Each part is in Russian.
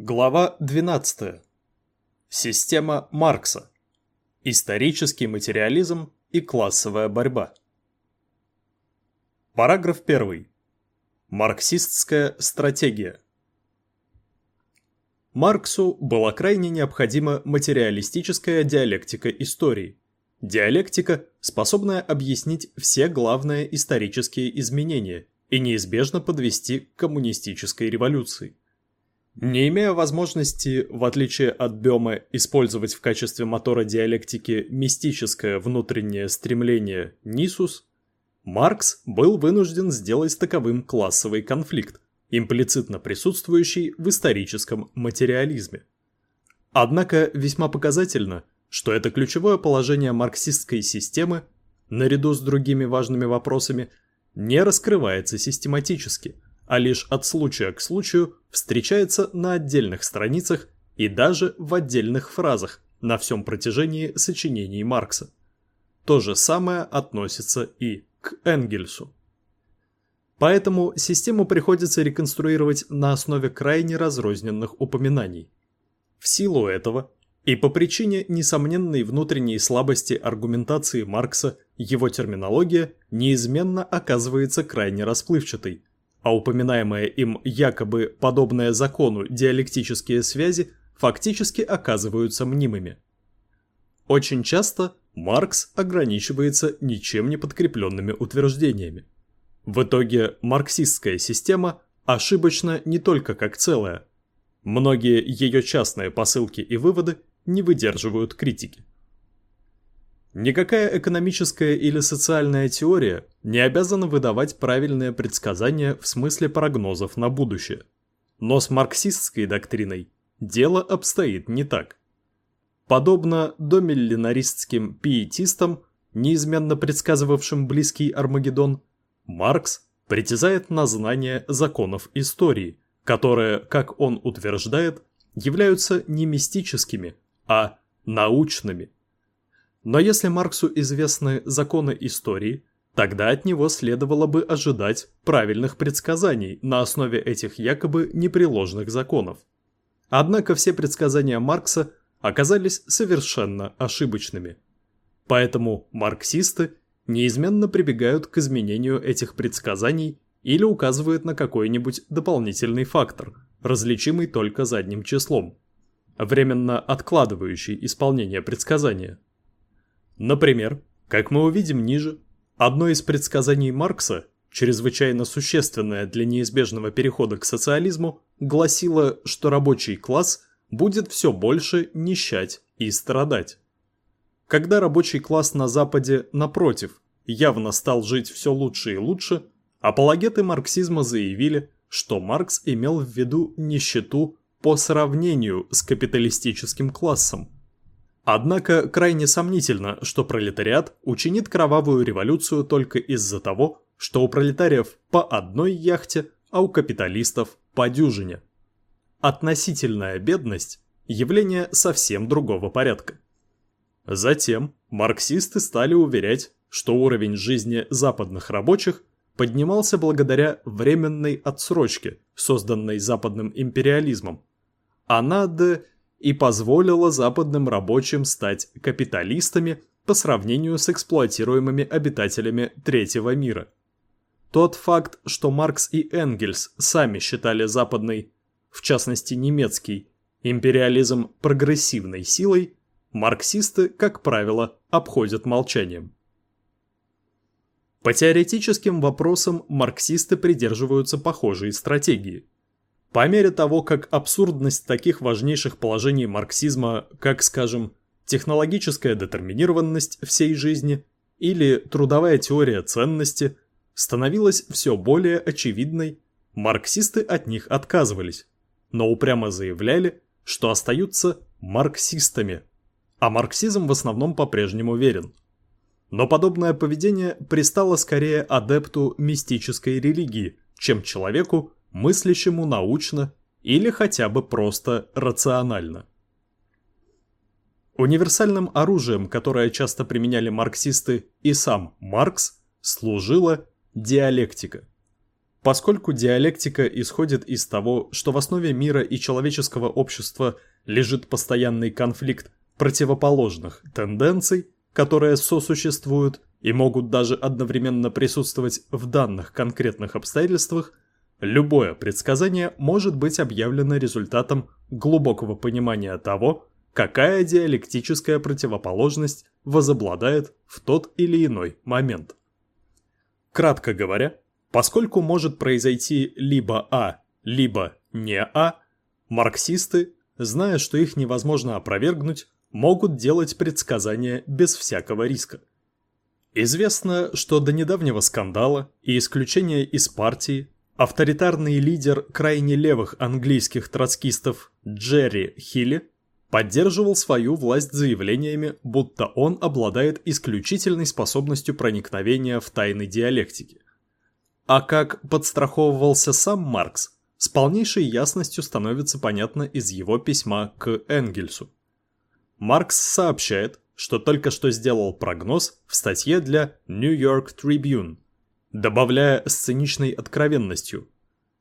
Глава 12. Система Маркса. Исторический материализм и классовая борьба. Параграф 1. Марксистская стратегия. Марксу была крайне необходима материалистическая диалектика истории. Диалектика, способная объяснить все главные исторические изменения и неизбежно подвести к коммунистической революции. Не имея возможности, в отличие от Бёма, использовать в качестве мотора диалектики мистическое внутреннее стремление Нисус, Маркс был вынужден сделать таковым классовый конфликт, имплицитно присутствующий в историческом материализме. Однако весьма показательно, что это ключевое положение марксистской системы, наряду с другими важными вопросами, не раскрывается систематически – а лишь от случая к случаю встречается на отдельных страницах и даже в отдельных фразах на всем протяжении сочинений Маркса. То же самое относится и к Энгельсу. Поэтому систему приходится реконструировать на основе крайне разрозненных упоминаний. В силу этого и по причине несомненной внутренней слабости аргументации Маркса его терминология неизменно оказывается крайне расплывчатой, а упоминаемые им якобы подобные закону диалектические связи фактически оказываются мнимыми. Очень часто Маркс ограничивается ничем не подкрепленными утверждениями. В итоге марксистская система ошибочна не только как целая. Многие ее частные посылки и выводы не выдерживают критики. Никакая экономическая или социальная теория не обязана выдавать правильные предсказания в смысле прогнозов на будущее. Но с марксистской доктриной дело обстоит не так. Подобно домиллинаристским пиетистам, неизменно предсказывавшим близкий Армагеддон, Маркс притязает на знание законов истории, которые, как он утверждает, являются не мистическими, а научными – но если Марксу известны законы истории, тогда от него следовало бы ожидать правильных предсказаний на основе этих якобы непреложных законов. Однако все предсказания Маркса оказались совершенно ошибочными. Поэтому марксисты неизменно прибегают к изменению этих предсказаний или указывают на какой-нибудь дополнительный фактор, различимый только задним числом, временно откладывающий исполнение предсказания. Например, как мы увидим ниже, одно из предсказаний Маркса, чрезвычайно существенное для неизбежного перехода к социализму, гласило, что рабочий класс будет все больше нищать и страдать. Когда рабочий класс на Западе, напротив, явно стал жить все лучше и лучше, апологеты марксизма заявили, что Маркс имел в виду нищету по сравнению с капиталистическим классом – Однако крайне сомнительно, что пролетариат учинит кровавую революцию только из-за того, что у пролетариев по одной яхте, а у капиталистов по дюжине. Относительная бедность – явление совсем другого порядка. Затем марксисты стали уверять, что уровень жизни западных рабочих поднимался благодаря временной отсрочке, созданной западным империализмом. А надо и позволила западным рабочим стать капиталистами по сравнению с эксплуатируемыми обитателями третьего мира. Тот факт, что Маркс и Энгельс сами считали западный, в частности немецкий, империализм прогрессивной силой, марксисты, как правило, обходят молчанием. По теоретическим вопросам марксисты придерживаются похожей стратегии – по мере того, как абсурдность таких важнейших положений марксизма, как, скажем, технологическая детерминированность всей жизни или трудовая теория ценности, становилась все более очевидной, марксисты от них отказывались, но упрямо заявляли, что остаются марксистами, а марксизм в основном по-прежнему верен. Но подобное поведение пристало скорее адепту мистической религии, чем человеку, мыслящему научно или хотя бы просто рационально. Универсальным оружием, которое часто применяли марксисты и сам Маркс, служила диалектика. Поскольку диалектика исходит из того, что в основе мира и человеческого общества лежит постоянный конфликт противоположных тенденций, которые сосуществуют и могут даже одновременно присутствовать в данных конкретных обстоятельствах, любое предсказание может быть объявлено результатом глубокого понимания того, какая диалектическая противоположность возобладает в тот или иной момент. Кратко говоря, поскольку может произойти либо А, либо не А, марксисты, зная, что их невозможно опровергнуть, могут делать предсказания без всякого риска. Известно, что до недавнего скандала и исключения из партии авторитарный лидер крайне левых английских троцкистов Джерри Хилли поддерживал свою власть заявлениями, будто он обладает исключительной способностью проникновения в тайны диалектики. А как подстраховывался сам Маркс, с полнейшей ясностью становится понятно из его письма к Энгельсу. Маркс сообщает, что только что сделал прогноз в статье для New York Tribune, добавляя сценичной откровенностью.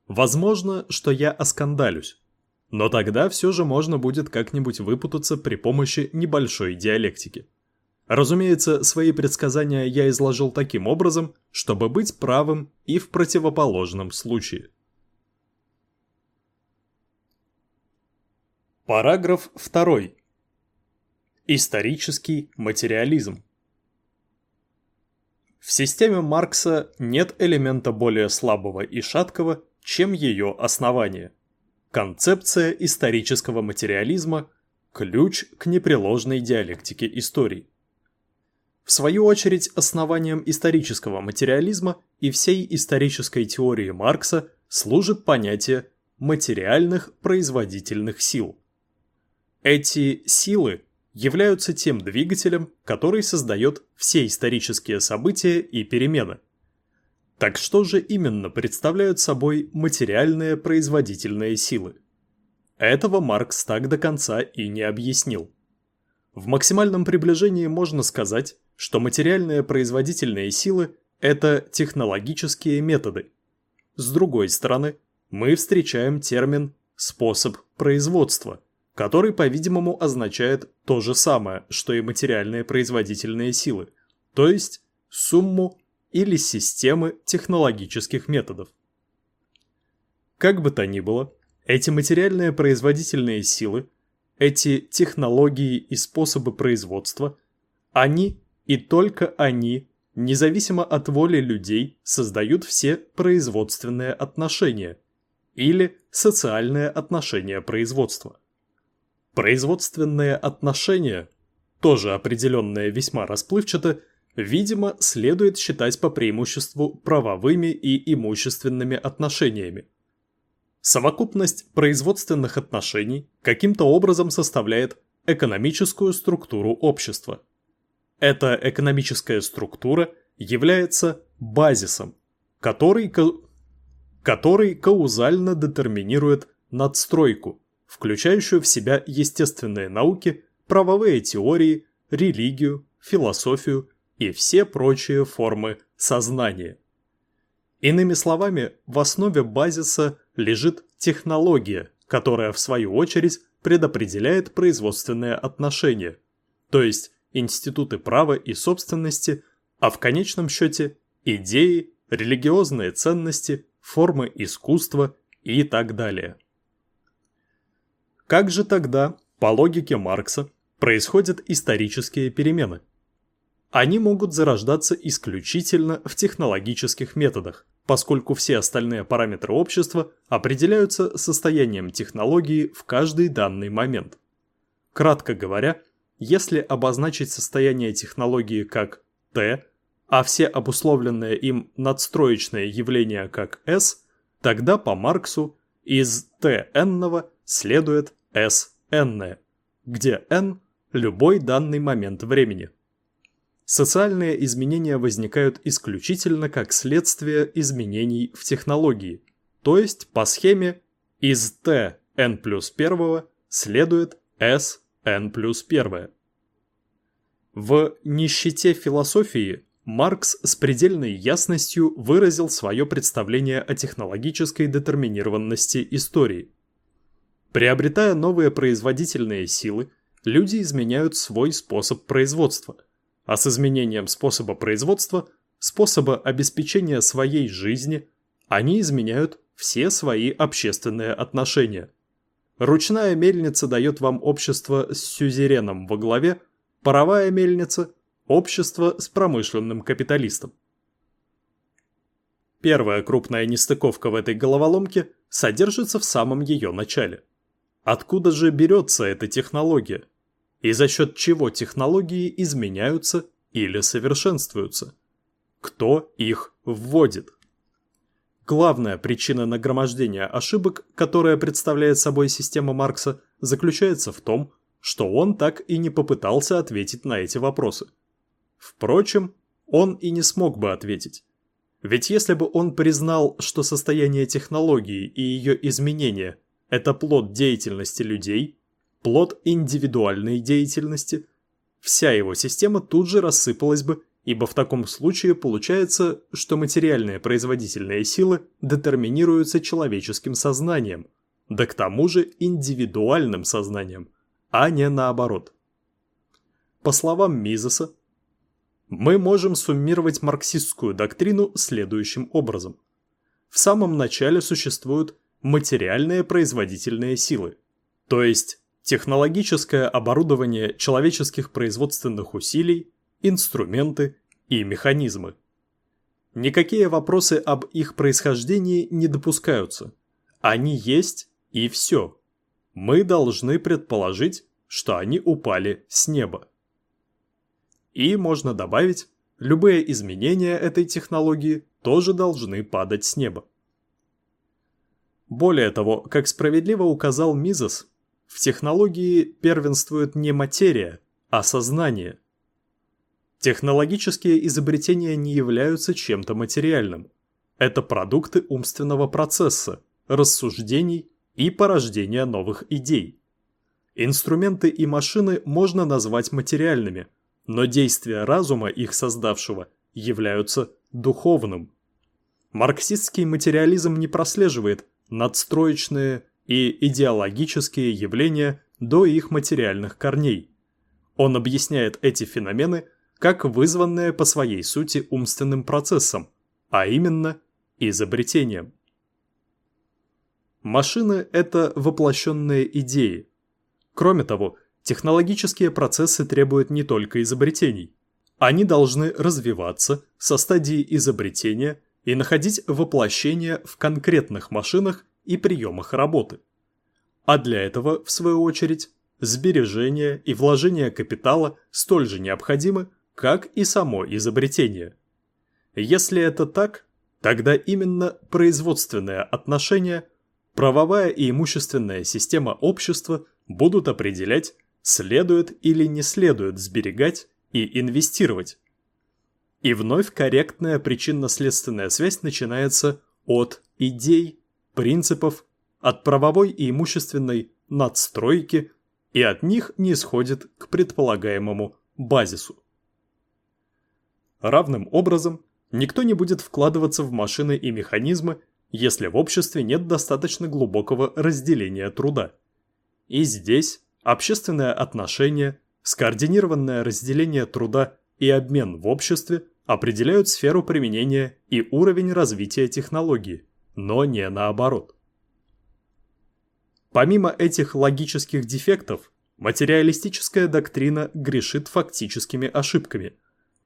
«Возможно, что я оскандалюсь, но тогда все же можно будет как-нибудь выпутаться при помощи небольшой диалектики. Разумеется, свои предсказания я изложил таким образом, чтобы быть правым и в противоположном случае. Параграф 2. Исторический материализм. В системе Маркса нет элемента более слабого и шаткого, чем ее основание. Концепция исторического материализма – ключ к непреложной диалектике истории. В свою очередь, основанием исторического материализма и всей исторической теории Маркса служит понятие материальных производительных сил. Эти силы являются тем двигателем, который создает все исторические события и перемены. Так что же именно представляют собой материальные производительные силы? Этого Маркс так до конца и не объяснил. В максимальном приближении можно сказать, что материальные производительные силы – это технологические методы. С другой стороны, мы встречаем термин «способ производства», который, по-видимому, означает то же самое, что и материальные производительные силы, то есть сумму или системы технологических методов. Как бы то ни было, эти материальные производительные силы, эти технологии и способы производства, они и только они, независимо от воли людей, создают все производственные отношения или социальные отношения производства. Производственные отношения, тоже определенные весьма расплывчато, видимо, следует считать по преимуществу правовыми и имущественными отношениями. Совокупность производственных отношений каким-то образом составляет экономическую структуру общества. Эта экономическая структура является базисом, который, который каузально детерминирует надстройку, включающую в себя естественные науки, правовые теории, религию, философию и все прочие формы сознания. Иными словами, в основе базиса лежит технология, которая в свою очередь предопределяет производственные отношения, то есть институты права и собственности, а в конечном счете идеи, религиозные ценности, формы искусства и так далее. Как же тогда, по логике Маркса, происходят исторические перемены? Они могут зарождаться исключительно в технологических методах, поскольку все остальные параметры общества определяются состоянием технологии в каждый данный момент. Кратко говоря, если обозначить состояние технологии как T, а все обусловленные им надстроечные явления как S, тогда по Марксу из Tn следует Sn, где n – любой данный момент времени. Социальные изменения возникают исключительно как следствие изменений в технологии, то есть по схеме из t n плюс 1 следует s n плюс 1. В «Нищете философии» Маркс с предельной ясностью выразил свое представление о технологической детерминированности истории. Приобретая новые производительные силы, люди изменяют свой способ производства, а с изменением способа производства, способа обеспечения своей жизни, они изменяют все свои общественные отношения. Ручная мельница дает вам общество с сюзереном во главе, паровая мельница Общество с промышленным капиталистом. Первая крупная нестыковка в этой головоломке содержится в самом ее начале. Откуда же берется эта технология? И за счет чего технологии изменяются или совершенствуются? Кто их вводит? Главная причина нагромождения ошибок, которая представляет собой система Маркса, заключается в том, что он так и не попытался ответить на эти вопросы. Впрочем, он и не смог бы ответить. Ведь если бы он признал, что состояние технологии и ее изменения – это плод деятельности людей, плод индивидуальной деятельности, вся его система тут же рассыпалась бы, ибо в таком случае получается, что материальные производительные силы детерминируются человеческим сознанием, да к тому же индивидуальным сознанием, а не наоборот. По словам Мизеса, мы можем суммировать марксистскую доктрину следующим образом. В самом начале существуют материальные производительные силы, то есть технологическое оборудование человеческих производственных усилий, инструменты и механизмы. Никакие вопросы об их происхождении не допускаются. Они есть и все. Мы должны предположить, что они упали с неба. И можно добавить, любые изменения этой технологии тоже должны падать с неба. Более того, как справедливо указал Мизес, в технологии первенствует не материя, а сознание. Технологические изобретения не являются чем-то материальным. Это продукты умственного процесса, рассуждений и порождения новых идей. Инструменты и машины можно назвать материальными – но действия разума, их создавшего, являются духовным. Марксистский материализм не прослеживает надстроечные и идеологические явления до их материальных корней. Он объясняет эти феномены как вызванные по своей сути умственным процессом, а именно изобретением. Машины – это воплощенные идеи. Кроме того, Технологические процессы требуют не только изобретений. Они должны развиваться со стадии изобретения и находить воплощение в конкретных машинах и приемах работы. А для этого, в свою очередь, сбережение и вложение капитала столь же необходимы, как и само изобретение. Если это так, тогда именно производственные отношения, правовая и имущественная система общества будут определять, следует или не следует сберегать и инвестировать. И вновь корректная причинно-следственная связь начинается от идей, принципов, от правовой и имущественной надстройки и от них не исходит к предполагаемому базису. Равным образом, никто не будет вкладываться в машины и механизмы, если в обществе нет достаточно глубокого разделения труда. И здесь общественное отношение, скоординированное разделение труда и обмен в обществе определяют сферу применения и уровень развития технологии, но не наоборот. Помимо этих логических дефектов, материалистическая доктрина грешит фактическими ошибками.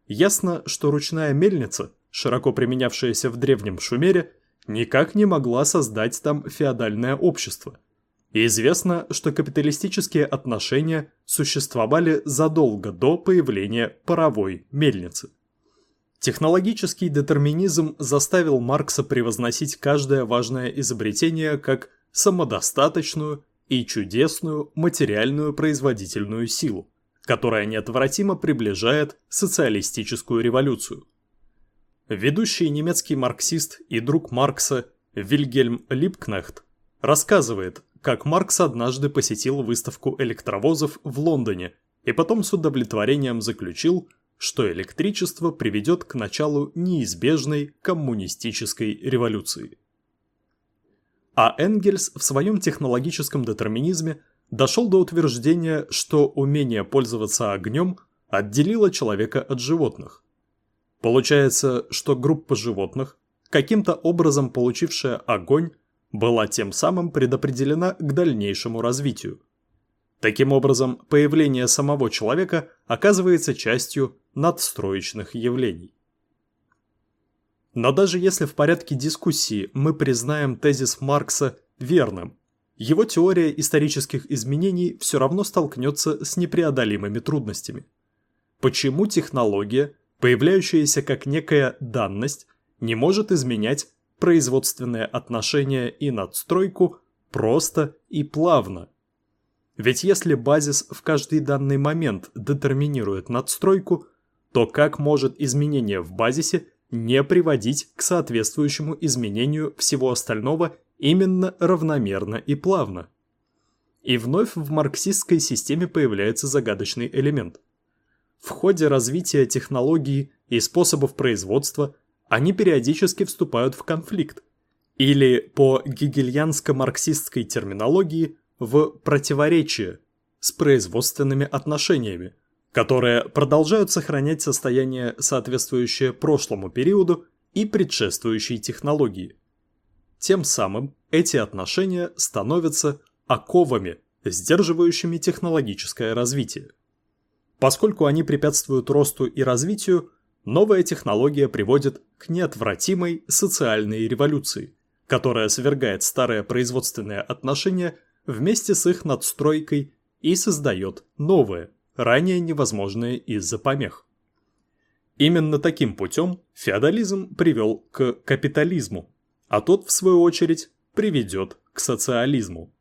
Ясно, что ручная мельница, широко применявшаяся в древнем Шумере, никак не могла создать там феодальное общество – и известно, что капиталистические отношения существовали задолго до появления паровой мельницы. Технологический детерминизм заставил Маркса превозносить каждое важное изобретение как самодостаточную и чудесную материальную производительную силу, которая неотвратимо приближает социалистическую революцию. Ведущий немецкий марксист и друг Маркса Вильгельм Липкнехт рассказывает, как Маркс однажды посетил выставку электровозов в Лондоне и потом с удовлетворением заключил, что электричество приведет к началу неизбежной коммунистической революции. А Энгельс в своем технологическом детерминизме дошел до утверждения, что умение пользоваться огнем отделило человека от животных. Получается, что группа животных, каким-то образом получившая огонь, была тем самым предопределена к дальнейшему развитию. Таким образом, появление самого человека оказывается частью надстроечных явлений. Но даже если в порядке дискуссии мы признаем тезис Маркса верным, его теория исторических изменений все равно столкнется с непреодолимыми трудностями. Почему технология, появляющаяся как некая данность, не может изменять производственные отношения и надстройку просто и плавно? Ведь если базис в каждый данный момент детерминирует надстройку, то как может изменение в базисе не приводить к соответствующему изменению всего остального именно равномерно и плавно. И вновь в марксистской системе появляется загадочный элемент. В ходе развития технологий и способов производства они периодически вступают в конфликт, или по гегельянско-марксистской терминологии в противоречие с производственными отношениями, которые продолжают сохранять состояние, соответствующее прошлому периоду и предшествующей технологии. Тем самым эти отношения становятся оковами, сдерживающими технологическое развитие. Поскольку они препятствуют росту и развитию, новая технология приводит к неотвратимой социальной революции, которая свергает старые производственные отношения вместе с их надстройкой и создает новые – ранее невозможные из-за помех. Именно таким путем феодализм привел к капитализму, а тот, в свою очередь, приведет к социализму.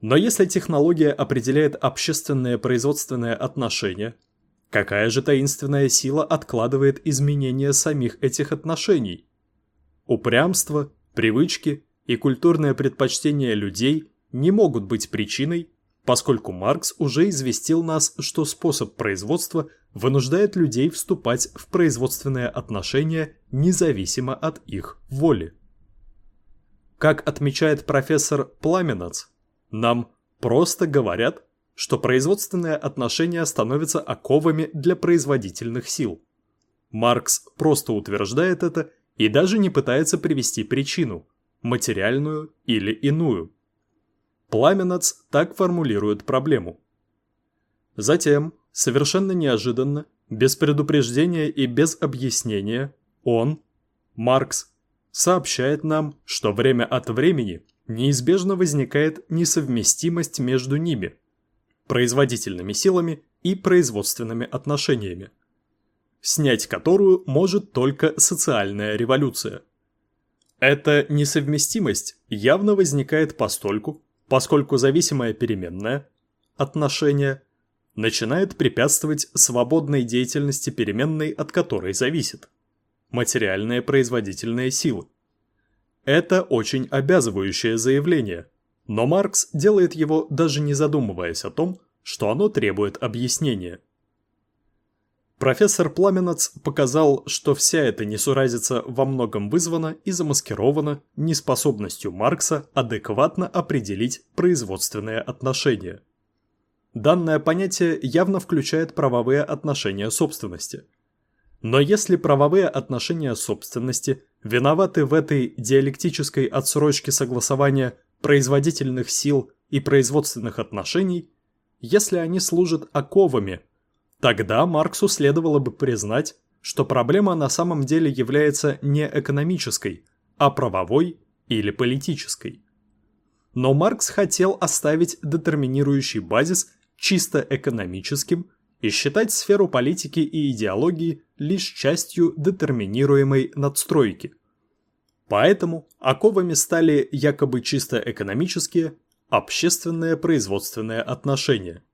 Но если технология определяет общественные производственные отношения, какая же таинственная сила откладывает изменения самих этих отношений? Упрямство, привычки и культурное предпочтение людей не могут быть причиной, поскольку Маркс уже известил нас, что способ производства вынуждает людей вступать в производственные отношения независимо от их воли. Как отмечает профессор Пламенац, нам просто говорят, что производственные отношения становятся оковами для производительных сил. Маркс просто утверждает это и даже не пытается привести причину – материальную или иную – Пламенац так формулирует проблему. Затем, совершенно неожиданно, без предупреждения и без объяснения, он, Маркс, сообщает нам, что время от времени неизбежно возникает несовместимость между ними, производительными силами и производственными отношениями, снять которую может только социальная революция. Эта несовместимость явно возникает постольку, поскольку зависимая переменная, отношение, начинает препятствовать свободной деятельности переменной, от которой зависит, материальные производительные силы. Это очень обязывающее заявление, но Маркс делает его даже не задумываясь о том, что оно требует объяснения – Профессор Пламенац показал, что вся эта несуразица во многом вызвана и замаскирована неспособностью Маркса адекватно определить производственные отношения. Данное понятие явно включает правовые отношения собственности. Но если правовые отношения собственности виноваты в этой диалектической отсрочке согласования производительных сил и производственных отношений, если они служат оковами – Тогда Марксу следовало бы признать, что проблема на самом деле является не экономической, а правовой или политической. Но Маркс хотел оставить детерминирующий базис чисто экономическим и считать сферу политики и идеологии лишь частью детерминируемой надстройки. Поэтому оковами стали якобы чисто экономические, общественные производственные отношения –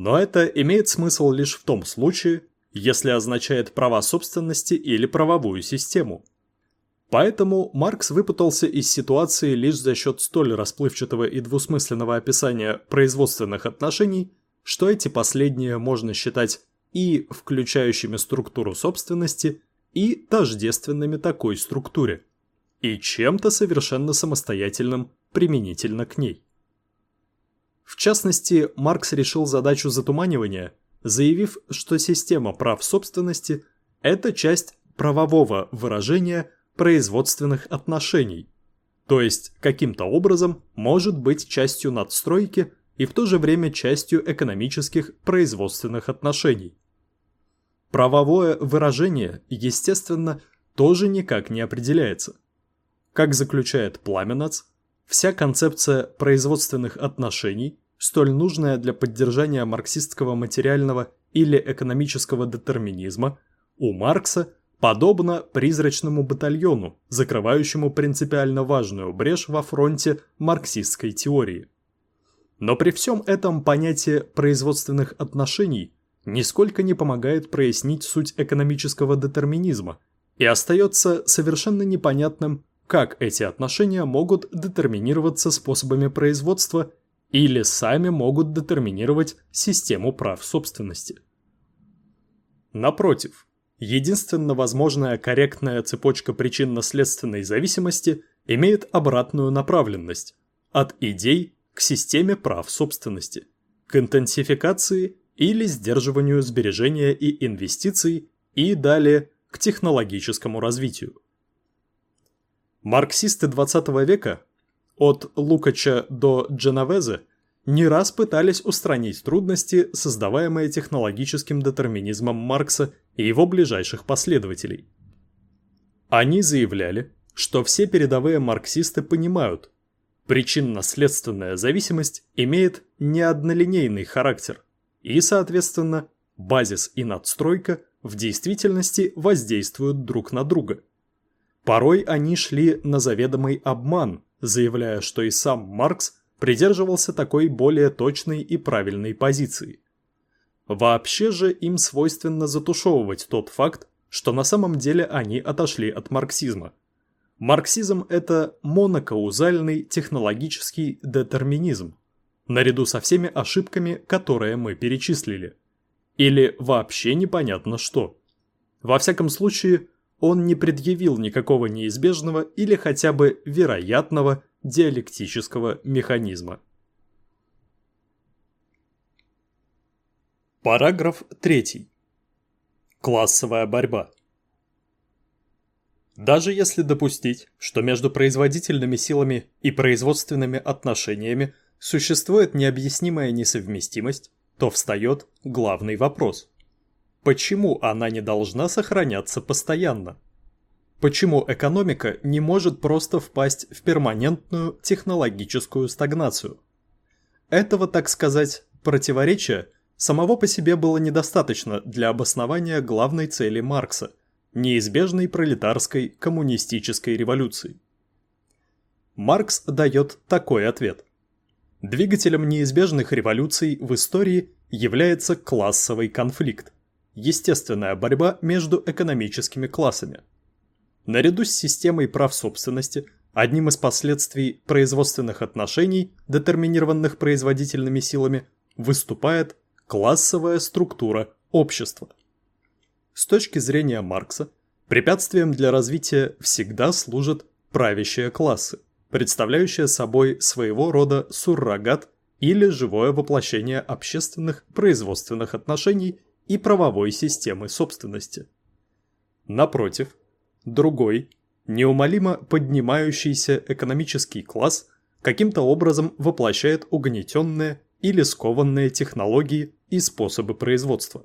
но это имеет смысл лишь в том случае, если означает права собственности или правовую систему. Поэтому Маркс выпутался из ситуации лишь за счет столь расплывчатого и двусмысленного описания производственных отношений, что эти последние можно считать и включающими структуру собственности, и тождественными такой структуре, и чем-то совершенно самостоятельным применительно к ней. В частности, Маркс решил задачу затуманивания, заявив, что система прав собственности – это часть правового выражения производственных отношений, то есть каким-то образом может быть частью надстройки и в то же время частью экономических производственных отношений. Правовое выражение, естественно, тоже никак не определяется. Как заключает Пламенац, вся концепция производственных отношений, столь нужная для поддержания марксистского материального или экономического детерминизма, у Маркса подобна призрачному батальону, закрывающему принципиально важную брешь во фронте марксистской теории. Но при всем этом понятие производственных отношений нисколько не помогает прояснить суть экономического детерминизма и остается совершенно непонятным, как эти отношения могут детерминироваться способами производства или сами могут детерминировать систему прав собственности. Напротив, единственно возможная корректная цепочка причинно-следственной зависимости имеет обратную направленность – от идей к системе прав собственности, к интенсификации или сдерживанию сбережения и инвестиций и далее к технологическому развитию. Марксисты 20 века, от Лукача до Дженовезе, не раз пытались устранить трудности, создаваемые технологическим детерминизмом Маркса и его ближайших последователей. Они заявляли, что все передовые марксисты понимают, причинно-следственная зависимость имеет неоднолинейный характер, и, соответственно, базис и надстройка в действительности воздействуют друг на друга – Порой они шли на заведомый обман, заявляя, что и сам Маркс придерживался такой более точной и правильной позиции. Вообще же им свойственно затушевывать тот факт, что на самом деле они отошли от марксизма. Марксизм – это монокаузальный технологический детерминизм, наряду со всеми ошибками, которые мы перечислили. Или вообще непонятно что. Во всяком случае, он не предъявил никакого неизбежного или хотя бы вероятного диалектического механизма. Параграф 3. Классовая борьба. Даже если допустить, что между производительными силами и производственными отношениями существует необъяснимая несовместимость, то встает главный вопрос. Почему она не должна сохраняться постоянно? Почему экономика не может просто впасть в перманентную технологическую стагнацию? Этого, так сказать, противоречия самого по себе было недостаточно для обоснования главной цели Маркса – неизбежной пролетарской коммунистической революции. Маркс дает такой ответ. Двигателем неизбежных революций в истории является классовый конфликт естественная борьба между экономическими классами. Наряду с системой прав собственности, одним из последствий производственных отношений, детерминированных производительными силами, выступает классовая структура общества. С точки зрения Маркса, препятствием для развития всегда служат правящие классы, представляющие собой своего рода суррогат или живое воплощение общественных производственных отношений и правовой системы собственности. Напротив, другой, неумолимо поднимающийся экономический класс каким-то образом воплощает угнетенные или скованные технологии и способы производства.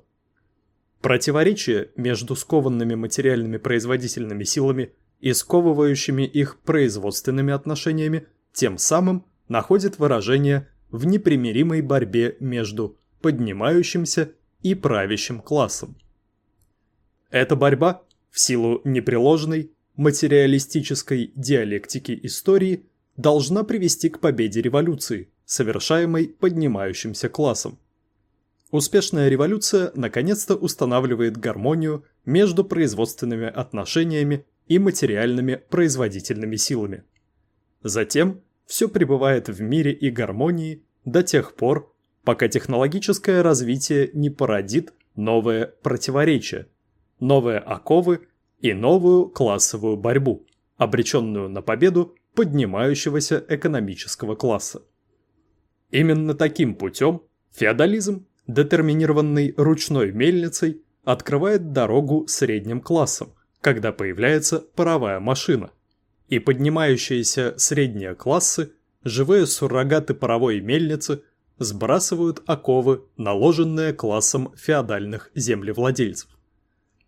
Противоречие между скованными материальными производительными силами и сковывающими их производственными отношениями тем самым находит выражение в непримиримой борьбе между поднимающимся и правящим классом. Эта борьба, в силу непреложной, материалистической диалектики истории, должна привести к победе революции, совершаемой поднимающимся классом. Успешная революция наконец-то устанавливает гармонию между производственными отношениями и материальными производительными силами. Затем все пребывает в мире и гармонии до тех пор, пока технологическое развитие не породит новые противоречия, новые оковы и новую классовую борьбу, обреченную на победу поднимающегося экономического класса. Именно таким путем феодализм, детерминированный ручной мельницей, открывает дорогу средним классам, когда появляется паровая машина, и поднимающиеся средние классы, живые суррогаты паровой мельницы, сбрасывают оковы, наложенные классом феодальных землевладельцев.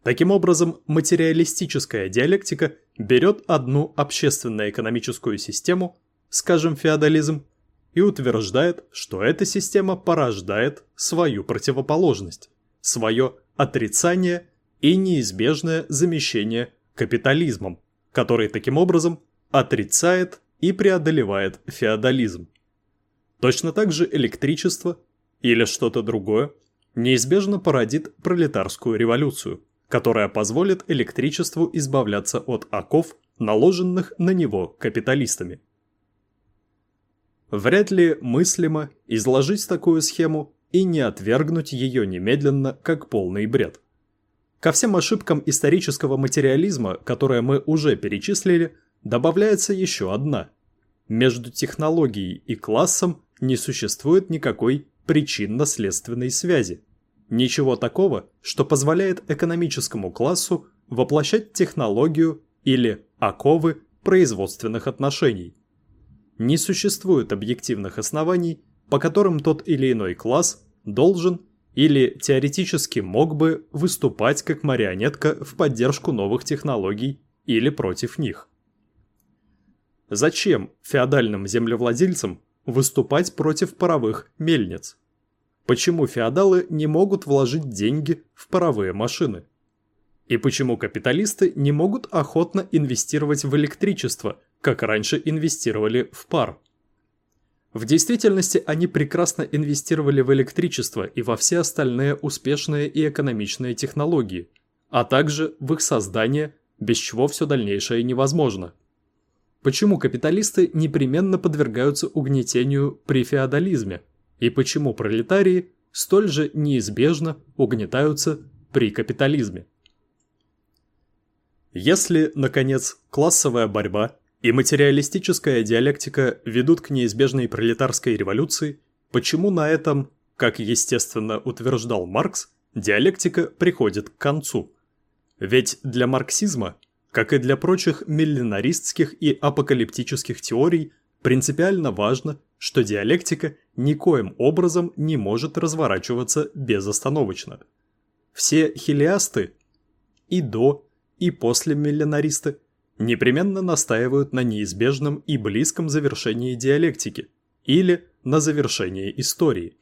Таким образом, материалистическая диалектика берет одну общественно-экономическую систему, скажем, феодализм, и утверждает, что эта система порождает свою противоположность, свое отрицание и неизбежное замещение капитализмом, который таким образом отрицает и преодолевает феодализм. Точно так же электричество или что-то другое неизбежно породит пролетарскую революцию, которая позволит электричеству избавляться от оков, наложенных на него капиталистами. Вряд ли мыслимо изложить такую схему и не отвергнуть ее немедленно как полный бред. Ко всем ошибкам исторического материализма, которые мы уже перечислили, добавляется еще одна. Между технологией и классом не существует никакой причинно-следственной связи. Ничего такого, что позволяет экономическому классу воплощать технологию или оковы производственных отношений. Не существует объективных оснований, по которым тот или иной класс должен или теоретически мог бы выступать как марионетка в поддержку новых технологий или против них. Зачем феодальным землевладельцам выступать против паровых мельниц? Почему феодалы не могут вложить деньги в паровые машины? И почему капиталисты не могут охотно инвестировать в электричество, как раньше инвестировали в пар? В действительности они прекрасно инвестировали в электричество и во все остальные успешные и экономичные технологии, а также в их создание, без чего все дальнейшее невозможно. Почему капиталисты непременно подвергаются угнетению при феодализме, и почему пролетарии столь же неизбежно угнетаются при капитализме. Если, наконец, классовая борьба и материалистическая диалектика ведут к неизбежной пролетарской революции, почему на этом, как естественно утверждал Маркс, диалектика приходит к концу? Ведь для марксизма, как и для прочих миллинаристских и апокалиптических теорий, принципиально важно, что диалектика никоим образом не может разворачиваться безостановочно. Все хилиасты и до, и после миллинаристы непременно настаивают на неизбежном и близком завершении диалектики или на завершении истории.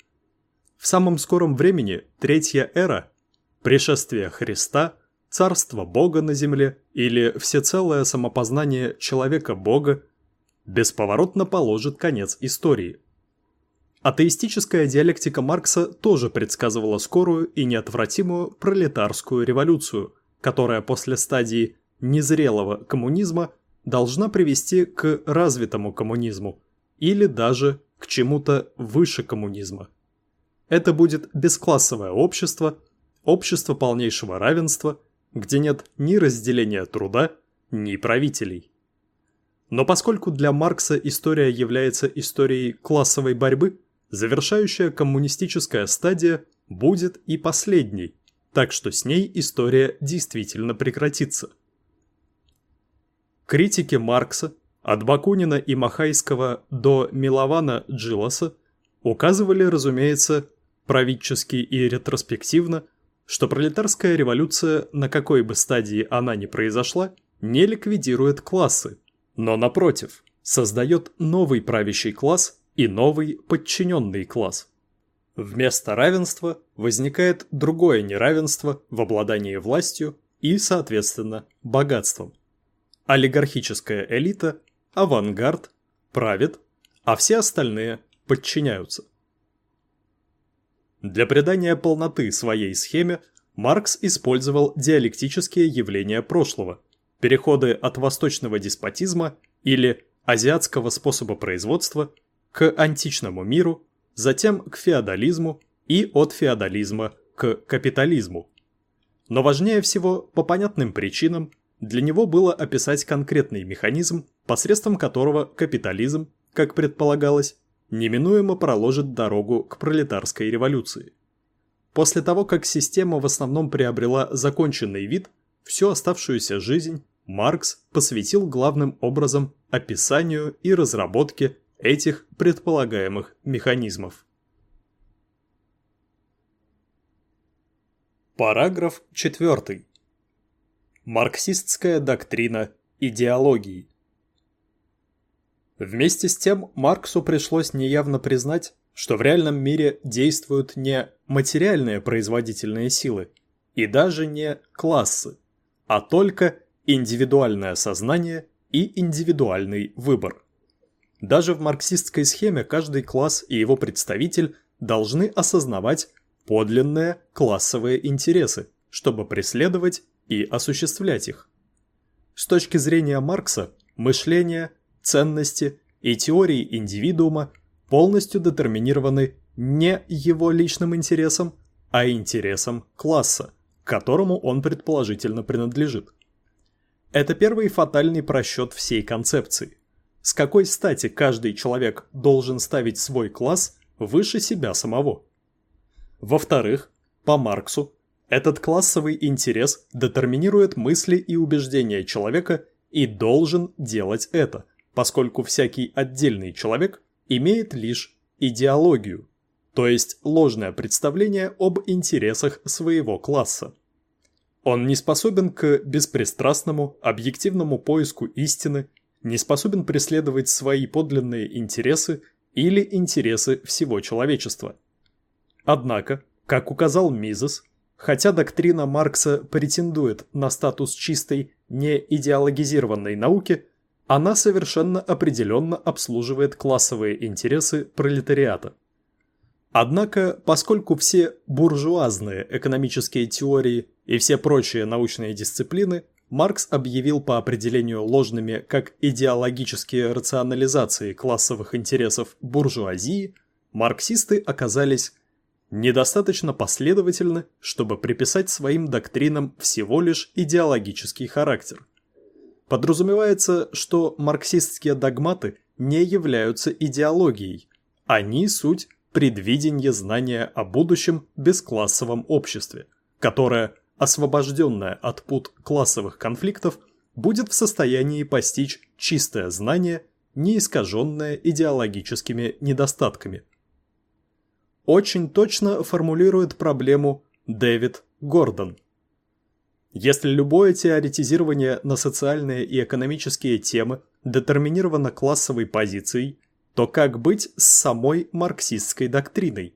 В самом скором времени Третья эра, пришествие Христа, царство Бога на земле или всецелое самопознание человека-бога бесповоротно положит конец истории – Атеистическая диалектика Маркса тоже предсказывала скорую и неотвратимую пролетарскую революцию, которая после стадии незрелого коммунизма должна привести к развитому коммунизму или даже к чему-то выше коммунизма. Это будет бесклассовое общество, общество полнейшего равенства, где нет ни разделения труда, ни правителей. Но поскольку для Маркса история является историей классовой борьбы – Завершающая коммунистическая стадия будет и последней, так что с ней история действительно прекратится. Критики Маркса, от Бакунина и Махайского до Милована Джиласа, указывали, разумеется, правительски и ретроспективно, что пролетарская революция, на какой бы стадии она ни произошла, не ликвидирует классы, но, напротив, создает новый правящий класс, и новый подчиненный класс. Вместо равенства возникает другое неравенство в обладании властью и, соответственно, богатством. Олигархическая элита, авангард, правит, а все остальные подчиняются. Для придания полноты своей схеме Маркс использовал диалектические явления прошлого, переходы от восточного деспотизма или азиатского способа производства к античному миру, затем к феодализму и от феодализма к капитализму. Но важнее всего, по понятным причинам, для него было описать конкретный механизм, посредством которого капитализм, как предполагалось, неминуемо проложит дорогу к пролетарской революции. После того, как система в основном приобрела законченный вид, всю оставшуюся жизнь Маркс посвятил главным образом описанию и разработке этих предполагаемых механизмов. Параграф 4. Марксистская доктрина идеологии. Вместе с тем Марксу пришлось неявно признать, что в реальном мире действуют не материальные производительные силы и даже не классы, а только индивидуальное сознание и индивидуальный выбор. Даже в марксистской схеме каждый класс и его представитель должны осознавать подлинные классовые интересы, чтобы преследовать и осуществлять их. С точки зрения Маркса, мышление, ценности и теории индивидуума полностью детерминированы не его личным интересом, а интересом класса, к которому он предположительно принадлежит. Это первый фатальный просчет всей концепции. С какой стати каждый человек должен ставить свой класс выше себя самого? Во-вторых, по Марксу, этот классовый интерес детерминирует мысли и убеждения человека и должен делать это, поскольку всякий отдельный человек имеет лишь идеологию, то есть ложное представление об интересах своего класса. Он не способен к беспристрастному, объективному поиску истины, не способен преследовать свои подлинные интересы или интересы всего человечества – Однако, как указал Мизес, хотя доктрина Маркса претендует на статус чистой, неидеологизированной науки, она совершенно определенно обслуживает классовые интересы пролетариата. Однако, поскольку все буржуазные экономические теории и все прочие научные дисциплины Маркс объявил по определению ложными как идеологические рационализации классовых интересов буржуазии, марксисты оказались недостаточно последовательны, чтобы приписать своим доктринам всего лишь идеологический характер. Подразумевается, что марксистские догматы не являются идеологией, они суть предвидение знания о будущем бесклассовом обществе, которое, освобожденное от пут классовых конфликтов, будет в состоянии постичь чистое знание, не искаженное идеологическими недостатками – очень точно формулирует проблему Дэвид Гордон. Если любое теоретизирование на социальные и экономические темы детерминировано классовой позицией, то как быть с самой марксистской доктриной?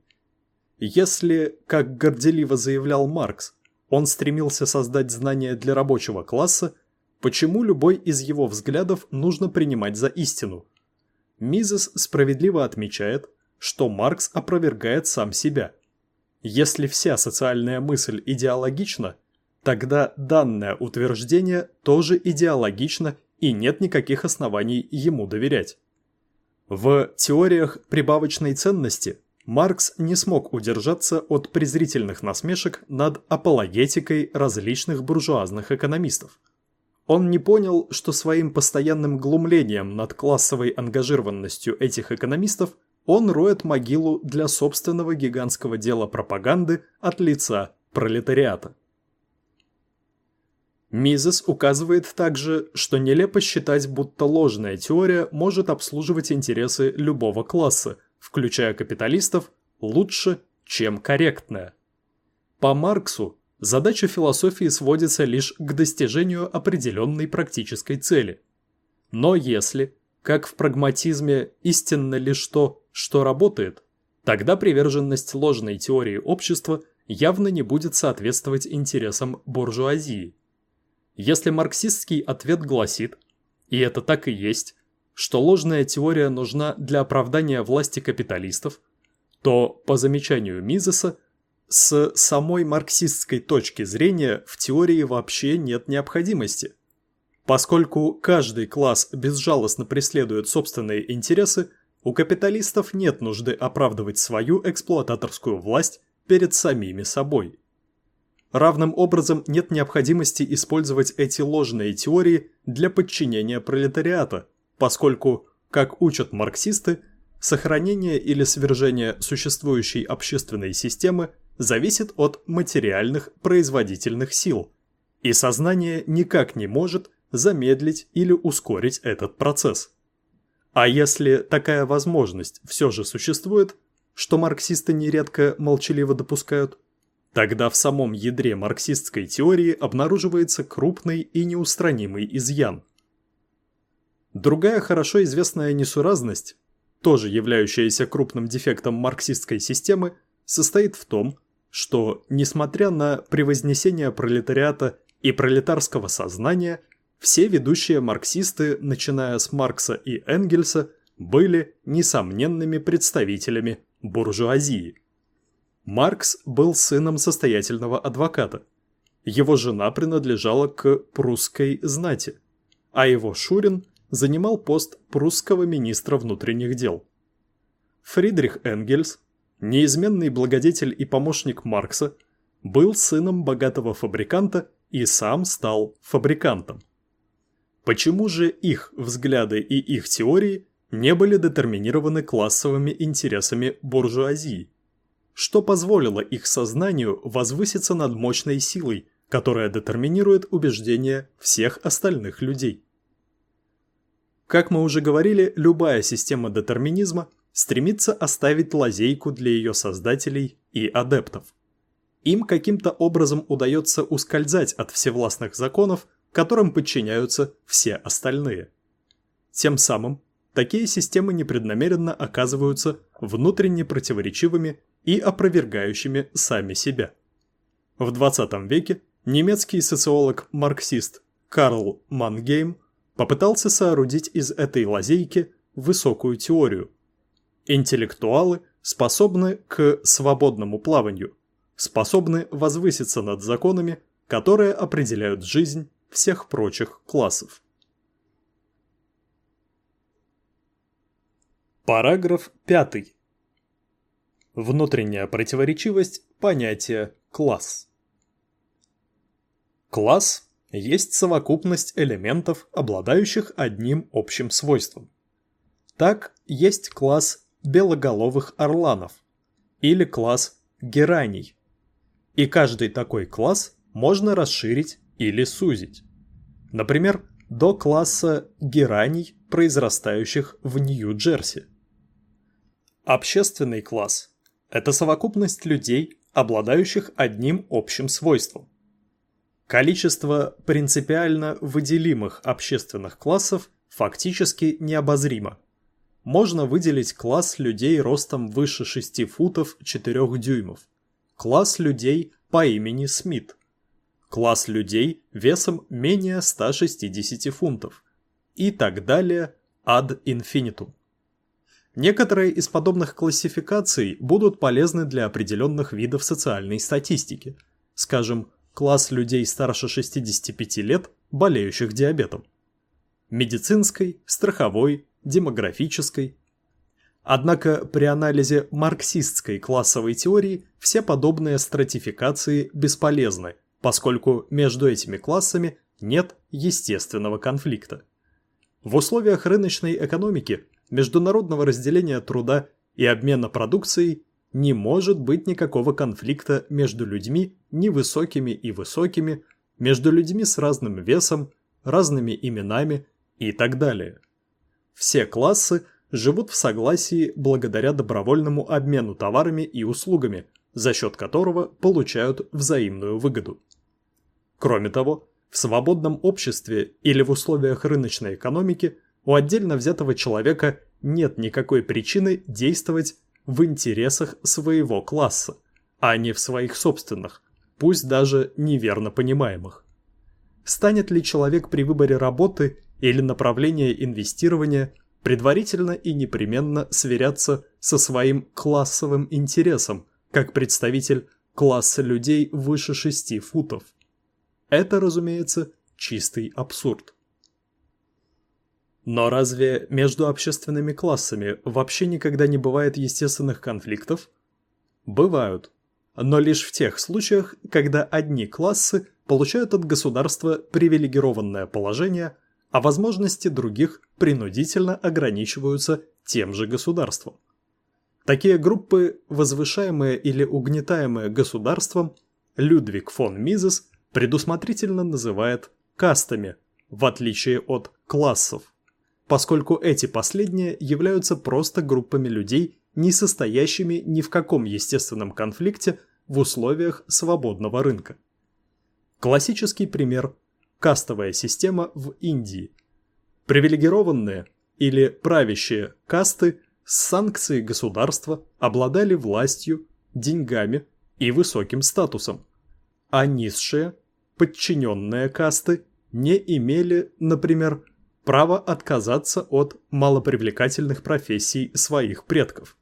Если, как горделиво заявлял Маркс, он стремился создать знания для рабочего класса, почему любой из его взглядов нужно принимать за истину? Мизес справедливо отмечает, что Маркс опровергает сам себя. Если вся социальная мысль идеологична, тогда данное утверждение тоже идеологично и нет никаких оснований ему доверять. В теориях прибавочной ценности Маркс не смог удержаться от презрительных насмешек над апологетикой различных буржуазных экономистов. Он не понял, что своим постоянным глумлением над классовой ангажированностью этих экономистов – он роет могилу для собственного гигантского дела пропаганды от лица пролетариата. Мизес указывает также, что нелепо считать, будто ложная теория может обслуживать интересы любого класса, включая капиталистов, лучше, чем корректная. По Марксу задача философии сводится лишь к достижению определенной практической цели. Но если, как в прагматизме, истинно лишь то, что работает, тогда приверженность ложной теории общества явно не будет соответствовать интересам буржуазии. Если марксистский ответ гласит, и это так и есть, что ложная теория нужна для оправдания власти капиталистов, то, по замечанию Мизеса, с самой марксистской точки зрения в теории вообще нет необходимости. Поскольку каждый класс безжалостно преследует собственные интересы, у капиталистов нет нужды оправдывать свою эксплуататорскую власть перед самими собой. Равным образом нет необходимости использовать эти ложные теории для подчинения пролетариата, поскольку, как учат марксисты, сохранение или свержение существующей общественной системы зависит от материальных производительных сил, и сознание никак не может замедлить или ускорить этот процесс. А если такая возможность все же существует, что марксисты нередко молчаливо допускают, тогда в самом ядре марксистской теории обнаруживается крупный и неустранимый изъян. Другая хорошо известная несуразность, тоже являющаяся крупным дефектом марксистской системы, состоит в том, что, несмотря на превознесение пролетариата и пролетарского сознания, все ведущие марксисты, начиная с Маркса и Энгельса, были несомненными представителями буржуазии. Маркс был сыном состоятельного адвоката. Его жена принадлежала к прусской знати, а его Шурин занимал пост прусского министра внутренних дел. Фридрих Энгельс, неизменный благодетель и помощник Маркса, был сыном богатого фабриканта и сам стал фабрикантом. Почему же их взгляды и их теории не были детерминированы классовыми интересами буржуазии? Что позволило их сознанию возвыситься над мощной силой, которая детерминирует убеждения всех остальных людей? Как мы уже говорили, любая система детерминизма стремится оставить лазейку для ее создателей и адептов. Им каким-то образом удается ускользать от всевластных законов которым подчиняются все остальные. Тем самым такие системы непреднамеренно оказываются внутренне противоречивыми и опровергающими сами себя. В 20 веке немецкий социолог-марксист Карл Мангейм попытался соорудить из этой лазейки высокую теорию. Интеллектуалы способны к свободному плаванию, способны возвыситься над законами, которые определяют жизнь всех прочих классов. Параграф 5. Внутренняя противоречивость понятия «класс». Класс есть совокупность элементов, обладающих одним общим свойством. Так, есть класс белоголовых орланов или класс гераний. И каждый такой класс можно расширить или сузить. Например, до класса гераний, произрастающих в Нью-Джерси. Общественный класс – это совокупность людей, обладающих одним общим свойством. Количество принципиально выделимых общественных классов фактически необозримо. Можно выделить класс людей ростом выше 6 футов 4 дюймов, класс людей по имени Смит, класс людей весом менее 160 фунтов и так далее ad infinitum. Некоторые из подобных классификаций будут полезны для определенных видов социальной статистики, скажем, класс людей старше 65 лет, болеющих диабетом, медицинской, страховой, демографической. Однако при анализе марксистской классовой теории все подобные стратификации бесполезны – поскольку между этими классами нет естественного конфликта. В условиях рыночной экономики, международного разделения труда и обмена продукцией не может быть никакого конфликта между людьми невысокими и высокими, между людьми с разным весом, разными именами и так далее. Все классы живут в согласии благодаря добровольному обмену товарами и услугами, за счет которого получают взаимную выгоду. Кроме того, в свободном обществе или в условиях рыночной экономики у отдельно взятого человека нет никакой причины действовать в интересах своего класса, а не в своих собственных, пусть даже неверно понимаемых. Станет ли человек при выборе работы или направления инвестирования предварительно и непременно сверяться со своим классовым интересом, как представитель класса людей выше 6 футов? Это, разумеется, чистый абсурд. Но разве между общественными классами вообще никогда не бывает естественных конфликтов? Бывают. но лишь в тех случаях, когда одни классы получают от государства привилегированное положение, а возможности других принудительно ограничиваются тем же государством. Такие группы, возвышаемые или угнетаемые государством, Людвиг фон Мизес предусмотрительно называет кастами, в отличие от классов, поскольку эти последние являются просто группами людей, не состоящими ни в каком естественном конфликте в условиях свободного рынка. Классический пример – кастовая система в Индии. Привилегированные или правящие касты с санкцией государства обладали властью, деньгами и высоким статусом, а низшие, подчиненные касты не имели, например, права отказаться от малопривлекательных профессий своих предков.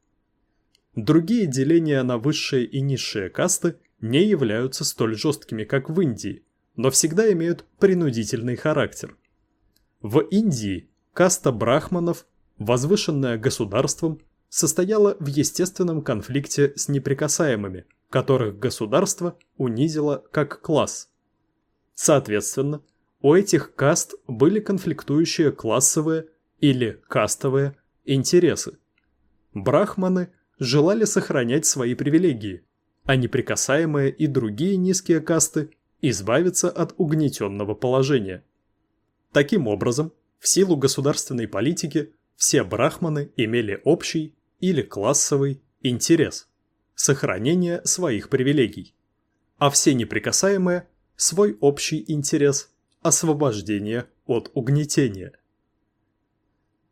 Другие деления на высшие и низшие касты не являются столь жесткими, как в Индии, но всегда имеют принудительный характер. В Индии каста брахманов, возвышенная государством, состояла в естественном конфликте с неприкасаемыми, которых государство унизило как класс. Соответственно, у этих каст были конфликтующие классовые или кастовые интересы. Брахманы желали сохранять свои привилегии, а неприкасаемые и другие низкие касты избавиться от угнетенного положения. Таким образом, в силу государственной политики все брахманы имели общий или классовый интерес – сохранение своих привилегий, а все неприкасаемые – свой общий интерес – освобождение от угнетения.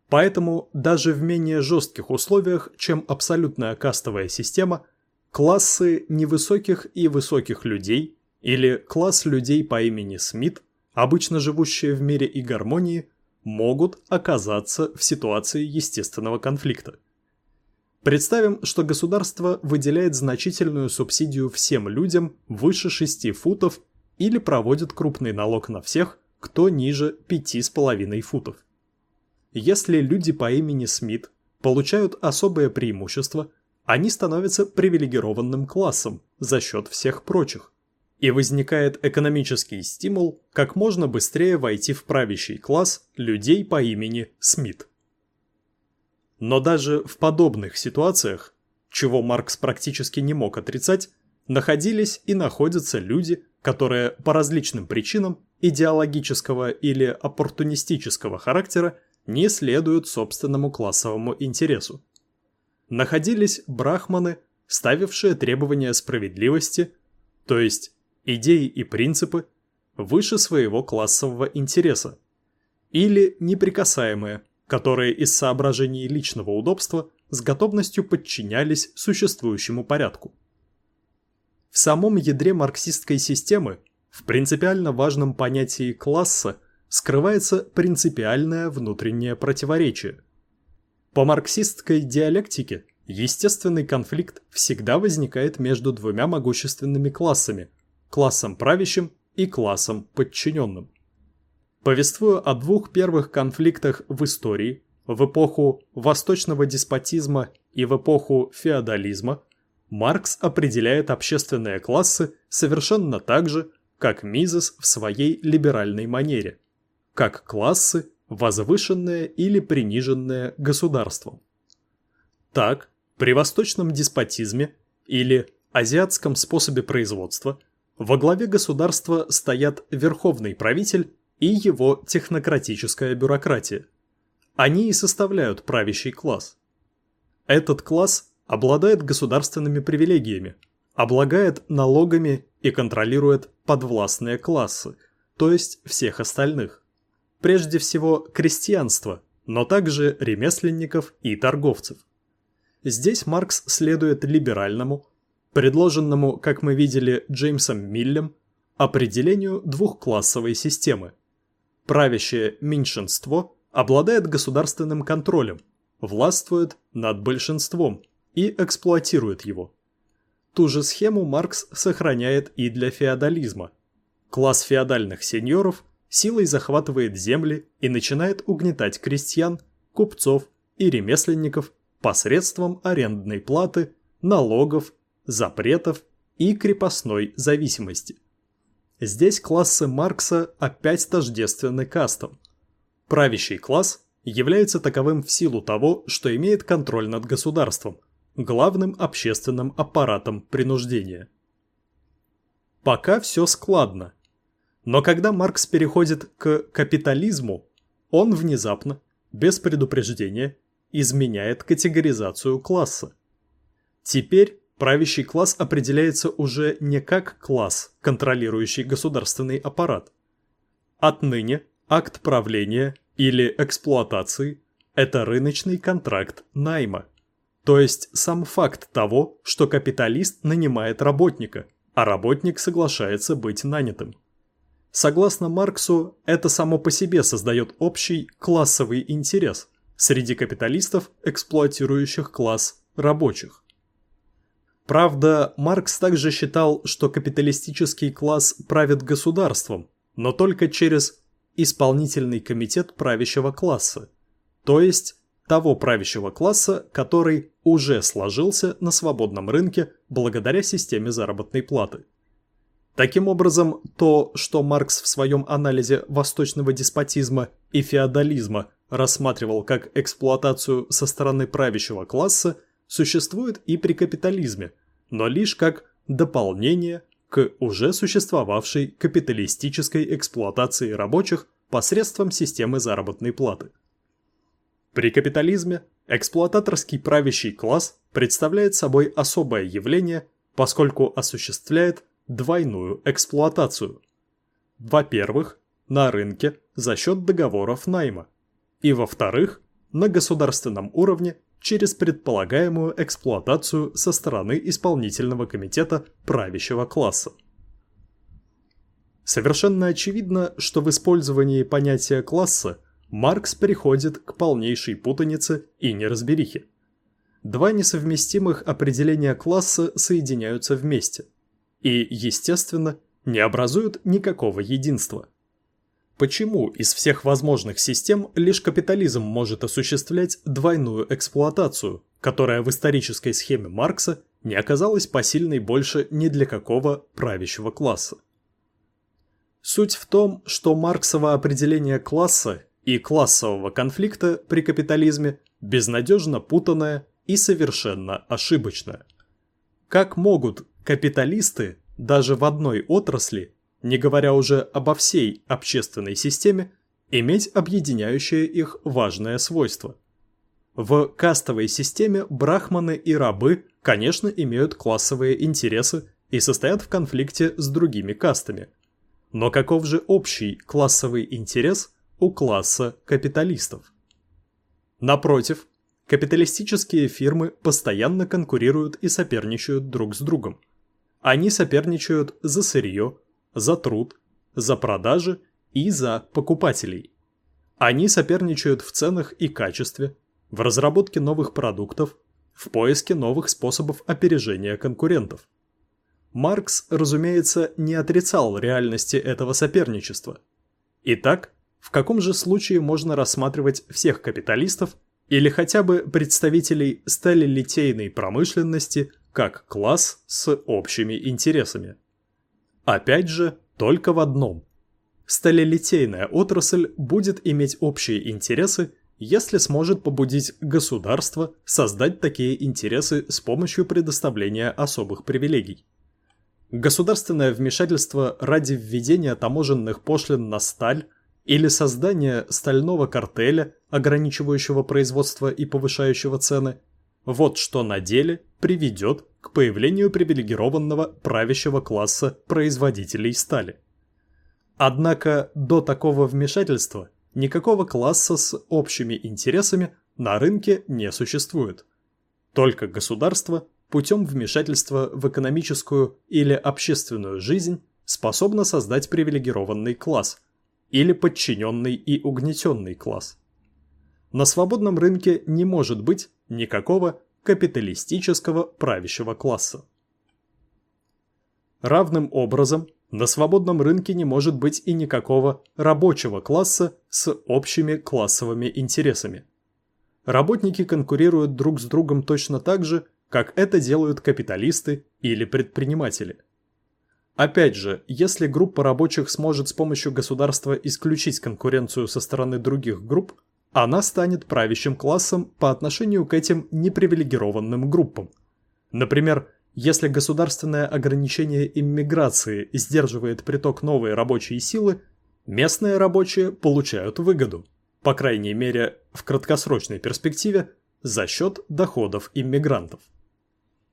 Поэтому даже в менее жестких условиях, чем абсолютная кастовая система, классы невысоких и высоких людей или класс людей по имени Смит, обычно живущие в мире и гармонии, могут оказаться в ситуации естественного конфликта. Представим, что государство выделяет значительную субсидию всем людям выше 6 футов или проводит крупный налог на всех, кто ниже 5,5 футов. Если люди по имени Смит получают особое преимущество, они становятся привилегированным классом за счет всех прочих. И возникает экономический стимул как можно быстрее войти в правящий класс людей по имени Смит. Но даже в подобных ситуациях, чего Маркс практически не мог отрицать, находились и находятся люди, которые по различным причинам идеологического или оппортунистического характера не следуют собственному классовому интересу. Находились брахманы, ставившие требования справедливости, то есть идеи и принципы, выше своего классового интереса, или неприкасаемые, которые из соображений личного удобства с готовностью подчинялись существующему порядку. В самом ядре марксистской системы, в принципиально важном понятии класса, скрывается принципиальное внутреннее противоречие. По марксистской диалектике естественный конфликт всегда возникает между двумя могущественными классами – классом правящим и классом подчиненным. Повествуя о двух первых конфликтах в истории, в эпоху восточного деспотизма и в эпоху феодализма, Маркс определяет общественные классы совершенно так же, как Мизес в своей либеральной манере – как классы, возвышенные или приниженные государством. Так, при восточном деспотизме или азиатском способе производства во главе государства стоят верховный правитель и его технократическая бюрократия. Они и составляют правящий класс. Этот класс обладает государственными привилегиями, облагает налогами и контролирует подвластные классы, то есть всех остальных прежде всего крестьянство, но также ремесленников и торговцев. Здесь Маркс следует либеральному, предложенному, как мы видели, Джеймсом Миллем, определению двухклассовой системы. Правящее меньшинство обладает государственным контролем, властвует над большинством и эксплуатирует его. Ту же схему Маркс сохраняет и для феодализма. Класс феодальных сеньоров – силой захватывает земли и начинает угнетать крестьян, купцов и ремесленников посредством арендной платы, налогов, запретов и крепостной зависимости. Здесь классы Маркса опять тождественны кастам. Правящий класс является таковым в силу того, что имеет контроль над государством, главным общественным аппаратом принуждения. Пока все складно. Но когда Маркс переходит к капитализму, он внезапно, без предупреждения, изменяет категоризацию класса. Теперь правящий класс определяется уже не как класс, контролирующий государственный аппарат. Отныне акт правления или эксплуатации – это рыночный контракт найма. То есть сам факт того, что капиталист нанимает работника, а работник соглашается быть нанятым. Согласно Марксу, это само по себе создает общий классовый интерес среди капиталистов, эксплуатирующих класс рабочих. Правда, Маркс также считал, что капиталистический класс правит государством, но только через исполнительный комитет правящего класса, то есть того правящего класса, который уже сложился на свободном рынке благодаря системе заработной платы. Таким образом, то, что Маркс в своем анализе восточного деспотизма и феодализма рассматривал как эксплуатацию со стороны правящего класса, существует и при капитализме, но лишь как дополнение к уже существовавшей капиталистической эксплуатации рабочих посредством системы заработной платы. При капитализме эксплуататорский правящий класс представляет собой особое явление, поскольку осуществляет двойную эксплуатацию. Во-первых, на рынке за счет договоров найма, и во-вторых, на государственном уровне через предполагаемую эксплуатацию со стороны исполнительного комитета правящего класса. Совершенно очевидно, что в использовании понятия класса Маркс переходит к полнейшей путанице и неразберихе. Два несовместимых определения класса соединяются вместе и, естественно, не образуют никакого единства – Почему из всех возможных систем лишь капитализм может осуществлять двойную эксплуатацию, которая в исторической схеме Маркса не оказалась посильной больше ни для какого правящего класса? Суть в том, что Марксово определение класса и классового конфликта при капитализме безнадежно путанное и совершенно ошибочное. Как могут капиталисты даже в одной отрасли не говоря уже обо всей общественной системе, иметь объединяющее их важное свойство. В кастовой системе брахманы и рабы, конечно, имеют классовые интересы и состоят в конфликте с другими кастами. Но каков же общий классовый интерес у класса капиталистов? Напротив, капиталистические фирмы постоянно конкурируют и соперничают друг с другом. Они соперничают за сырье, за труд, за продажи и за покупателей. Они соперничают в ценах и качестве, в разработке новых продуктов, в поиске новых способов опережения конкурентов. Маркс, разумеется, не отрицал реальности этого соперничества. Итак, в каком же случае можно рассматривать всех капиталистов или хотя бы представителей сталелитейной промышленности как класс с общими интересами? Опять же, только в одном. Сталелитейная отрасль будет иметь общие интересы, если сможет побудить государство создать такие интересы с помощью предоставления особых привилегий. Государственное вмешательство ради введения таможенных пошлин на сталь или создания стального картеля, ограничивающего производство и повышающего цены, вот что на деле приведет к появлению привилегированного правящего класса производителей стали. Однако до такого вмешательства никакого класса с общими интересами на рынке не существует. Только государство путем вмешательства в экономическую или общественную жизнь способно создать привилегированный класс или подчиненный и угнетенный класс. На свободном рынке не может быть никакого капиталистического правящего класса. Равным образом, на свободном рынке не может быть и никакого рабочего класса с общими классовыми интересами. Работники конкурируют друг с другом точно так же, как это делают капиталисты или предприниматели. Опять же, если группа рабочих сможет с помощью государства исключить конкуренцию со стороны других групп, она станет правящим классом по отношению к этим непривилегированным группам. Например, если государственное ограничение иммиграции сдерживает приток новой рабочей силы, местные рабочие получают выгоду, по крайней мере в краткосрочной перспективе, за счет доходов иммигрантов.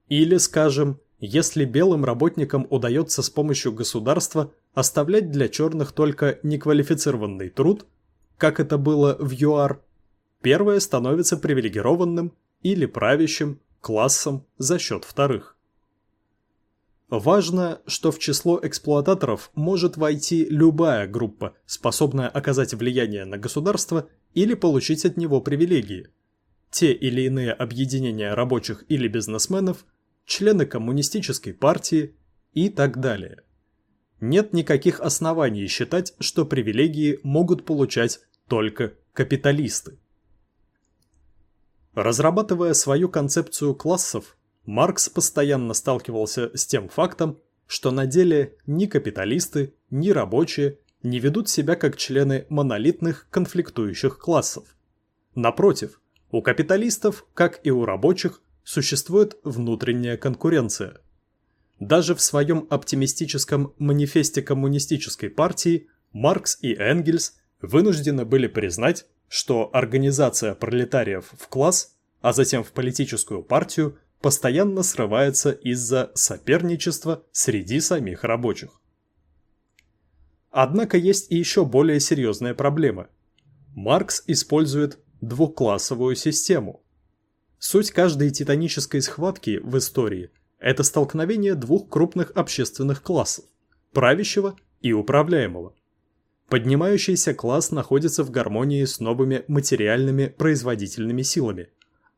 Или, скажем, если белым работникам удается с помощью государства оставлять для черных только неквалифицированный труд, как это было в ЮАР, первое становится привилегированным или правящим классом за счет вторых. Важно, что в число эксплуататоров может войти любая группа, способная оказать влияние на государство или получить от него привилегии. Те или иные объединения рабочих или бизнесменов, члены коммунистической партии и так далее. Нет никаких оснований считать, что привилегии могут получать только капиталисты. Разрабатывая свою концепцию классов, Маркс постоянно сталкивался с тем фактом, что на деле ни капиталисты, ни рабочие не ведут себя как члены монолитных конфликтующих классов. Напротив, у капиталистов, как и у рабочих, существует внутренняя конкуренция. Даже в своем оптимистическом манифесте коммунистической партии Маркс и Энгельс вынуждены были признать, что организация пролетариев в класс, а затем в политическую партию, постоянно срывается из-за соперничества среди самих рабочих. Однако есть и еще более серьезная проблема. Маркс использует двухклассовую систему. Суть каждой титанической схватки в истории – это столкновение двух крупных общественных классов – правящего и управляемого. Поднимающийся класс находится в гармонии с новыми материальными производительными силами,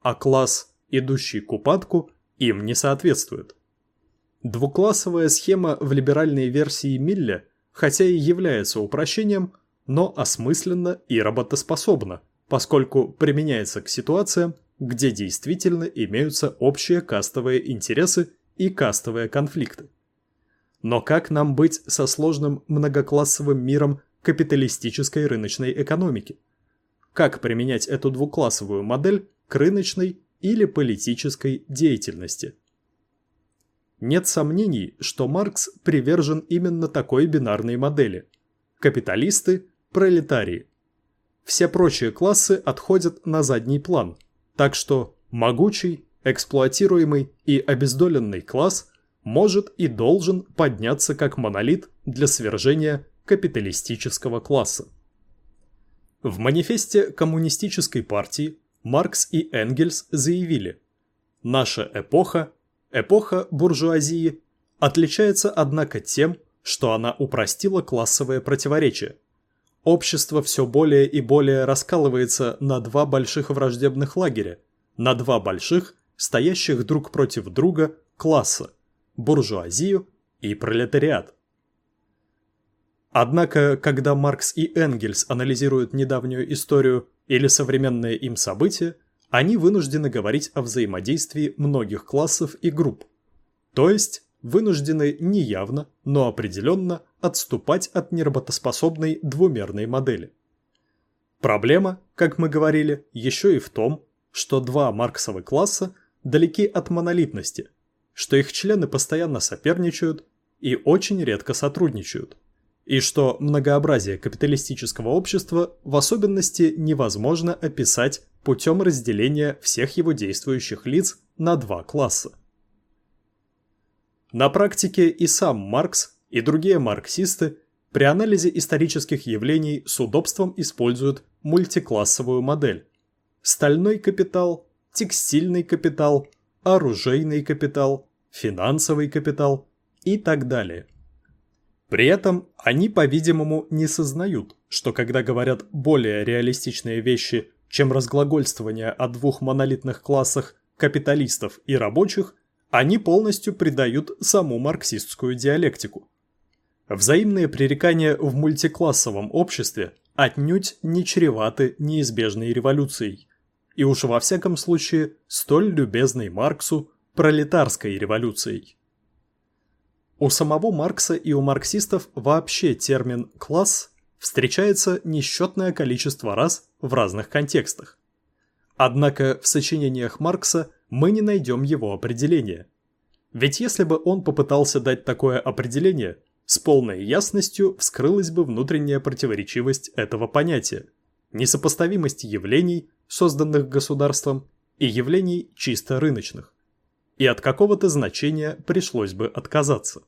а класс идущий к упадку, им не соответствует. Двуклассовая схема в либеральной версии Милля, хотя и является упрощением, но осмысленно и работоспособна, поскольку применяется к ситуациям, где действительно имеются общие кастовые интересы и кастовые конфликты. Но как нам быть со сложным многоклассовым миром капиталистической рыночной экономики? Как применять эту двуклассовую модель к рыночной или политической деятельности. Нет сомнений, что Маркс привержен именно такой бинарной модели. Капиталисты – пролетарии. Все прочие классы отходят на задний план, так что могучий, эксплуатируемый и обездоленный класс может и должен подняться как монолит для свержения капиталистического класса. В манифесте Коммунистической партии Маркс и Энгельс заявили, наша эпоха, эпоха буржуазии, отличается, однако, тем, что она упростила классовое противоречие. Общество все более и более раскалывается на два больших враждебных лагеря, на два больших, стоящих друг против друга, класса – буржуазию и пролетариат. Однако, когда Маркс и Энгельс анализируют недавнюю историю или современные им события, они вынуждены говорить о взаимодействии многих классов и групп. То есть вынуждены неявно, но определенно отступать от неработоспособной двумерной модели. Проблема, как мы говорили, еще и в том, что два марксовых класса далеки от монолитности, что их члены постоянно соперничают и очень редко сотрудничают и что многообразие капиталистического общества в особенности невозможно описать путем разделения всех его действующих лиц на два класса. На практике и сам Маркс, и другие марксисты при анализе исторических явлений с удобством используют мультиклассовую модель. Стальной капитал, текстильный капитал, оружейный капитал, финансовый капитал и так далее – при этом они, по-видимому, не сознают, что когда говорят более реалистичные вещи, чем разглагольствование о двух монолитных классах капиталистов и рабочих, они полностью предают саму марксистскую диалектику. Взаимные пререкания в мультиклассовом обществе отнюдь не чреваты неизбежной революцией, и уж во всяком случае столь любезной Марксу пролетарской революцией. У самого Маркса и у марксистов вообще термин «класс» встречается несчетное количество раз в разных контекстах. Однако в сочинениях Маркса мы не найдем его определения. Ведь если бы он попытался дать такое определение, с полной ясностью вскрылась бы внутренняя противоречивость этого понятия, несопоставимость явлений, созданных государством, и явлений чисто рыночных. И от какого-то значения пришлось бы отказаться.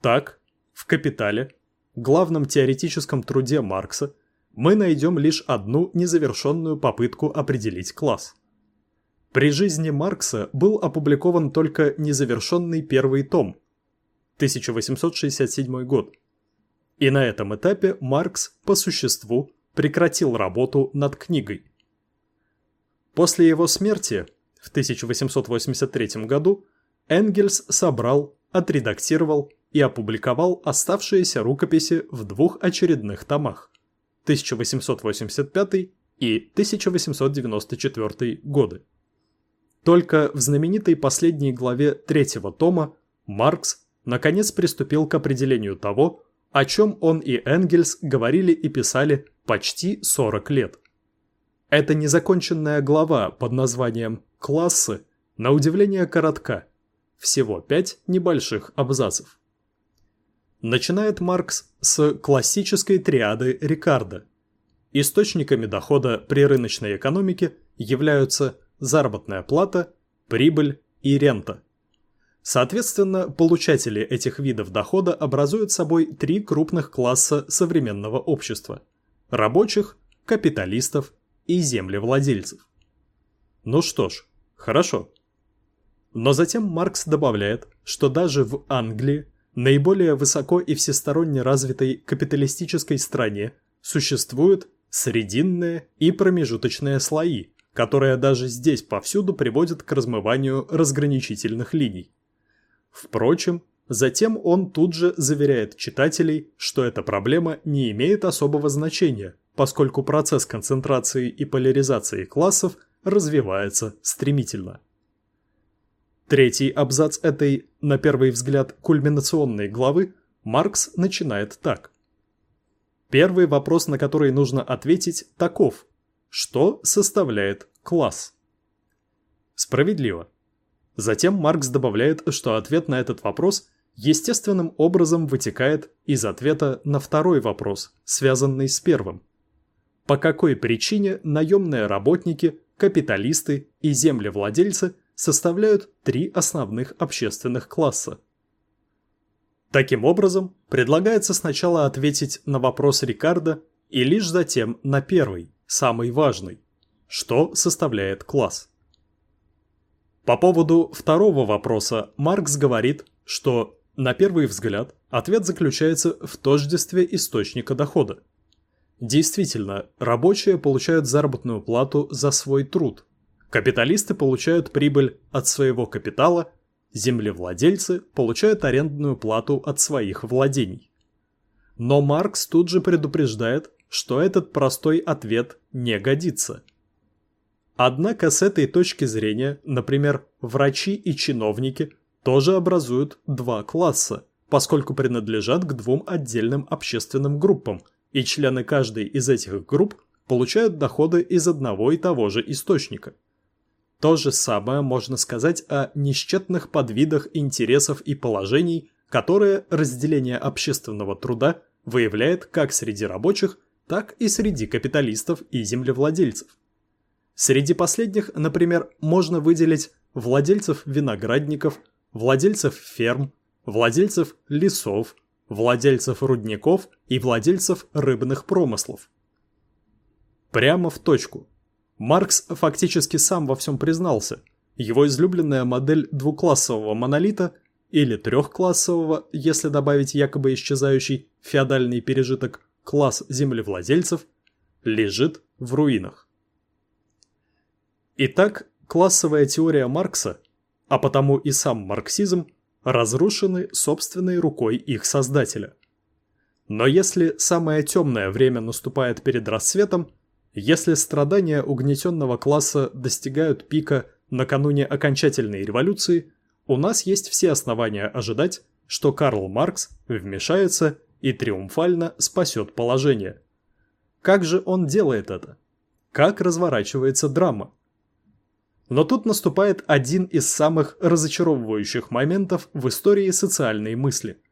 Так, в «Капитале», главном теоретическом труде Маркса, мы найдем лишь одну незавершенную попытку определить класс. При жизни Маркса был опубликован только незавершенный первый том, 1867 год. И на этом этапе Маркс, по существу, прекратил работу над книгой. После его смерти в 1883 году Энгельс собрал, отредактировал и опубликовал оставшиеся рукописи в двух очередных томах 1885 и 1894 годы. Только в знаменитой последней главе третьего тома Маркс наконец приступил к определению того, о чем он и Энгельс говорили и писали почти 40 лет. Эта незаконченная глава под названием «Классы» на удивление коротка, всего пять небольших абзацев. Начинает Маркс с классической триады Рикардо. Источниками дохода при рыночной экономике являются заработная плата, прибыль и рента. Соответственно, получатели этих видов дохода образуют собой три крупных класса современного общества – рабочих, капиталистов и землевладельцев. Ну что ж, хорошо. Но затем Маркс добавляет, что даже в Англии, наиболее высоко и всесторонне развитой капиталистической стране, существуют срединные и промежуточные слои, которые даже здесь повсюду приводят к размыванию разграничительных линий. Впрочем, затем он тут же заверяет читателей, что эта проблема не имеет особого значения, поскольку процесс концентрации и поляризации классов развивается стремительно. Третий абзац этой, на первый взгляд, кульминационной главы Маркс начинает так. Первый вопрос, на который нужно ответить, таков. Что составляет класс? Справедливо. Затем Маркс добавляет, что ответ на этот вопрос естественным образом вытекает из ответа на второй вопрос, связанный с первым. По какой причине наемные работники, капиталисты и землевладельцы составляют три основных общественных класса? Таким образом, предлагается сначала ответить на вопрос Рикардо и лишь затем на первый, самый важный. Что составляет класс? По поводу второго вопроса Маркс говорит, что, на первый взгляд, ответ заключается в тождестве источника дохода. Действительно, рабочие получают заработную плату за свой труд, капиталисты получают прибыль от своего капитала, землевладельцы получают арендную плату от своих владений. Но Маркс тут же предупреждает, что этот простой ответ не годится – Однако с этой точки зрения, например, врачи и чиновники тоже образуют два класса, поскольку принадлежат к двум отдельным общественным группам, и члены каждой из этих групп получают доходы из одного и того же источника. То же самое можно сказать о несчетных подвидах интересов и положений, которые разделение общественного труда выявляет как среди рабочих, так и среди капиталистов и землевладельцев. Среди последних, например, можно выделить владельцев виноградников, владельцев ферм, владельцев лесов, владельцев рудников и владельцев рыбных промыслов. Прямо в точку. Маркс фактически сам во всем признался. Его излюбленная модель двуклассового монолита или трехклассового, если добавить якобы исчезающий феодальный пережиток класс землевладельцев, лежит в руинах. Итак, классовая теория Маркса, а потому и сам марксизм, разрушены собственной рукой их создателя. Но если самое темное время наступает перед рассветом, если страдания угнетенного класса достигают пика накануне окончательной революции, у нас есть все основания ожидать, что Карл Маркс вмешается и триумфально спасет положение. Как же он делает это? Как разворачивается драма? Но тут наступает один из самых разочаровывающих моментов в истории социальной мысли.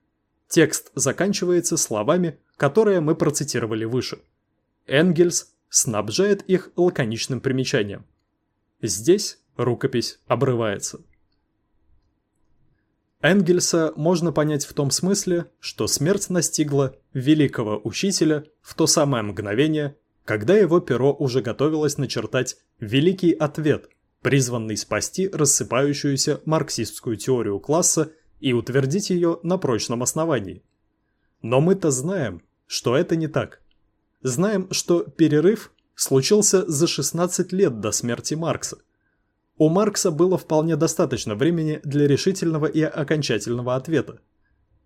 Текст заканчивается словами, которые мы процитировали выше. Энгельс снабжает их лаконичным примечанием. Здесь рукопись обрывается. Энгельса можно понять в том смысле, что смерть настигла великого учителя в то самое мгновение, когда его перо уже готовилось начертать великий ответ, призванный спасти рассыпающуюся марксистскую теорию класса и утвердить ее на прочном основании. Но мы-то знаем, что это не так. Знаем, что перерыв случился за 16 лет до смерти Маркса – у Маркса было вполне достаточно времени для решительного и окончательного ответа.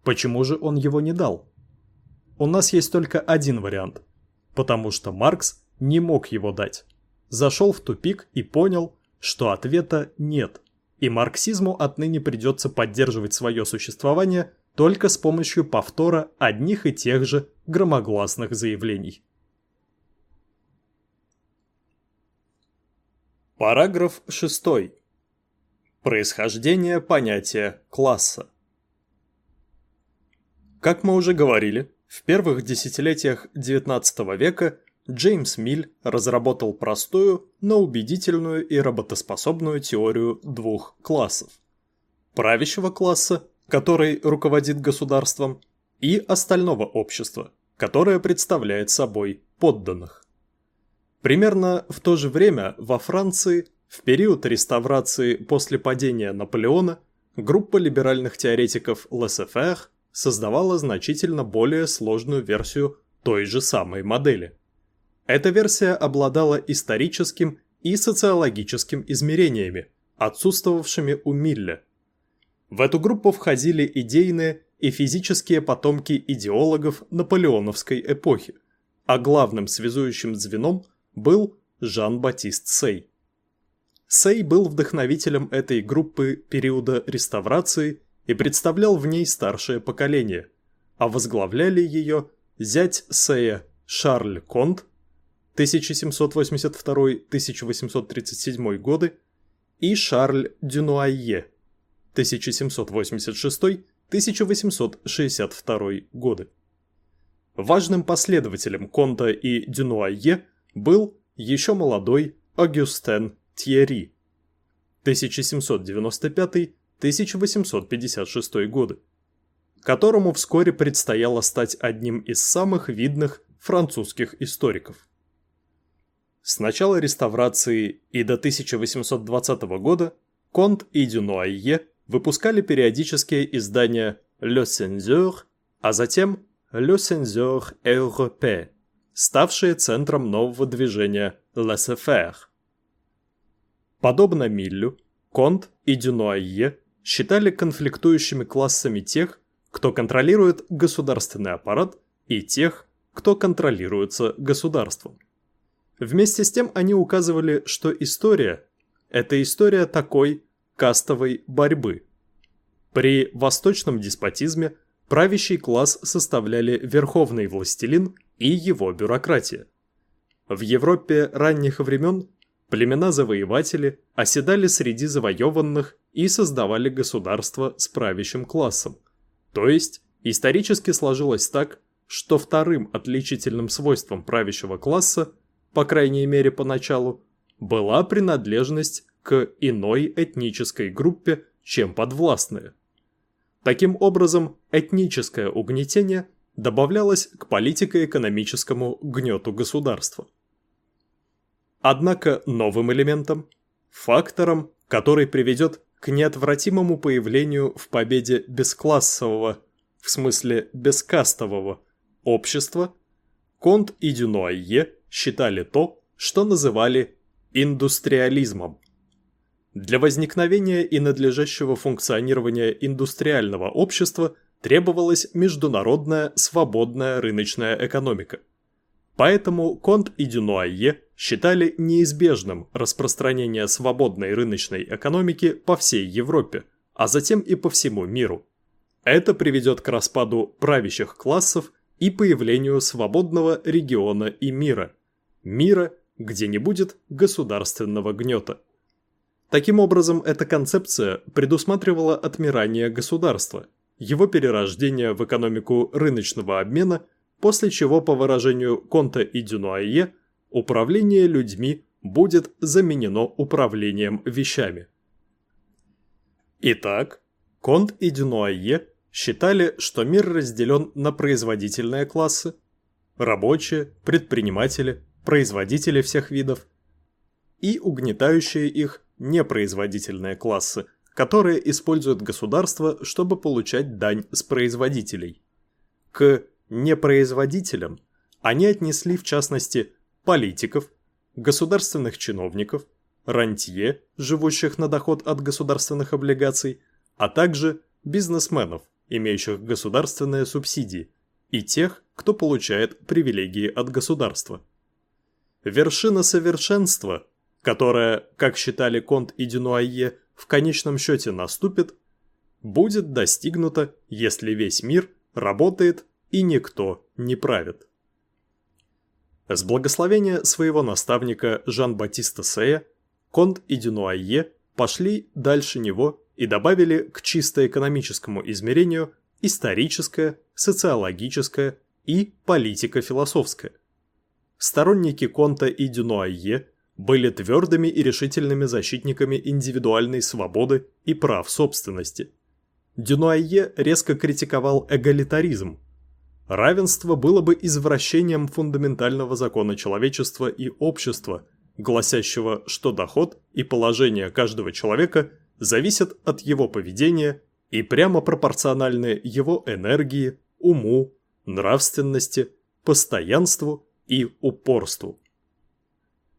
Почему же он его не дал? У нас есть только один вариант. Потому что Маркс не мог его дать. Зашел в тупик и понял, что ответа нет. И марксизму отныне придется поддерживать свое существование только с помощью повтора одних и тех же громогласных заявлений. Параграф 6. Происхождение понятия класса. Как мы уже говорили, в первых десятилетиях XIX века Джеймс Миль разработал простую, но убедительную и работоспособную теорию двух классов. Правящего класса, который руководит государством, и остального общества, которое представляет собой подданных. Примерно в то же время во Франции, в период реставрации после падения Наполеона, группа либеральных теоретиков ЛСФР создавала значительно более сложную версию той же самой модели. Эта версия обладала историческим и социологическим измерениями, отсутствовавшими у Милля. В эту группу входили идейные и физические потомки идеологов наполеоновской эпохи, а главным связующим звеном – был Жан-Батист Сей. Сей был вдохновителем этой группы периода реставрации и представлял в ней старшее поколение, а возглавляли ее зять Сея Шарль Конт 1782-1837 годы и Шарль Дюнуайе 1786-1862 годы. Важным последователем Конта и Дюнуайе был еще молодой Агюстен Тьерри 1795-1856 годы, которому вскоре предстояло стать одним из самых видных французских историков. С начала реставрации и до 1820 года Конт и Дюнуайе выпускали периодические издания «Le Censeur», а затем «Le Censeur Européen», ставшие центром нового движения laissez-faire. Подобно Миллю, Конт и Дюнуайе считали конфликтующими классами тех, кто контролирует государственный аппарат, и тех, кто контролируется государством. Вместе с тем они указывали, что история – это история такой кастовой борьбы. При восточном деспотизме правящий класс составляли верховный властелин и его бюрократия. В Европе ранних времен племена-завоеватели оседали среди завоеванных и создавали государство с правящим классом. То есть, исторически сложилось так, что вторым отличительным свойством правящего класса, по крайней мере поначалу, была принадлежность к иной этнической группе, чем подвластная. Таким образом, этническое угнетение добавлялось к политико-экономическому гнету государства. Однако новым элементом, фактором, который приведет к неотвратимому появлению в победе бесклассового, в смысле бескастового, общества, Конт и Дюнуайе считали то, что называли индустриализмом. Для возникновения и надлежащего функционирования индустриального общества требовалась международная свободная рыночная экономика. Поэтому Конт и Дюнуайе считали неизбежным распространение свободной рыночной экономики по всей Европе, а затем и по всему миру. Это приведет к распаду правящих классов и появлению свободного региона и мира. Мира, где не будет государственного гнета. Таким образом, эта концепция предусматривала отмирание государства, его перерождение в экономику рыночного обмена, после чего, по выражению Конта и Дюнуайе, управление людьми будет заменено управлением вещами. Итак, Конт и Дюнуайе считали, что мир разделен на производительные классы, рабочие, предприниматели, производители всех видов и угнетающие их непроизводительные классы, которые используют государство, чтобы получать дань с производителей. К непроизводителям они отнесли в частности политиков, государственных чиновников, рантье, живущих на доход от государственных облигаций, а также бизнесменов, имеющих государственные субсидии, и тех, кто получает привилегии от государства. Вершина совершенства, которая, как считали Конт и Дюнуайе, в конечном счете наступит, будет достигнута, если весь мир работает и никто не правит. С благословения своего наставника Жан-Батиста Сея, Конт и Дюнуайе пошли дальше него и добавили к чисто экономическому измерению историческое, социологическое и политико-философское. Сторонники Конта и Дюнуайе были твердыми и решительными защитниками индивидуальной свободы и прав собственности. Дюнуайе резко критиковал эгалитаризм, Равенство было бы извращением фундаментального закона человечества и общества, гласящего, что доход и положение каждого человека зависят от его поведения и прямо пропорциональны его энергии, уму, нравственности, постоянству и упорству.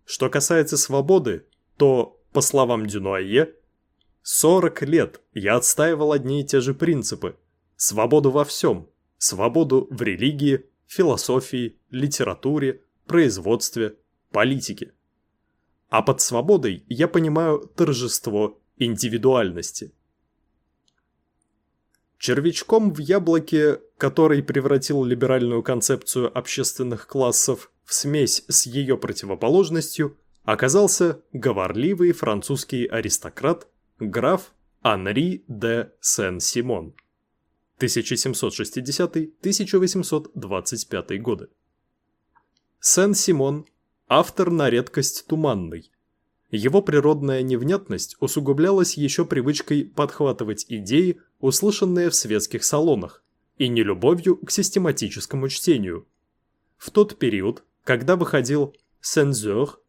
Что касается свободы, то, по словам Дюнуае, 40 лет я отстаивал одни и те же принципы – свободу во всем – свободу в религии, философии, литературе, производстве, политике. А под свободой я понимаю торжество индивидуальности. Червячком в яблоке, который превратил либеральную концепцию общественных классов в смесь с ее противоположностью, оказался говорливый французский аристократ граф Анри де Сен-Симон. 1760-1825 годы. Сен-Симон – автор на редкость туманный. Его природная невнятность усугублялась еще привычкой подхватывать идеи, услышанные в светских салонах, и нелюбовью к систематическому чтению. В тот период, когда выходил Сен-Зёр,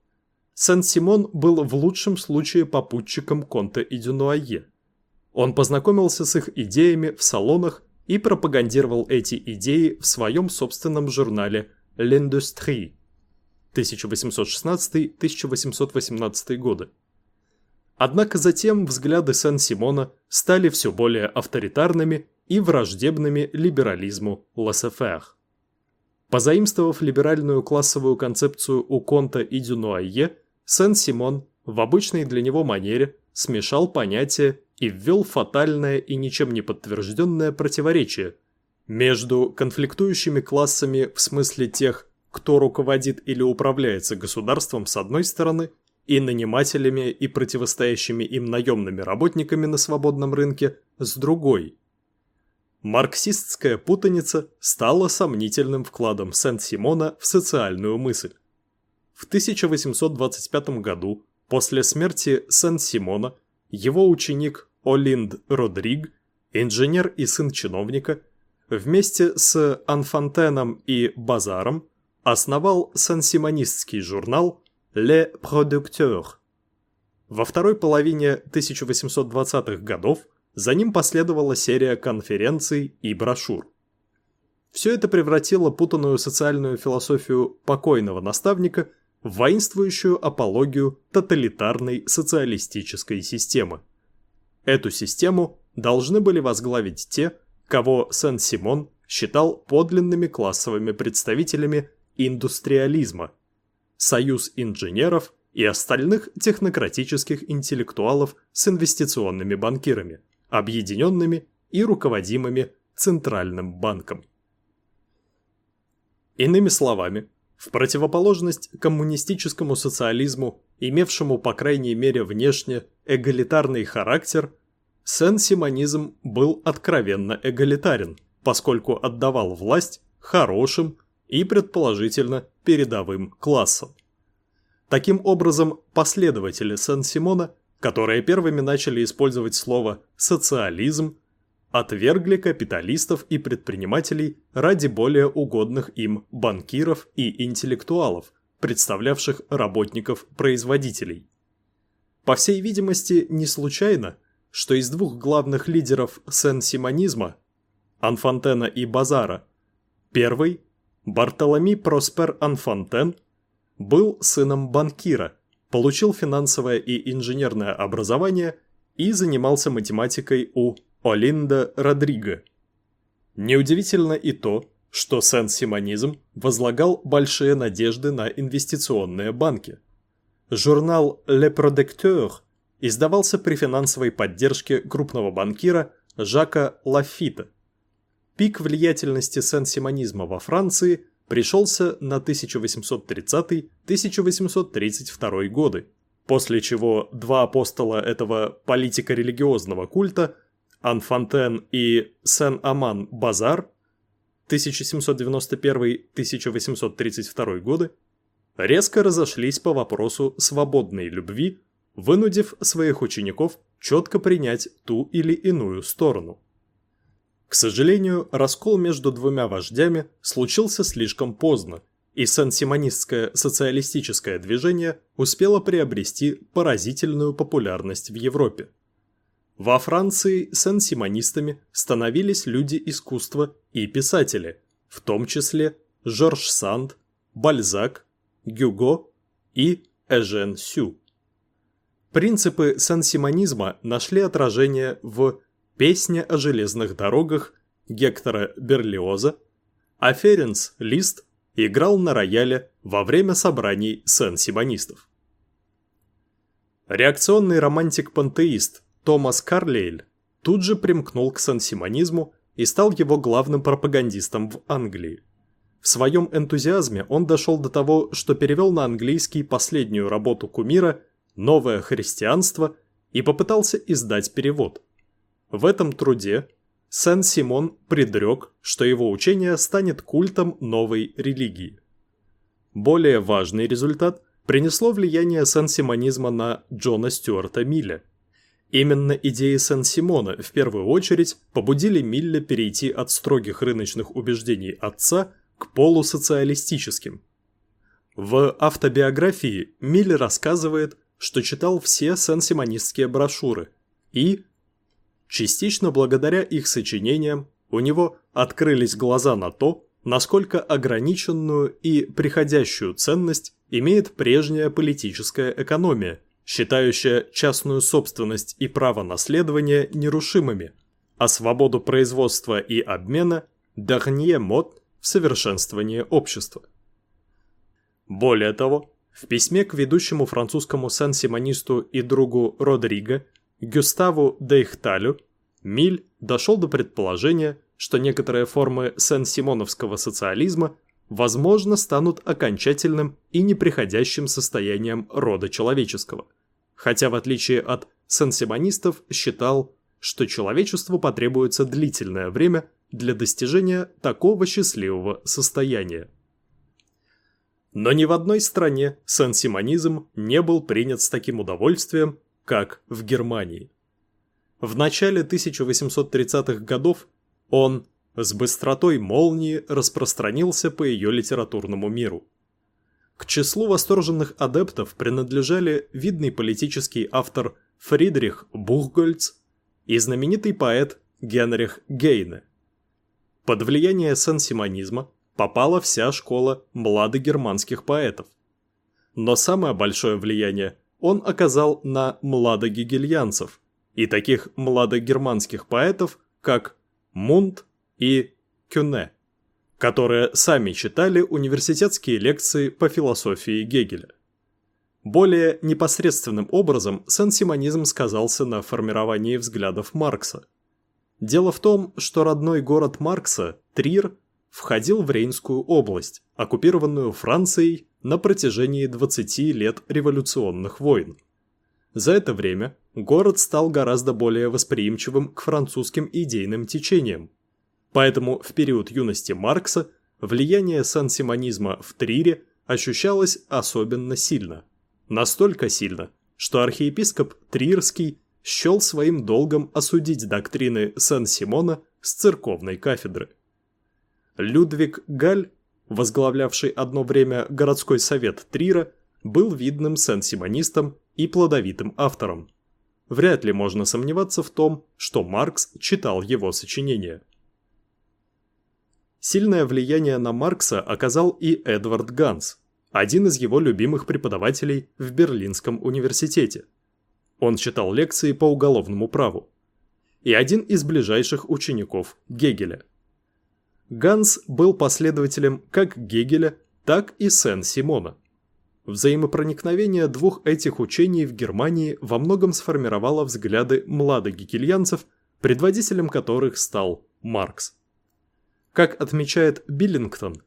Сен-Симон был в лучшем случае попутчиком Конта и Дюнуае – он познакомился с их идеями в салонах и пропагандировал эти идеи в своем собственном журнале «L'Industrie» 1816-1818 годы. Однако затем взгляды Сен-Симона стали все более авторитарными и враждебными либерализму лассефер. Позаимствовав либеральную классовую концепцию у Конта и Дюнуайе, Сен-Симон в обычной для него манере смешал понятия и ввел фатальное и ничем не подтвержденное противоречие между конфликтующими классами в смысле тех, кто руководит или управляется государством с одной стороны, и нанимателями и противостоящими им наемными работниками на свободном рынке с другой. Марксистская путаница стала сомнительным вкладом Сен-Симона в социальную мысль. В 1825 году, после смерти Сен-Симона, его ученик Олинд Родриг, инженер и сын чиновника, вместе с Анфантеном и Базаром основал сансимонистский журнал «Le Producteur». Во второй половине 1820-х годов за ним последовала серия конференций и брошюр. Все это превратило путанную социальную философию покойного наставника в воинствующую апологию тоталитарной социалистической системы. Эту систему должны были возглавить те, кого Сен-Симон считал подлинными классовыми представителями индустриализма, союз инженеров и остальных технократических интеллектуалов с инвестиционными банкирами, объединенными и руководимыми Центральным банком. Иными словами, в противоположность коммунистическому социализму, имевшему по крайней мере внешне эгалитарный характер, сен-симонизм был откровенно эгалитарен, поскольку отдавал власть хорошим и, предположительно, передовым классам. Таким образом, последователи Сен-Симона, которые первыми начали использовать слово «социализм», отвергли капиталистов и предпринимателей ради более угодных им банкиров и интеллектуалов, представлявших работников-производителей. По всей видимости, не случайно, что из двух главных лидеров сен-симонизма, Анфантена и Базара, первый, Бартоломи Проспер Анфантен, был сыном банкира, получил финансовое и инженерное образование и занимался математикой у Олинда Родриго. Неудивительно и то, что сен-симонизм возлагал большие надежды на инвестиционные банки. Журнал «Le Producteur» издавался при финансовой поддержке крупного банкира Жака Лафита. Пик влиятельности сен-симонизма во Франции пришелся на 1830-1832 годы, после чего два апостола этого политико-религиозного культа – Анфантен и Сен-Аман-Базар 1791-1832 годы резко разошлись по вопросу свободной любви, вынудив своих учеников четко принять ту или иную сторону. К сожалению, раскол между двумя вождями случился слишком поздно, и сен-симонистское социалистическое движение успело приобрести поразительную популярность в Европе. Во Франции сен-симонистами становились люди искусства и писатели, в том числе Жорж Санд, Бальзак, Гюго и Эжен Сю. Принципы сен-симонизма нашли отражение в «Песне о железных дорогах» Гектора Берлиоза, а Ференс Лист играл на рояле во время собраний сен-симонистов. Реакционный романтик-пантеист Томас Карлейль тут же примкнул к сансимонизму и стал его главным пропагандистом в Англии. В своем энтузиазме он дошел до того, что перевел на английский последнюю работу кумира «Новое христианство» и попытался издать перевод. В этом труде Сен-Симон предрек, что его учение станет культом новой религии. Более важный результат принесло влияние сен-симонизма на Джона Стюарта Милля – Именно идеи Сен-Симона в первую очередь побудили Милля перейти от строгих рыночных убеждений отца к полусоциалистическим. В автобиографии Миль рассказывает, что читал все сен-симонистские брошюры и, частично благодаря их сочинениям, у него открылись глаза на то, насколько ограниченную и приходящую ценность имеет прежняя политическая экономия – считающая частную собственность и право наследования нерушимыми, а свободу производства и обмена – dernier мод в совершенствовании общества. Более того, в письме к ведущему французскому сен-симонисту и другу Родриго Гюставу Дейхталю Миль дошел до предположения, что некоторые формы сен-симоновского социализма возможно станут окончательным и неприходящим состоянием рода человеческого хотя в отличие от сенсибонистов считал, что человечеству потребуется длительное время для достижения такого счастливого состояния. Но ни в одной стране сенсимонизм не был принят с таким удовольствием, как в Германии. В начале 1830-х годов он с быстротой молнии распространился по ее литературному миру. К числу восторженных адептов принадлежали видный политический автор Фридрих Бухгольц и знаменитый поэт Генрих Гейне. Под влияние сенсимонизма попала вся школа младогерманских поэтов. Но самое большое влияние он оказал на младогегельянцев и таких младогерманских поэтов, как Мунт и Кюне которые сами читали университетские лекции по философии Гегеля. Более непосредственным образом сен-симонизм сказался на формировании взглядов Маркса. Дело в том, что родной город Маркса, Трир, входил в Рейнскую область, оккупированную Францией на протяжении 20 лет революционных войн. За это время город стал гораздо более восприимчивым к французским идейным течениям. Поэтому в период юности Маркса влияние сан-симонизма в Трире ощущалось особенно сильно. Настолько сильно, что архиепископ Трирский счел своим долгом осудить доктрины Сан-Симона с церковной кафедры. Людвиг Галь, возглавлявший одно время городской совет Трира, был видным сан-симонистом и плодовитым автором. Вряд ли можно сомневаться в том, что Маркс читал его сочинения. Сильное влияние на Маркса оказал и Эдвард Ганс, один из его любимых преподавателей в Берлинском университете. Он читал лекции по уголовному праву. И один из ближайших учеников Гегеля. Ганс был последователем как Гегеля, так и Сен-Симона. Взаимопроникновение двух этих учений в Германии во многом сформировало взгляды младогегельянцев, предводителем которых стал Маркс. Как отмечает Биллингтон,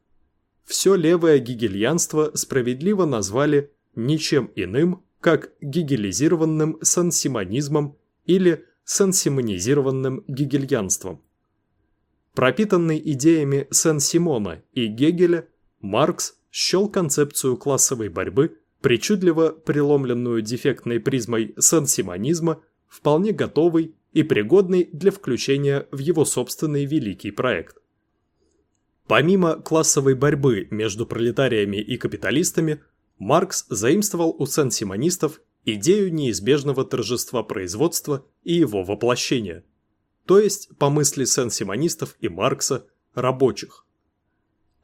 все левое гегельянство справедливо назвали ничем иным, как гегелизированным сансимонизмом или сансимонизированным гегельянством. Пропитанный идеями Сен-Симона и Гегеля, Маркс счел концепцию классовой борьбы, причудливо преломленную дефектной призмой сен-симонизма, вполне готовой и пригодной для включения в его собственный великий проект. Помимо классовой борьбы между пролетариями и капиталистами, Маркс заимствовал у сен-симонистов идею неизбежного торжества производства и его воплощения, то есть, по мысли сен-симонистов и Маркса, рабочих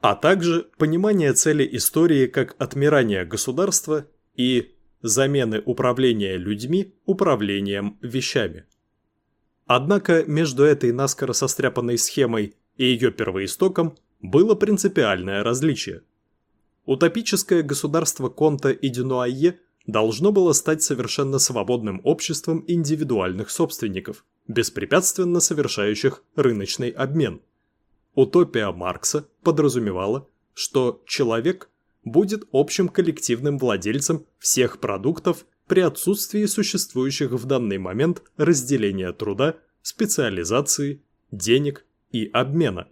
а также понимание цели истории как отмирания государства и замены управления людьми управлением вещами. Однако между этой наскоро состряпанной схемой и ее первоистоком было принципиальное различие. Утопическое государство Конта и Дюнуайе должно было стать совершенно свободным обществом индивидуальных собственников, беспрепятственно совершающих рыночный обмен – Утопия Маркса подразумевала, что человек будет общим коллективным владельцем всех продуктов при отсутствии существующих в данный момент разделения труда, специализации, денег и обмена.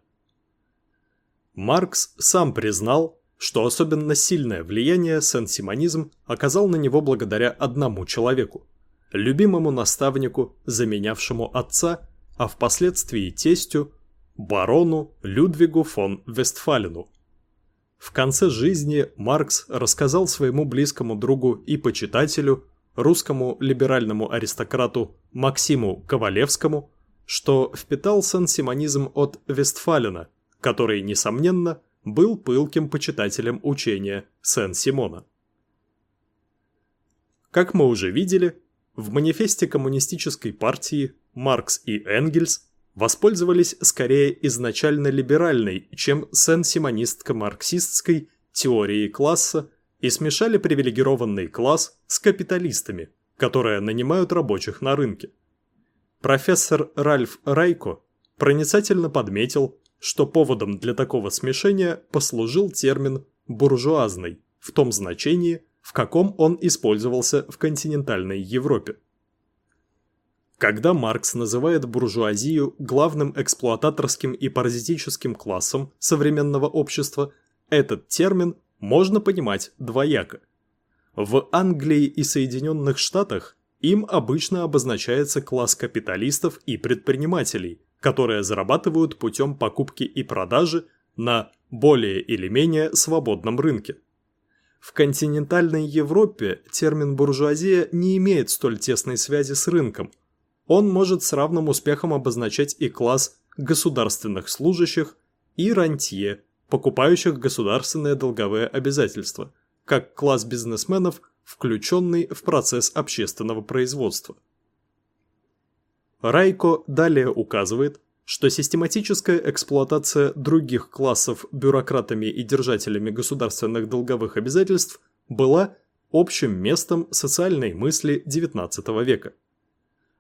Маркс сам признал, что особенно сильное влияние сен-симонизм оказал на него благодаря одному человеку, любимому наставнику, заменявшему отца, а впоследствии тестю барону Людвигу фон Вестфалену. В конце жизни Маркс рассказал своему близкому другу и почитателю, русскому либеральному аристократу Максиму Ковалевскому, что впитал сен-симонизм от Вестфалена, который, несомненно, был пылким почитателем учения Сен-Симона. Как мы уже видели, в манифесте коммунистической партии Маркс и Энгельс воспользовались скорее изначально либеральной, чем сен-симонистско-марксистской теорией класса и смешали привилегированный класс с капиталистами, которые нанимают рабочих на рынке. Профессор Ральф Райко проницательно подметил, что поводом для такого смешения послужил термин «буржуазный» в том значении, в каком он использовался в континентальной Европе. Когда Маркс называет буржуазию главным эксплуататорским и паразитическим классом современного общества, этот термин можно понимать двояко. В Англии и Соединенных Штатах им обычно обозначается класс капиталистов и предпринимателей, которые зарабатывают путем покупки и продажи на более или менее свободном рынке. В континентальной Европе термин «буржуазия» не имеет столь тесной связи с рынком – он может с равным успехом обозначать и класс государственных служащих и рантье, покупающих государственные долговые обязательства, как класс бизнесменов, включенный в процесс общественного производства. Райко далее указывает, что систематическая эксплуатация других классов бюрократами и держателями государственных долговых обязательств была общим местом социальной мысли XIX века.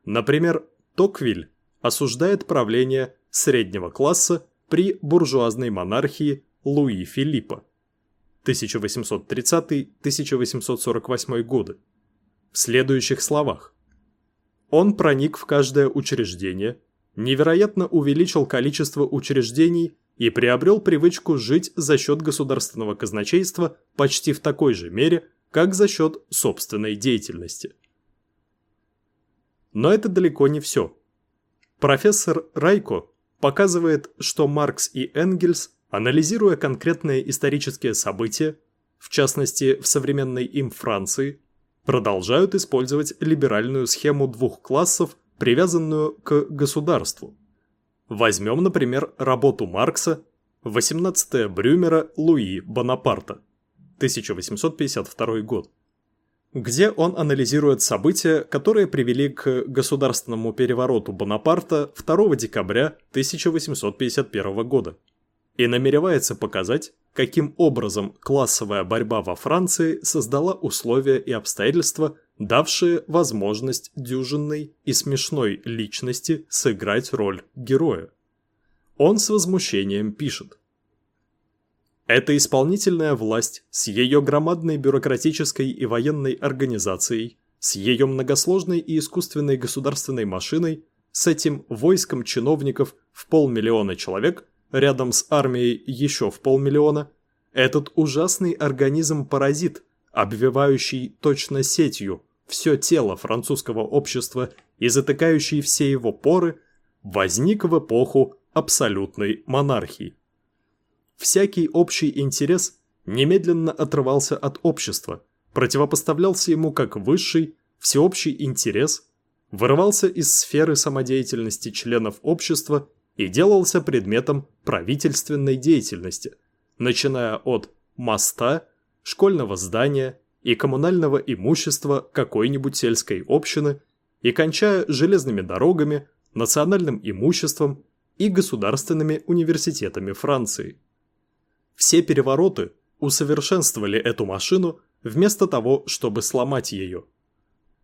Например, Токвиль осуждает правление среднего класса при буржуазной монархии Луи Филиппа 1830-1848 годы в следующих словах. Он проник в каждое учреждение, невероятно увеличил количество учреждений и приобрел привычку жить за счет государственного казначейства почти в такой же мере, как за счет собственной деятельности. Но это далеко не все. Профессор Райко показывает, что Маркс и Энгельс, анализируя конкретные исторические события, в частности в современной им Франции, продолжают использовать либеральную схему двух классов, привязанную к государству. Возьмем, например, работу Маркса «18 Брюмера Луи Бонапарта» 1852 год, где он анализирует события, которые привели к государственному перевороту Бонапарта 2 декабря 1851 года и намеревается показать, каким образом классовая борьба во Франции создала условия и обстоятельства, давшие возможность дюжинной и смешной личности сыграть роль героя. Он с возмущением пишет. Эта исполнительная власть с ее громадной бюрократической и военной организацией, с ее многосложной и искусственной государственной машиной, с этим войском чиновников в полмиллиона человек – рядом с армией еще в полмиллиона, этот ужасный организм-паразит, обвивающий точно сетью все тело французского общества и затыкающий все его поры, возник в эпоху абсолютной монархии. Всякий общий интерес немедленно отрывался от общества, противопоставлялся ему как высший, всеобщий интерес, вырывался из сферы самодеятельности членов общества и делался предметом правительственной деятельности, начиная от моста, школьного здания и коммунального имущества какой-нибудь сельской общины и кончая железными дорогами, национальным имуществом и государственными университетами Франции. Все перевороты усовершенствовали эту машину вместо того, чтобы сломать ее –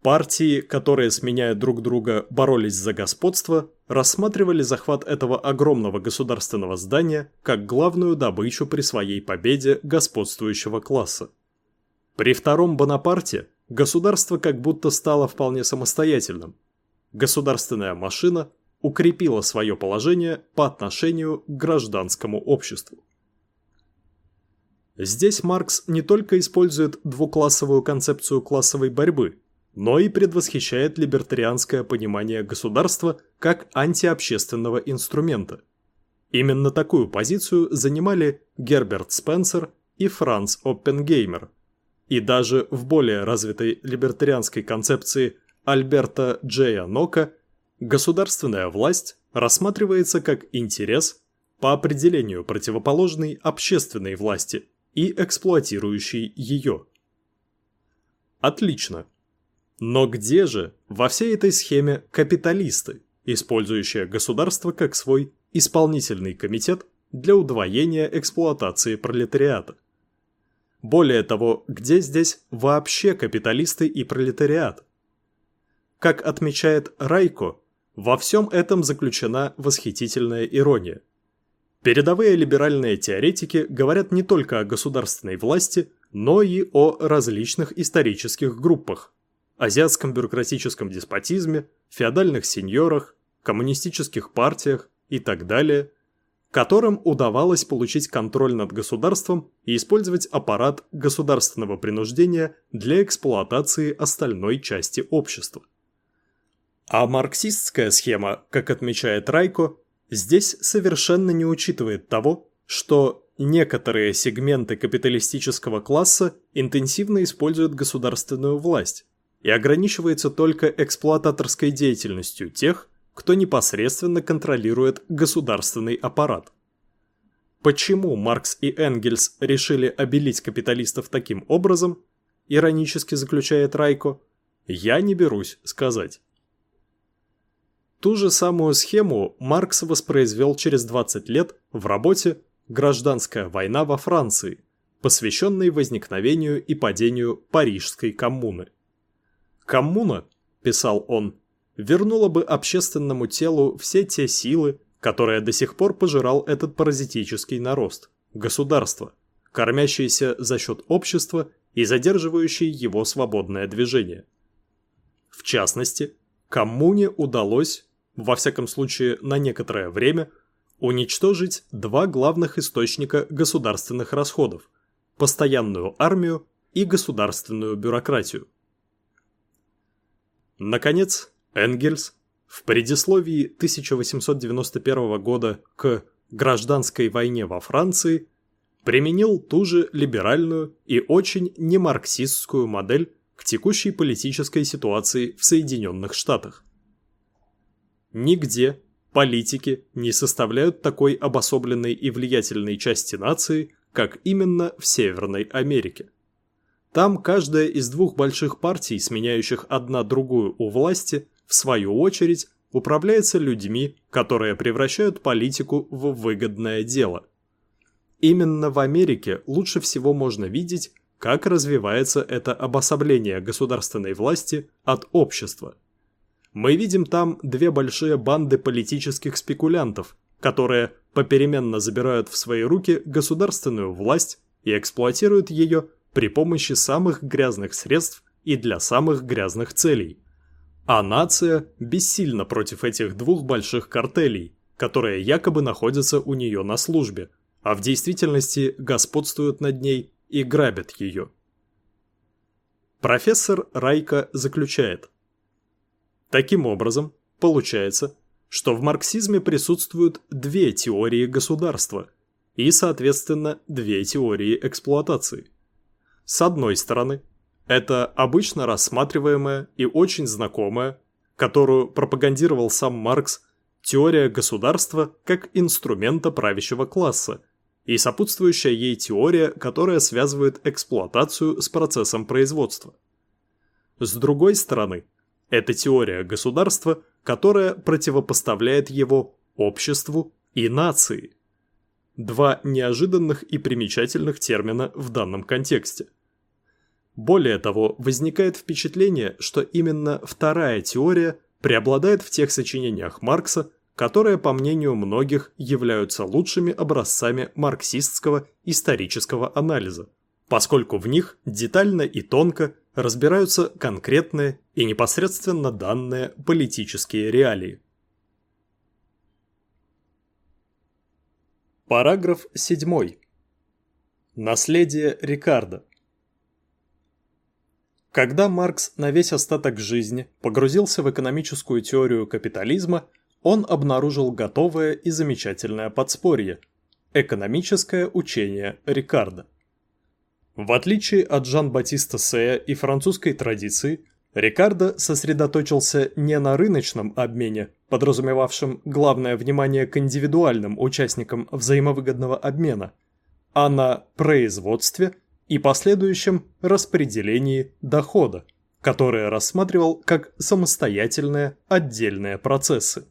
Партии, которые, сменяя друг друга, боролись за господство, рассматривали захват этого огромного государственного здания как главную добычу при своей победе господствующего класса. При втором Бонапарте государство как будто стало вполне самостоятельным. Государственная машина укрепила свое положение по отношению к гражданскому обществу. Здесь Маркс не только использует двуклассовую концепцию классовой борьбы – но и предвосхищает либертарианское понимание государства как антиобщественного инструмента. Именно такую позицию занимали Герберт Спенсер и Франц Оппенгеймер. И даже в более развитой либертарианской концепции Альберта Джея Нока государственная власть рассматривается как интерес по определению противоположной общественной власти и эксплуатирующей ее. Отлично. Но где же во всей этой схеме капиталисты, использующие государство как свой исполнительный комитет для удвоения эксплуатации пролетариата? Более того, где здесь вообще капиталисты и пролетариат? Как отмечает Райко, во всем этом заключена восхитительная ирония. Передовые либеральные теоретики говорят не только о государственной власти, но и о различных исторических группах, азиатском бюрократическом деспотизме, феодальных сеньорах, коммунистических партиях и так далее, которым удавалось получить контроль над государством и использовать аппарат государственного принуждения для эксплуатации остальной части общества. А марксистская схема, как отмечает Райко, здесь совершенно не учитывает того, что некоторые сегменты капиталистического класса интенсивно используют государственную власть, и ограничивается только эксплуататорской деятельностью тех, кто непосредственно контролирует государственный аппарат. Почему Маркс и Энгельс решили обелить капиталистов таким образом, иронически заключает Райко, я не берусь сказать. Ту же самую схему Маркс воспроизвел через 20 лет в работе «Гражданская война во Франции» посвященный возникновению и падению Парижской коммуны. «Коммуна», – писал он, – вернула бы общественному телу все те силы, которые до сих пор пожирал этот паразитический нарост – государство, кормящееся за счет общества и задерживающее его свободное движение. В частности, коммуне удалось, во всяком случае на некоторое время, уничтожить два главных источника государственных расходов – постоянную армию и государственную бюрократию. Наконец, Энгельс в предисловии 1891 года к «Гражданской войне во Франции» применил ту же либеральную и очень немарксистскую модель к текущей политической ситуации в Соединенных Штатах. Нигде политики не составляют такой обособленной и влиятельной части нации, как именно в Северной Америке. Там каждая из двух больших партий, сменяющих одна другую у власти, в свою очередь, управляется людьми, которые превращают политику в выгодное дело. Именно в Америке лучше всего можно видеть, как развивается это обособление государственной власти от общества. Мы видим там две большие банды политических спекулянтов, которые попеременно забирают в свои руки государственную власть и эксплуатируют ее при помощи самых грязных средств и для самых грязных целей. А нация бессильна против этих двух больших картелей, которые якобы находятся у нее на службе, а в действительности господствуют над ней и грабят ее. Профессор Райка заключает. Таким образом, получается, что в марксизме присутствуют две теории государства и, соответственно, две теории эксплуатации. С одной стороны, это обычно рассматриваемая и очень знакомая, которую пропагандировал сам Маркс, теория государства как инструмента правящего класса – и сопутствующая ей теория, которая связывает эксплуатацию с процессом производства. С другой стороны, это теория государства, которая противопоставляет его обществу и нации. Два неожиданных и примечательных термина в данном контексте. Более того, возникает впечатление, что именно вторая теория преобладает в тех сочинениях Маркса, которые, по мнению многих, являются лучшими образцами марксистского исторического анализа, поскольку в них детально и тонко разбираются конкретные и непосредственно данные политические реалии. Параграф 7. Наследие Рикардо. Когда Маркс на весь остаток жизни погрузился в экономическую теорию капитализма – он обнаружил готовое и замечательное подспорье – экономическое учение Рикардо. В отличие от Жан-Батиста Сея и французской традиции, Рикардо сосредоточился не на рыночном обмене, подразумевавшем главное внимание к индивидуальным участникам взаимовыгодного обмена, а на производстве и последующем распределении дохода, которое рассматривал как самостоятельные отдельные процессы.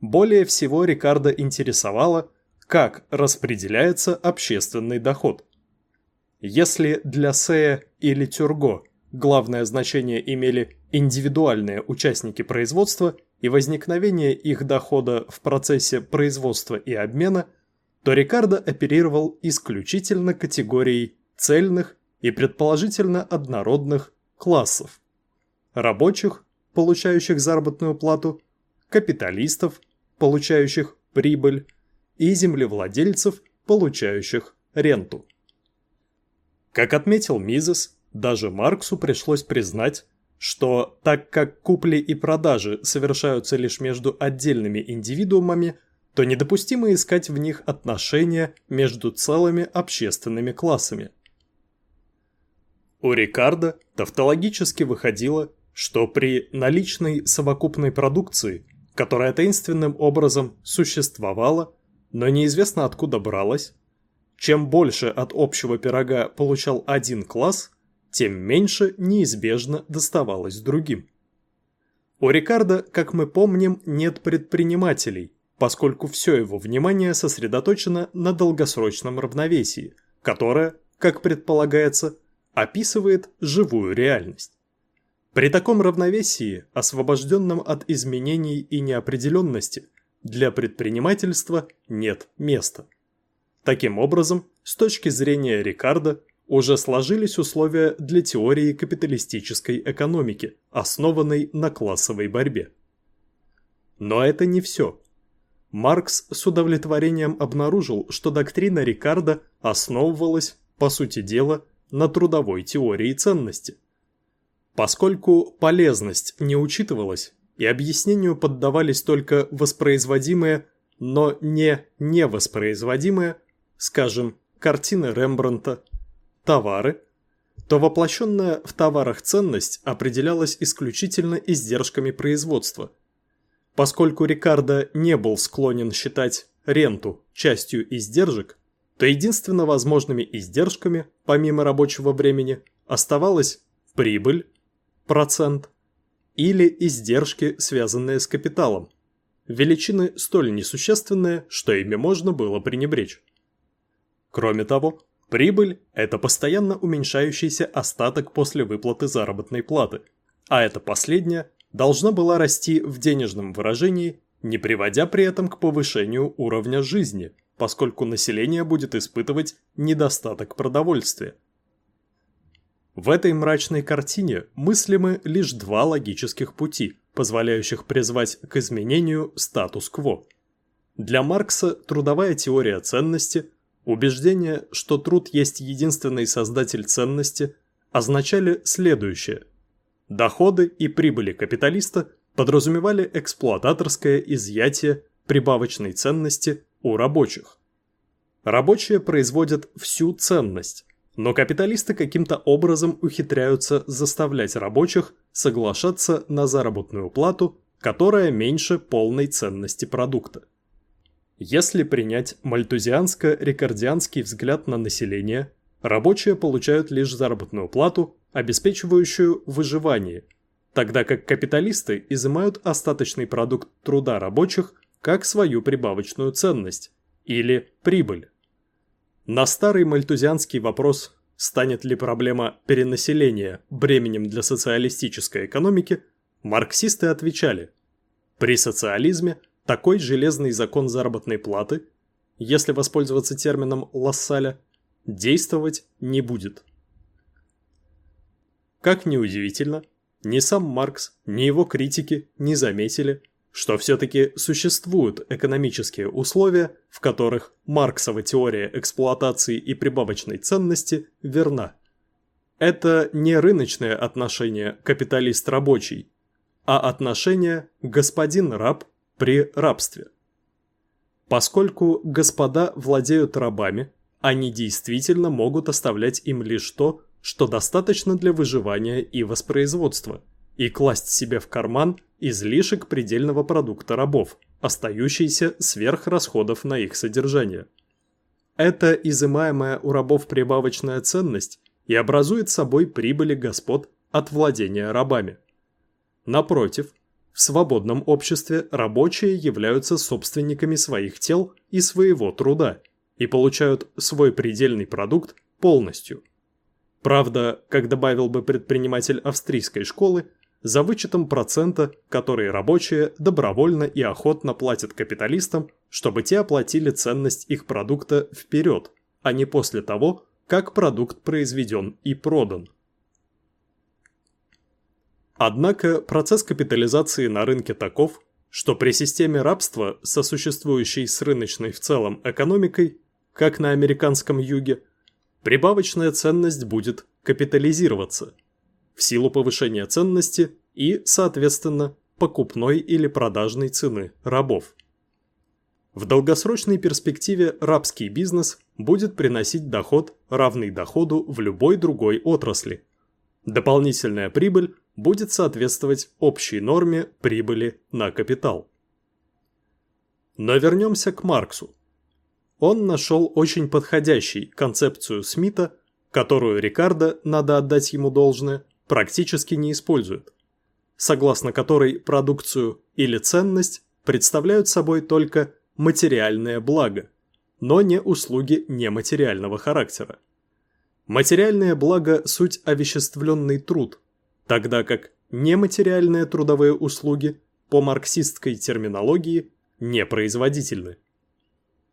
Более всего Рикардо интересовало, как распределяется общественный доход. Если для Сея или Тюрго главное значение имели индивидуальные участники производства и возникновение их дохода в процессе производства и обмена, то Рикардо оперировал исключительно категорией цельных и предположительно однородных классов – рабочих, получающих заработную плату, капиталистов, получающих прибыль, и землевладельцев, получающих ренту. Как отметил Мизес, даже Марксу пришлось признать, что так как купли и продажи совершаются лишь между отдельными индивидуумами, то недопустимо искать в них отношения между целыми общественными классами. У Рикардо тавтологически выходило, что при наличной совокупной продукции – которая таинственным образом существовала, но неизвестно откуда бралась. Чем больше от общего пирога получал один класс, тем меньше неизбежно доставалось другим. У Рикардо, как мы помним, нет предпринимателей, поскольку все его внимание сосредоточено на долгосрочном равновесии, которая, как предполагается, описывает живую реальность. При таком равновесии, освобожденном от изменений и неопределенности, для предпринимательства нет места. Таким образом, с точки зрения Рикардо, уже сложились условия для теории капиталистической экономики, основанной на классовой борьбе. Но это не все. Маркс с удовлетворением обнаружил, что доктрина Рикардо основывалась, по сути дела, на трудовой теории ценности. Поскольку полезность не учитывалась и объяснению поддавались только воспроизводимые, но не невоспроизводимые, скажем, картины Рембрандта, товары, то воплощенная в товарах ценность определялась исключительно издержками производства. Поскольку Рикардо не был склонен считать ренту частью издержек, то единственно возможными издержками, помимо рабочего времени, оставалась прибыль, процент, или издержки, связанные с капиталом, величины столь несущественные, что ими можно было пренебречь. Кроме того, Прибыль – это постоянно уменьшающийся остаток после выплаты заработной платы, а эта последняя должна была расти в денежном выражении, не приводя при этом к повышению уровня жизни, поскольку население будет испытывать недостаток продовольствия. В этой мрачной картине мыслимы лишь два логических пути, позволяющих призвать к изменению статус-кво. Для Маркса трудовая теория ценности – Убеждение, что труд есть единственный создатель ценности, означали следующее. Доходы и прибыли капиталиста подразумевали эксплуататорское изъятие прибавочной ценности у рабочих. Рабочие производят всю ценность, но капиталисты каким-то образом ухитряются заставлять рабочих соглашаться на заработную плату, которая меньше полной ценности продукта. Если принять мальтузианско-рикардианский взгляд на население, рабочие получают лишь заработную плату, обеспечивающую выживание, тогда как капиталисты изымают остаточный продукт труда рабочих как свою прибавочную ценность или прибыль. На старый мальтузианский вопрос станет ли проблема перенаселения бременем для социалистической экономики, марксисты отвечали – при социализме такой железный закон заработной платы, если воспользоваться термином Лассаля, действовать не будет. Как ни удивительно, ни сам Маркс, ни его критики не заметили, что все-таки существуют экономические условия, в которых Марксова теория эксплуатации и прибавочной ценности верна. Это не рыночное отношение капиталист-рабочий, а отношение господин-раб при рабстве. Поскольку господа владеют рабами, они действительно могут оставлять им лишь то, что достаточно для выживания и воспроизводства, и класть себе в карман излишек предельного продукта рабов, остающийся сверх расходов на их содержание. Это изымаемая у рабов прибавочная ценность и образует собой прибыли господ от владения рабами. Напротив, в свободном обществе рабочие являются собственниками своих тел и своего труда и получают свой предельный продукт полностью. Правда, как добавил бы предприниматель австрийской школы, за вычетом процента, который рабочие добровольно и охотно платят капиталистам, чтобы те оплатили ценность их продукта вперед, а не после того, как продукт произведен и продан. Однако процесс капитализации на рынке таков, что при системе рабства, сосуществующей с рыночной в целом экономикой, как на американском юге, прибавочная ценность будет капитализироваться в силу повышения ценности и, соответственно, покупной или продажной цены рабов. В долгосрочной перспективе рабский бизнес будет приносить доход, равный доходу в любой другой отрасли. Дополнительная прибыль будет соответствовать общей норме прибыли на капитал. Но вернемся к Марксу. Он нашел очень подходящей концепцию Смита, которую Рикардо, надо отдать ему должное, практически не использует, согласно которой продукцию или ценность представляют собой только материальное благо, но не услуги нематериального характера. Материальное благо – суть овеществленный труд, тогда как нематериальные трудовые услуги по марксистской терминологии непроизводительны.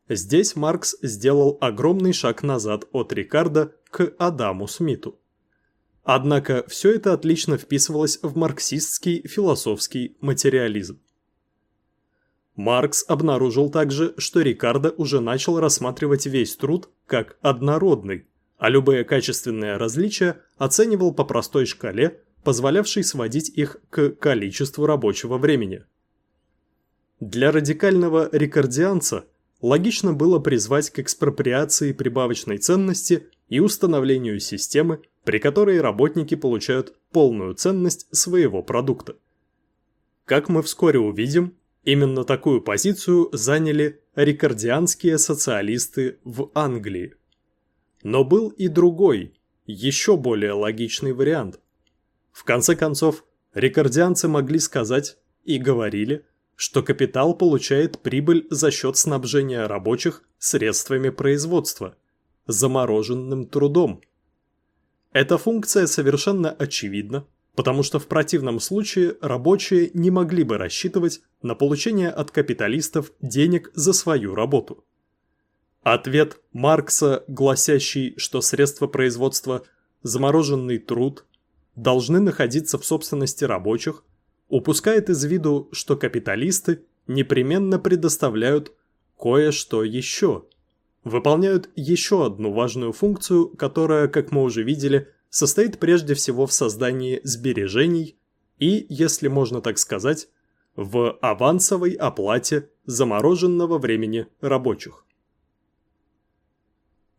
Здесь Маркс сделал огромный шаг назад от Рикардо к Адаму Смиту. Однако все это отлично вписывалось в марксистский философский материализм. Маркс обнаружил также, что Рикардо уже начал рассматривать весь труд как однородный, а любые качественные различия оценивал по простой шкале, позволявшей сводить их к количеству рабочего времени. Для радикального рикардианца логично было призвать к экспроприации прибавочной ценности и установлению системы, при которой работники получают полную ценность своего продукта. Как мы вскоре увидим, именно такую позицию заняли рикардианские социалисты в Англии. Но был и другой, еще более логичный вариант. В конце концов, рикардианцы могли сказать и говорили, что капитал получает прибыль за счет снабжения рабочих средствами производства, замороженным трудом. Эта функция совершенно очевидна, потому что в противном случае рабочие не могли бы рассчитывать на получение от капиталистов денег за свою работу. Ответ Маркса, гласящий, что средства производства «замороженный труд» должны находиться в собственности рабочих, упускает из виду, что капиталисты непременно предоставляют кое-что еще, выполняют еще одну важную функцию, которая, как мы уже видели, состоит прежде всего в создании сбережений и, если можно так сказать, в авансовой оплате замороженного времени рабочих.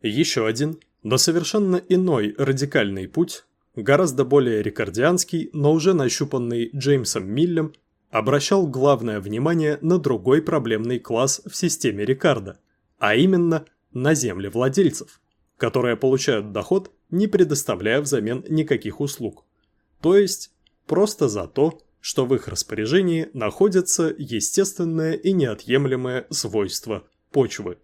Еще один, но совершенно иной радикальный путь гораздо более рекордианский, но уже нащупанный Джеймсом Миллем, обращал главное внимание на другой проблемный класс в системе Рикардо, а именно на землевладельцев, которые получают доход, не предоставляя взамен никаких услуг. То есть просто за то, что в их распоряжении находятся естественное и неотъемлемое свойство почвы.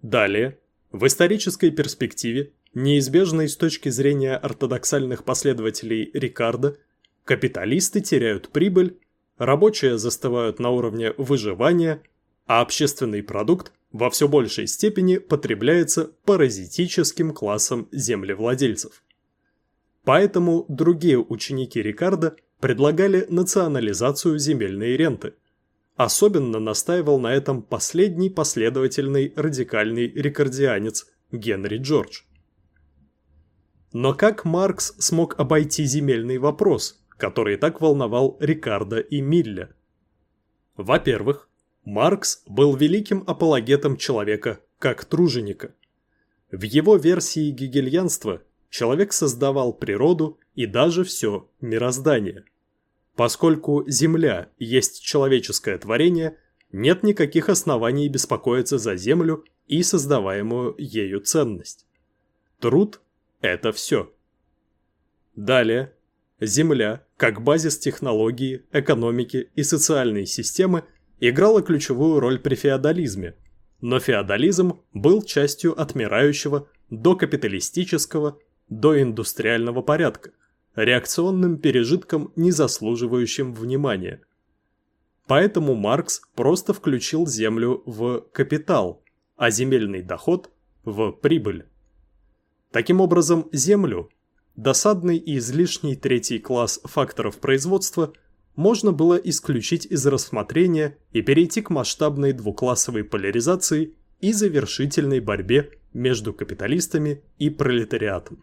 Далее, в исторической перспективе неизбежной с точки зрения ортодоксальных последователей Рикардо, капиталисты теряют прибыль, рабочие застывают на уровне выживания, а общественный продукт во все большей степени потребляется паразитическим классом землевладельцев. Поэтому другие ученики Рикардо предлагали национализацию земельной ренты. Особенно настаивал на этом последний последовательный радикальный рикардианец Генри Джордж. Но как Маркс смог обойти земельный вопрос, который так волновал Рикардо и Милля? Во-первых, Маркс был великим апологетом человека как труженика. В его версии гегельянства человек создавал природу и даже все мироздание. Поскольку Земля есть человеческое творение, нет никаких оснований беспокоиться за Землю и создаваемую ею ценность. Труд это все. Далее, Земля, как базис технологии, экономики и социальной системы, играла ключевую роль при феодализме, но феодализм был частью отмирающего до капиталистического, до индустриального порядка, реакционным пережитком, не заслуживающим внимания. Поэтому Маркс просто включил землю в капитал, а земельный доход – в прибыль. Таким образом, землю, досадный и излишний третий класс факторов производства, можно было исключить из рассмотрения и перейти к масштабной двуклассовой поляризации и завершительной борьбе между капиталистами и пролетариатом.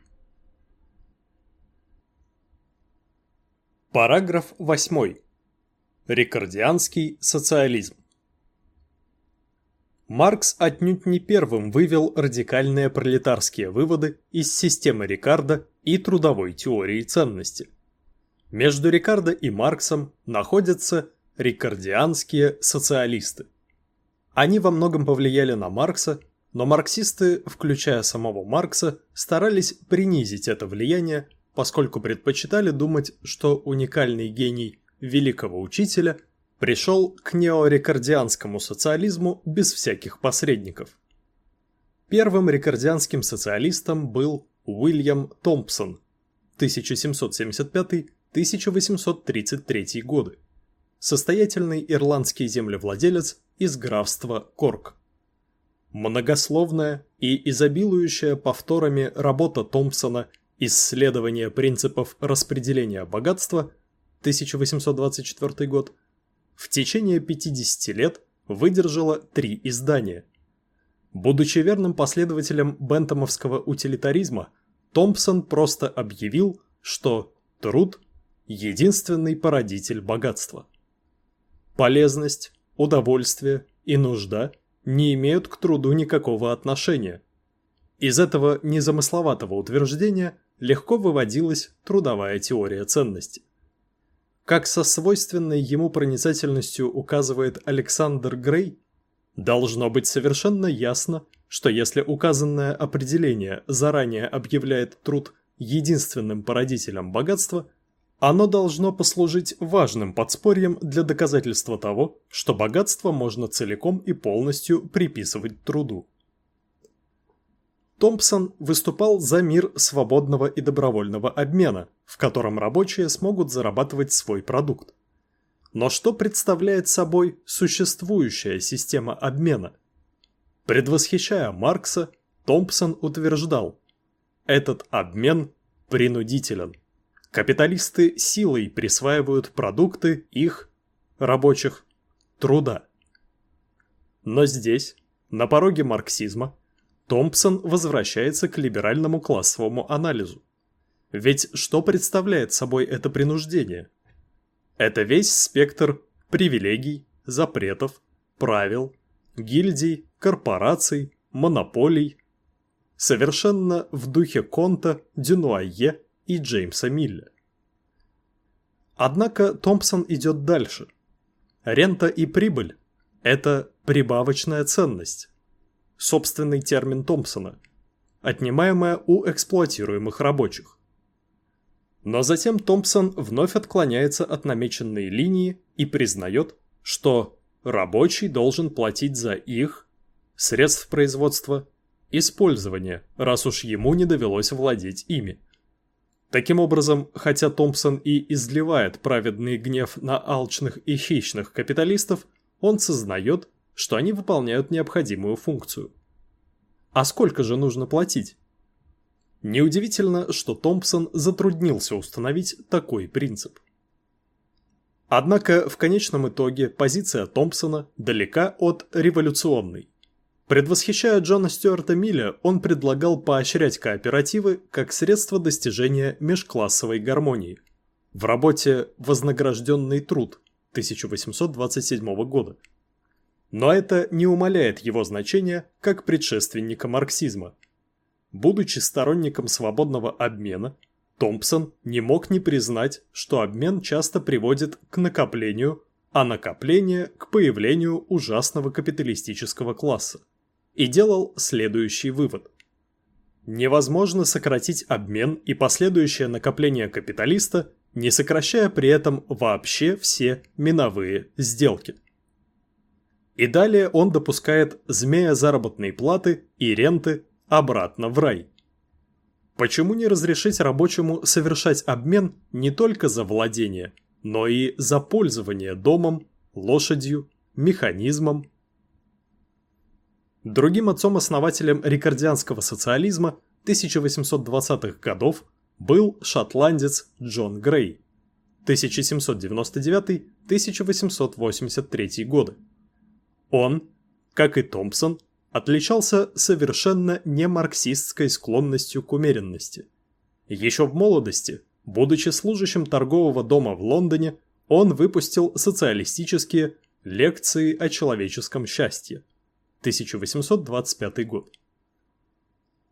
Параграф 8. Рикардианский социализм. Маркс отнюдь не первым вывел радикальные пролетарские выводы из системы Рикардо и трудовой теории ценности. Между Рикардо и Марксом находятся рикардианские социалисты. Они во многом повлияли на Маркса, но марксисты, включая самого Маркса, старались принизить это влияние, поскольку предпочитали думать, что уникальный гений великого учителя – пришел к неорекордианскому социализму без всяких посредников. Первым рикардианским социалистом был Уильям Томпсон 1775-1833 годы, состоятельный ирландский землевладелец из графства Корк. Многословная и изобилующая повторами работа Томпсона «Исследование принципов распределения богатства» 1824 год в течение 50 лет выдержала три издания. Будучи верным последователем бентомовского утилитаризма, Томпсон просто объявил, что труд – единственный породитель богатства. Полезность, удовольствие и нужда не имеют к труду никакого отношения. Из этого незамысловатого утверждения легко выводилась трудовая теория ценности. Как со свойственной ему проницательностью указывает Александр Грей, должно быть совершенно ясно, что если указанное определение заранее объявляет труд единственным породителем богатства, оно должно послужить важным подспорьем для доказательства того, что богатство можно целиком и полностью приписывать труду. Томпсон выступал за мир свободного и добровольного обмена, в котором рабочие смогут зарабатывать свой продукт. Но что представляет собой существующая система обмена? Предвосхищая Маркса, Томпсон утверждал, этот обмен принудителен. Капиталисты силой присваивают продукты их, рабочих, труда. Но здесь, на пороге марксизма, Томпсон возвращается к либеральному классовому анализу. Ведь что представляет собой это принуждение? Это весь спектр привилегий, запретов, правил, гильдий, корпораций, монополий. Совершенно в духе Конта, Дюнуайе и Джеймса Милля. Однако Томпсон идет дальше. Рента и прибыль – это прибавочная ценность. Собственный термин Томпсона, отнимаемая у эксплуатируемых рабочих. Но затем Томпсон вновь отклоняется от намеченной линии и признает, что рабочий должен платить за их, средств производства, использование, раз уж ему не довелось владеть ими. Таким образом, хотя Томпсон и изливает праведный гнев на алчных и хищных капиталистов, он сознает, что они выполняют необходимую функцию. А сколько же нужно платить? Неудивительно, что Томпсон затруднился установить такой принцип. Однако в конечном итоге позиция Томпсона далека от революционной. Предвосхищая Джона Стюарта Милля, он предлагал поощрять кооперативы как средство достижения межклассовой гармонии. В работе «Вознагражденный труд» 1827 года. Но это не умаляет его значения как предшественника марксизма – Будучи сторонником свободного обмена, Томпсон не мог не признать, что обмен часто приводит к накоплению, а накопление – к появлению ужасного капиталистического класса. И делал следующий вывод. Невозможно сократить обмен и последующее накопление капиталиста, не сокращая при этом вообще все миновые сделки. И далее он допускает змея заработной платы и ренты обратно в рай. Почему не разрешить рабочему совершать обмен не только за владение, но и за пользование домом, лошадью, механизмом? Другим отцом-основателем рикардианского социализма 1820-х годов был шотландец Джон Грей 1799-1883 годы. Он, как и Томпсон, отличался совершенно не марксистской склонностью к умеренности. Еще в молодости, будучи служащим торгового дома в Лондоне, он выпустил социалистические «Лекции о человеческом счастье» 1825 год.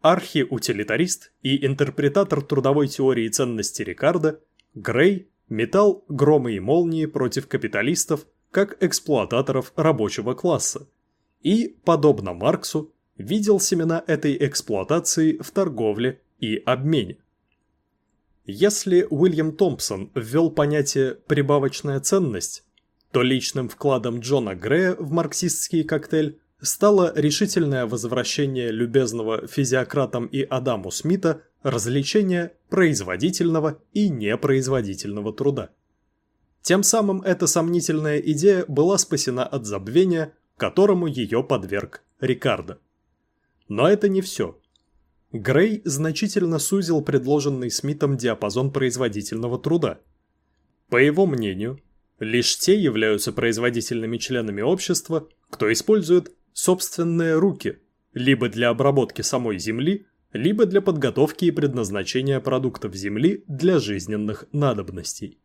Архиутилитарист и интерпретатор трудовой теории ценности Рикардо, Грей метал громы и молнии против капиталистов как эксплуататоров рабочего класса, и, подобно Марксу, видел семена этой эксплуатации в торговле и обмене. Если Уильям Томпсон ввел понятие «прибавочная ценность», то личным вкладом Джона Грея в марксистский коктейль стало решительное возвращение любезного физиократам и Адаму Смита развлечения производительного и непроизводительного труда. Тем самым эта сомнительная идея была спасена от забвения, которому ее подверг Рикардо. Но это не все. Грей значительно сузил предложенный Смитом диапазон производительного труда. По его мнению, лишь те являются производительными членами общества, кто использует собственные руки, либо для обработки самой земли, либо для подготовки и предназначения продуктов земли для жизненных надобностей.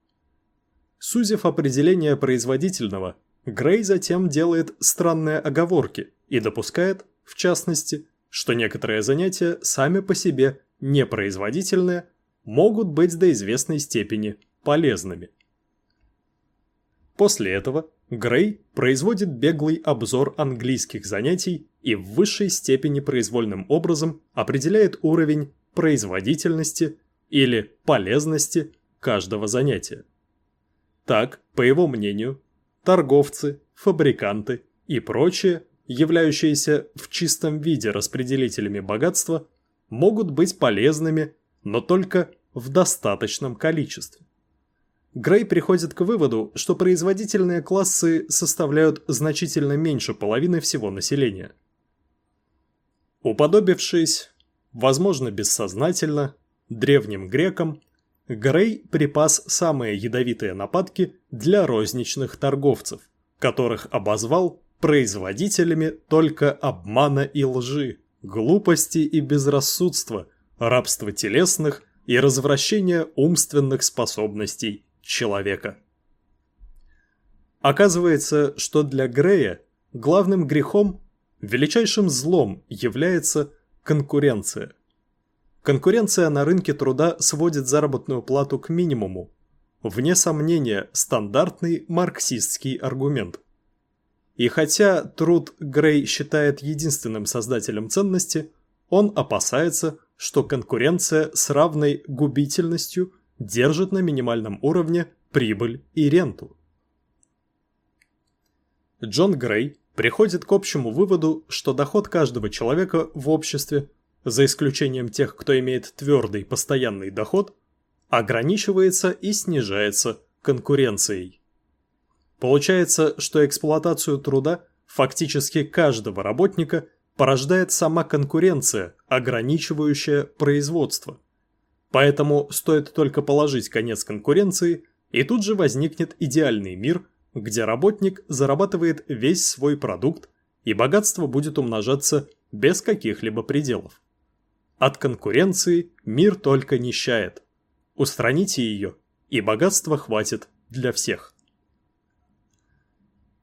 Сузив определение производительного, Грей затем делает странные оговорки и допускает, в частности, что некоторые занятия сами по себе непроизводительные могут быть до известной степени полезными. После этого Грей производит беглый обзор английских занятий и в высшей степени произвольным образом определяет уровень производительности или полезности каждого занятия. Так, по его мнению, торговцы, фабриканты и прочие, являющиеся в чистом виде распределителями богатства, могут быть полезными, но только в достаточном количестве. Грей приходит к выводу, что производительные классы составляют значительно меньше половины всего населения. Уподобившись, возможно бессознательно, древним грекам, Грей припас самые ядовитые нападки для розничных торговцев, которых обозвал производителями только обмана и лжи, глупости и безрассудства, рабства телесных и развращения умственных способностей человека. Оказывается, что для Грея главным грехом, величайшим злом является конкуренция. Конкуренция на рынке труда сводит заработную плату к минимуму. Вне сомнения, стандартный марксистский аргумент. И хотя труд Грей считает единственным создателем ценности, он опасается, что конкуренция с равной губительностью – держит на минимальном уровне прибыль и ренту. Джон Грей приходит к общему выводу, что доход каждого человека в обществе, за исключением тех, кто имеет твердый постоянный доход, ограничивается и снижается конкуренцией. Получается, что эксплуатацию труда фактически каждого работника порождает сама конкуренция, ограничивающая производство – Поэтому стоит только положить конец конкуренции, и тут же возникнет идеальный мир, где работник зарабатывает весь свой продукт, и богатство будет умножаться без каких-либо пределов. От конкуренции мир только нищает. Устраните ее, и богатства хватит для всех.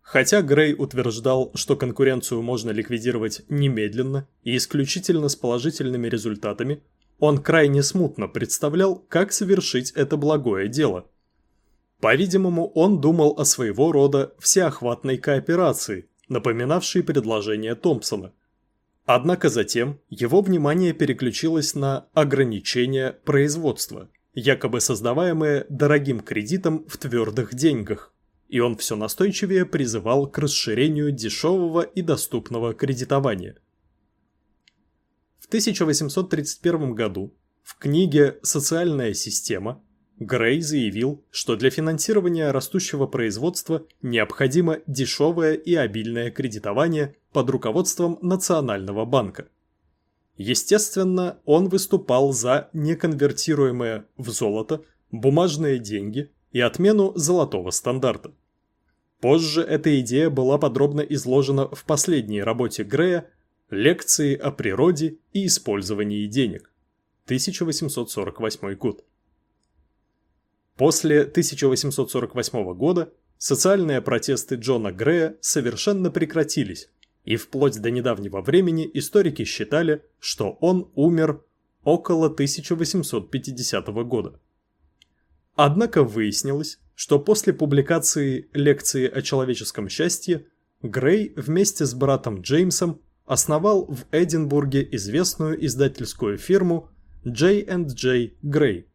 Хотя Грей утверждал, что конкуренцию можно ликвидировать немедленно и исключительно с положительными результатами, он крайне смутно представлял, как совершить это благое дело. По-видимому, он думал о своего рода всеохватной кооперации, напоминавшей предложение Томпсона. Однако затем его внимание переключилось на ограничение производства, якобы создаваемое дорогим кредитом в твердых деньгах, и он все настойчивее призывал к расширению дешевого и доступного кредитования – 1831 году в книге «Социальная система» Грей заявил, что для финансирования растущего производства необходимо дешевое и обильное кредитование под руководством Национального банка. Естественно, он выступал за неконвертируемые в золото бумажные деньги и отмену золотого стандарта. Позже эта идея была подробно изложена в последней работе Грея Лекции о природе и использовании денег. 1848 год. После 1848 года социальные протесты Джона Грея совершенно прекратились, и вплоть до недавнего времени историки считали, что он умер около 1850 года. Однако выяснилось, что после публикации лекции о человеческом счастье Грей вместе с братом Джеймсом основал в Эдинбурге известную издательскую фирму J&J Gray.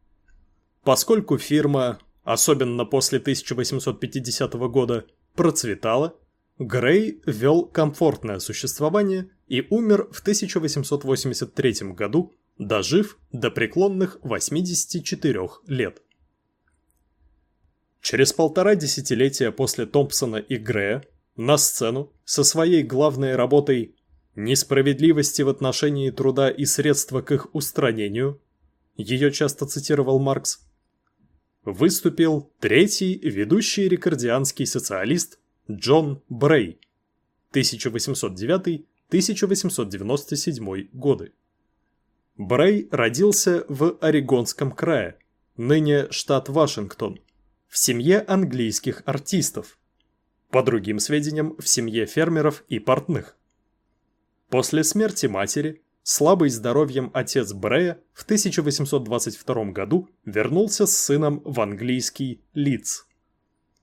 Поскольку фирма, особенно после 1850 года, процветала, Грей вел комфортное существование и умер в 1883 году, дожив до преклонных 84 лет. Через полтора десятилетия после Томпсона и Грея на сцену со своей главной работой «Несправедливости в отношении труда и средства к их устранению» ее часто цитировал Маркс, выступил третий ведущий рекордианский социалист Джон Брей 1809-1897 годы. Брей родился в Орегонском крае, ныне штат Вашингтон, в семье английских артистов. По другим сведениям, в семье фермеров и портных. После смерти матери, слабый здоровьем отец Брея в 1822 году вернулся с сыном в английский Лидс.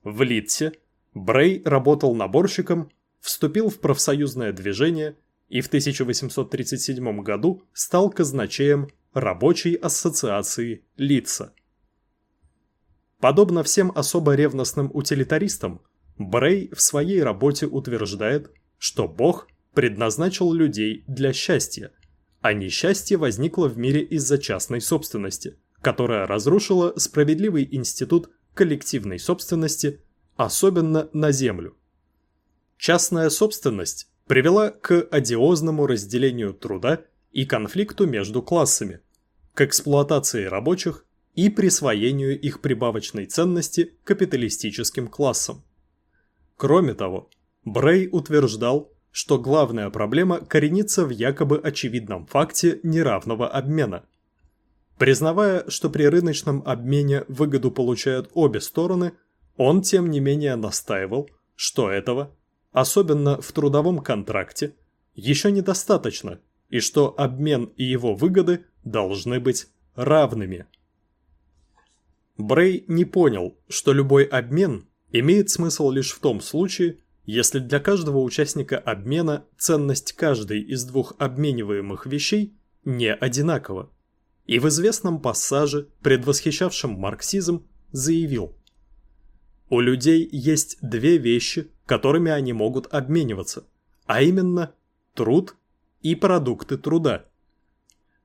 В Лидсе Брей работал наборщиком, вступил в профсоюзное движение и в 1837 году стал казначеем рабочей ассоциации Лидса. Подобно всем особо ревностным утилитаристам, Брей в своей работе утверждает, что Бог предназначил людей для счастья, а несчастье возникло в мире из-за частной собственности, которая разрушила справедливый институт коллективной собственности, особенно на землю. Частная собственность привела к одиозному разделению труда и конфликту между классами, к эксплуатации рабочих и присвоению их прибавочной ценности капиталистическим классам. Кроме того, Брей утверждал, что главная проблема коренится в якобы очевидном факте неравного обмена. Признавая, что при рыночном обмене выгоду получают обе стороны, он тем не менее настаивал, что этого, особенно в трудовом контракте, еще недостаточно, и что обмен и его выгоды должны быть равными. Брей не понял, что любой обмен имеет смысл лишь в том случае, если для каждого участника обмена ценность каждой из двух обмениваемых вещей не одинакова. И в известном пассаже, предвосхищавшем марксизм, заявил «У людей есть две вещи, которыми они могут обмениваться, а именно труд и продукты труда.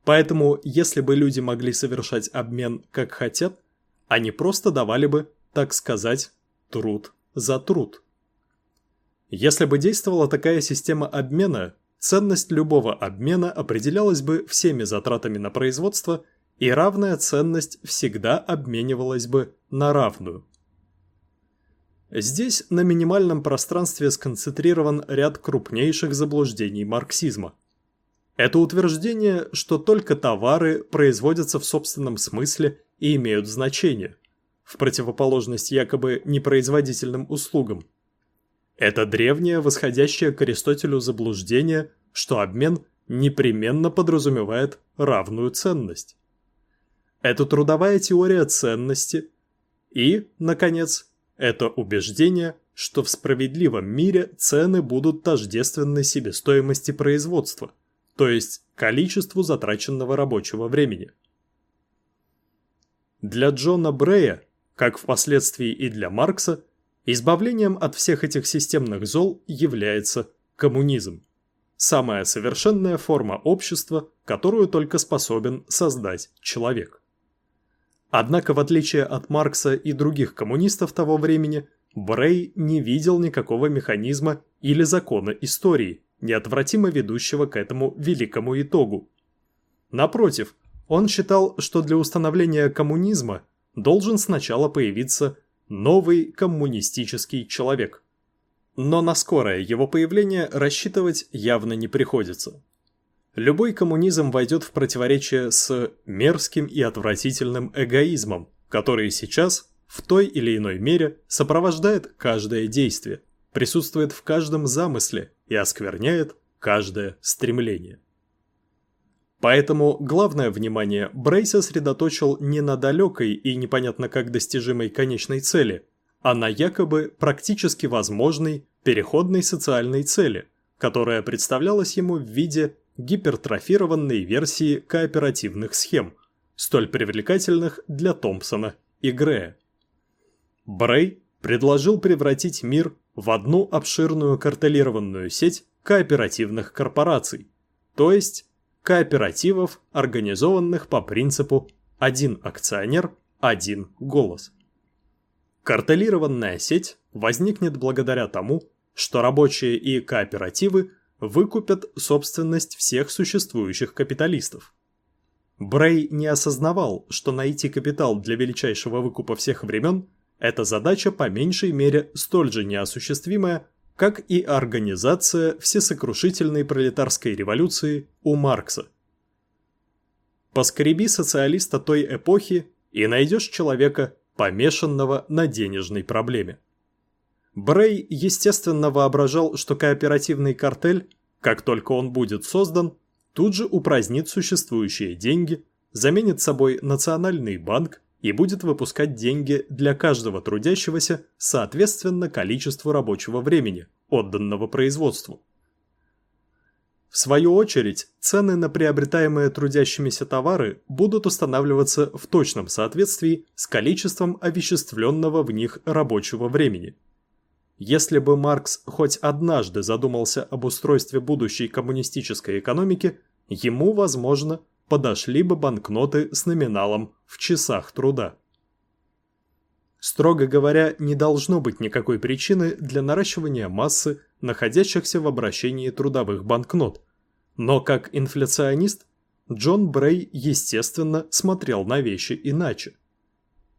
Поэтому, если бы люди могли совершать обмен как хотят, они просто давали бы, так сказать, труд за труд. Если бы действовала такая система обмена, ценность любого обмена определялась бы всеми затратами на производство, и равная ценность всегда обменивалась бы на равную. Здесь на минимальном пространстве сконцентрирован ряд крупнейших заблуждений марксизма. Это утверждение, что только товары производятся в собственном смысле и имеют значение, в противоположность якобы непроизводительным услугам. Это древнее, восходящее к Аристотелю заблуждение, что обмен непременно подразумевает равную ценность. Это трудовая теория ценности и, наконец, это убеждение, что в справедливом мире цены будут тождественны себестоимости производства, то есть количеству затраченного рабочего времени. Для Джона Брея, как впоследствии и для Маркса, избавлением от всех этих системных зол является коммунизм. Самая совершенная форма общества, которую только способен создать человек. Однако, в отличие от Маркса и других коммунистов того времени, Брей не видел никакого механизма или закона истории, неотвратимо ведущего к этому великому итогу. Напротив, он считал, что для установления коммунизма должен сначала появиться новый коммунистический человек. Но на скорое его появление рассчитывать явно не приходится. Любой коммунизм войдет в противоречие с мерзким и отвратительным эгоизмом, который сейчас, в той или иной мере, сопровождает каждое действие, присутствует в каждом замысле и оскверняет каждое стремление. Поэтому главное внимание Брей сосредоточил не на далекой и непонятно как достижимой конечной цели, а на якобы практически возможной переходной социальной цели, которая представлялась ему в виде гипертрофированной версии кооперативных схем, столь привлекательных для Томпсона и Грея. Брей предложил превратить мир в одну обширную картелированную сеть кооперативных корпораций, то есть кооперативов, организованных по принципу «один акционер, один голос». Картелированная сеть возникнет благодаря тому, что рабочие и кооперативы выкупят собственность всех существующих капиталистов. Брей не осознавал, что найти капитал для величайшего выкупа всех времен – это задача по меньшей мере столь же неосуществимая, как и организация всесокрушительной пролетарской революции у Маркса. Поскреби социалиста той эпохи и найдешь человека, помешанного на денежной проблеме. Брей, естественно, воображал, что кооперативный картель, как только он будет создан, тут же упразднит существующие деньги, заменит собой национальный банк и будет выпускать деньги для каждого трудящегося соответственно количеству рабочего времени, отданного производству. В свою очередь, цены на приобретаемые трудящимися товары будут устанавливаться в точном соответствии с количеством овеществленного в них рабочего времени. Если бы Маркс хоть однажды задумался об устройстве будущей коммунистической экономики, ему, возможно, подошли бы банкноты с номиналом в часах труда. Строго говоря, не должно быть никакой причины для наращивания массы находящихся в обращении трудовых банкнот. Но как инфляционист, Джон Брей, естественно, смотрел на вещи иначе.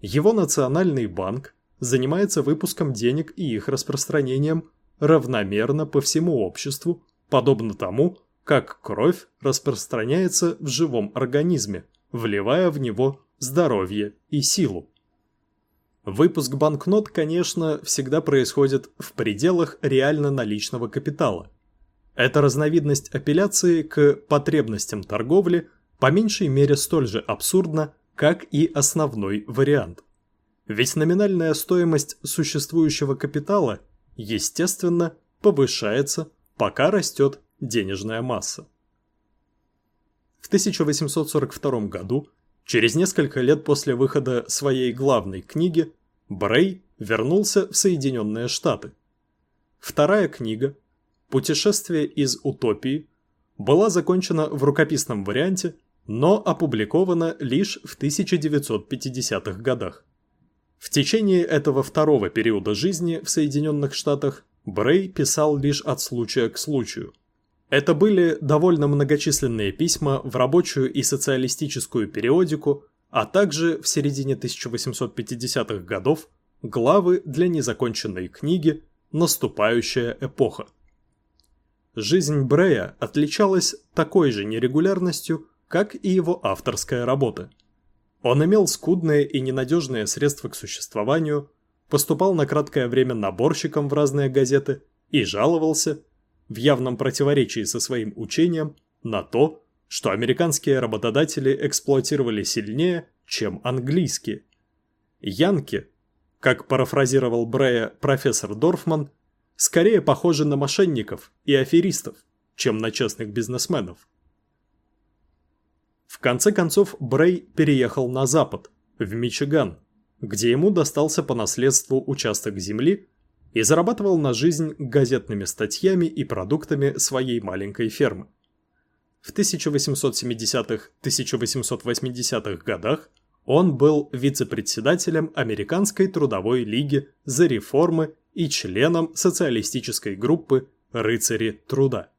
Его национальный банк занимается выпуском денег и их распространением равномерно по всему обществу, подобно тому, как кровь распространяется в живом организме, вливая в него здоровье и силу. Выпуск банкнот, конечно, всегда происходит в пределах реально наличного капитала. Эта разновидность апелляции к потребностям торговли по меньшей мере столь же абсурдна, как и основной вариант. Ведь номинальная стоимость существующего капитала, естественно, повышается, пока растет денежная масса. В 1842 году, через несколько лет после выхода своей главной книги, Брей вернулся в Соединенные Штаты. Вторая книга «Путешествие из утопии» была закончена в рукописном варианте, но опубликована лишь в 1950-х годах. В течение этого второго периода жизни в Соединенных Штатах Брей писал лишь от случая к случаю. Это были довольно многочисленные письма в рабочую и социалистическую периодику, а также в середине 1850-х годов главы для незаконченной книги «Наступающая эпоха». Жизнь Брея отличалась такой же нерегулярностью, как и его авторская работа. Он имел скудные и ненадежные средства к существованию, поступал на краткое время наборщиком в разные газеты и жаловался, в явном противоречии со своим учением, на то, что американские работодатели эксплуатировали сильнее, чем английские. Янки, как парафразировал Брея профессор Дорфман, скорее похожи на мошенников и аферистов, чем на честных бизнесменов. В конце концов Брей переехал на запад, в Мичиган, где ему достался по наследству участок земли и зарабатывал на жизнь газетными статьями и продуктами своей маленькой фермы. В 1870-1880-х годах он был вице-председателем Американской трудовой лиги за реформы и членом социалистической группы «Рыцари труда».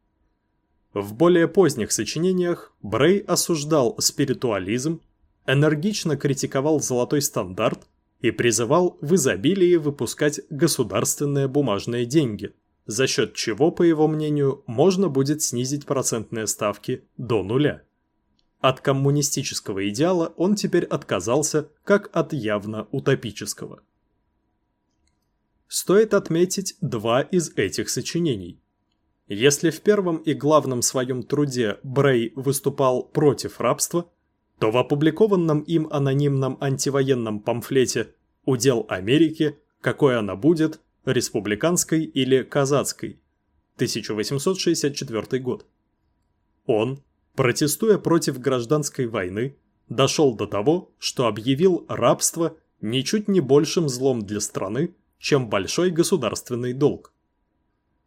В более поздних сочинениях Брей осуждал спиритуализм, энергично критиковал золотой стандарт и призывал в изобилии выпускать государственные бумажные деньги – за счет чего, по его мнению, можно будет снизить процентные ставки до нуля. От коммунистического идеала он теперь отказался, как от явно утопического. Стоит отметить два из этих сочинений. Если в первом и главном своем труде Брей выступал против рабства, то в опубликованном им анонимном антивоенном памфлете «Удел Америки. Какой она будет» республиканской или казацкой, 1864 год. Он, протестуя против гражданской войны, дошел до того, что объявил рабство ничуть не большим злом для страны, чем большой государственный долг.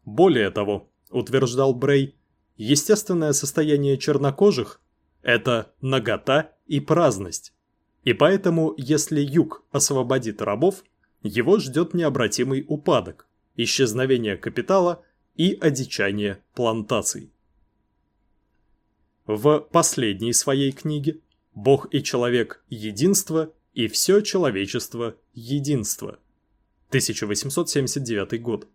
Более того, утверждал Брей, естественное состояние чернокожих – это нагота и праздность. И поэтому, если юг освободит рабов, его ждет необратимый упадок, исчезновение капитала и одичание плантаций. В последней своей книге «Бог и человек – единство и все человечество – единство» 1879 год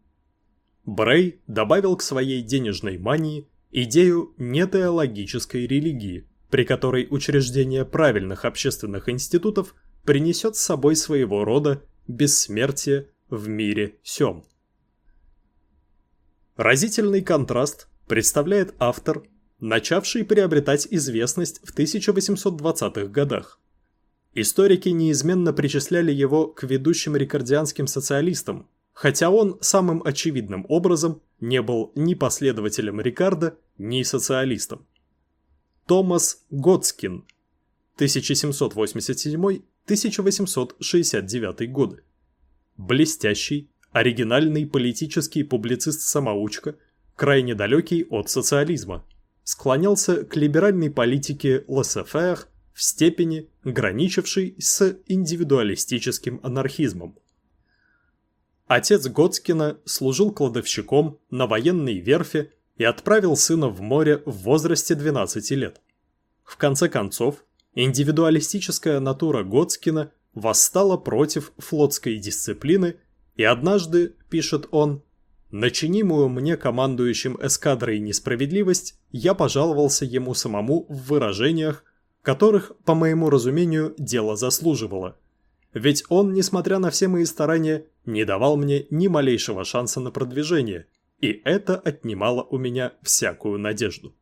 Брей добавил к своей денежной мании идею нетеологической религии, при которой учреждение правильных общественных институтов принесет с собой своего рода бессмертие в мире сём. Разительный контраст представляет автор, начавший приобретать известность в 1820-х годах. Историки неизменно причисляли его к ведущим рекордианским социалистам, хотя он самым очевидным образом не был ни последователем Рикардо, ни социалистом. Томас Готскин, 1787-1869 годы. Блестящий, оригинальный политический публицист-самоучка, крайне далекий от социализма, склонялся к либеральной политике лассефер в степени, граничившей с индивидуалистическим анархизмом. Отец Готскина служил кладовщиком на военной верфи и отправил сына в море в возрасте 12 лет. В конце концов, индивидуалистическая натура Готскина восстала против флотской дисциплины и однажды, пишет он, начинимую мне командующим эскадрой несправедливость я пожаловался ему самому в выражениях, которых, по моему разумению, дело заслуживало – ведь он, несмотря на все мои старания, не давал мне ни малейшего шанса на продвижение, и это отнимало у меня всякую надежду.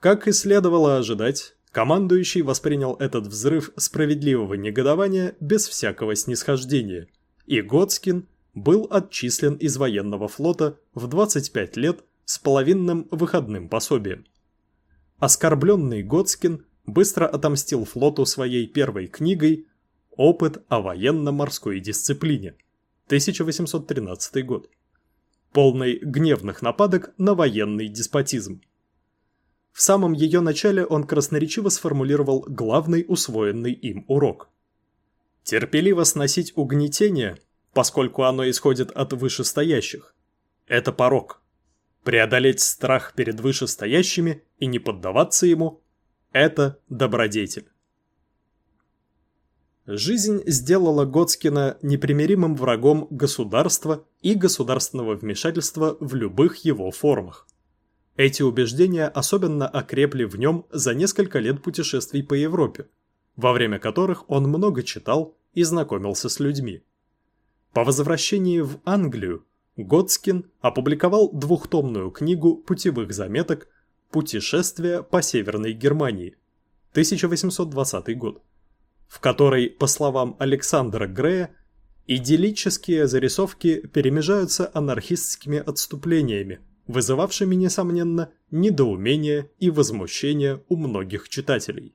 Как и следовало ожидать, командующий воспринял этот взрыв справедливого негодования без всякого снисхождения, и Готскин был отчислен из военного флота в 25 лет с половинным выходным пособием. Оскорбленный Готскин быстро отомстил флоту своей первой книгой «Опыт о военно-морской дисциплине» 1813 год, полный гневных нападок на военный деспотизм. В самом ее начале он красноречиво сформулировал главный усвоенный им урок. Терпеливо сносить угнетение, поскольку оно исходит от вышестоящих, это порок. Преодолеть страх перед вышестоящими и не поддаваться ему это добродетель. Жизнь сделала Готскина непримиримым врагом государства и государственного вмешательства в любых его формах. Эти убеждения особенно окрепли в нем за несколько лет путешествий по Европе, во время которых он много читал и знакомился с людьми. По возвращении в Англию Готскин опубликовал двухтомную книгу путевых заметок «Путешествие по Северной Германии» 1820 год, в которой, по словам Александра Грея, идиллические зарисовки перемежаются анархистскими отступлениями, вызывавшими, несомненно, недоумение и возмущение у многих читателей.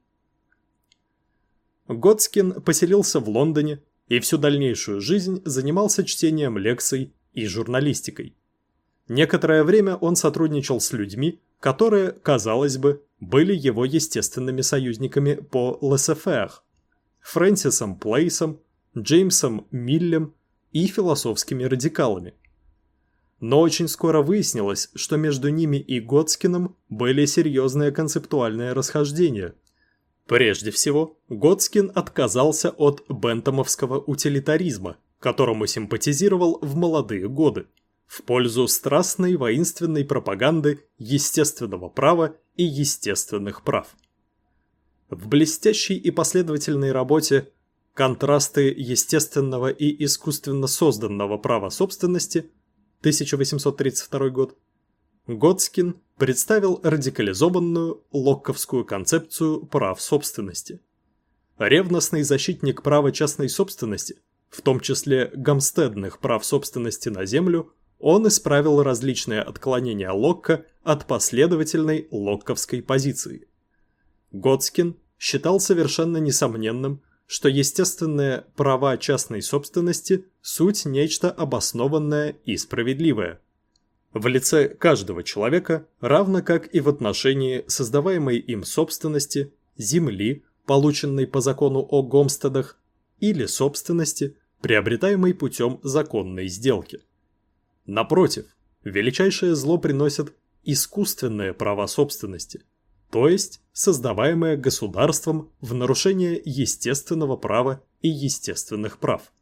Готскин поселился в Лондоне и всю дальнейшую жизнь занимался чтением лекций и журналистикой. Некоторое время он сотрудничал с людьми, которые, казалось бы, были его естественными союзниками по ЛСФР – Фрэнсисом Плейсом, Джеймсом Миллем и философскими радикалами. Но очень скоро выяснилось, что между ними и Годскиным были серьезные концептуальные расхождения. Прежде всего, Годскин отказался от бентомовского утилитаризма, которому симпатизировал в молодые годы в пользу страстной воинственной пропаганды естественного права и естественных прав. В блестящей и последовательной работе «Контрасты естественного и искусственно созданного права собственности» 1832 год Готскин представил радикализованную локковскую концепцию прав собственности. Ревностный защитник права частной собственности, в том числе гамстедных прав собственности на землю, он исправил различные отклонения Локка от последовательной локковской позиции. Готскин считал совершенно несомненным, что естественные права частной собственности – суть нечто обоснованное и справедливое. В лице каждого человека, равно как и в отношении создаваемой им собственности, земли, полученной по закону о гомстедах, или собственности, приобретаемой путем законной сделки. Напротив, величайшее зло приносят искусственные права собственности, то есть создаваемые государством в нарушение естественного права и естественных прав.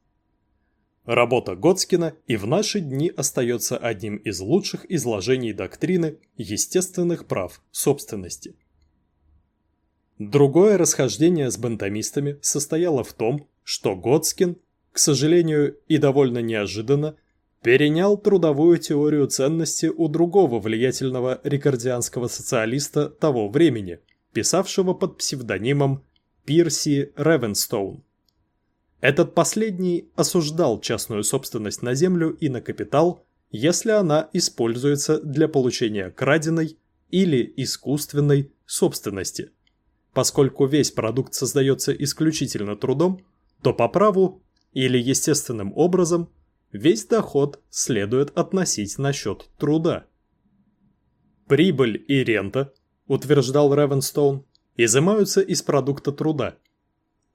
Работа Готскина и в наши дни остается одним из лучших изложений доктрины естественных прав собственности. Другое расхождение с бентамистами состояло в том, что Готскин, к сожалению и довольно неожиданно, перенял трудовую теорию ценности у другого влиятельного рикардианского социалиста того времени, писавшего под псевдонимом Пирси Ревенстоун. Этот последний осуждал частную собственность на землю и на капитал, если она используется для получения краденой или искусственной собственности. Поскольку весь продукт создается исключительно трудом, то по праву или естественным образом весь доход следует относить на счет труда. Прибыль и рента, утверждал Ревенстоун, изымаются из продукта труда.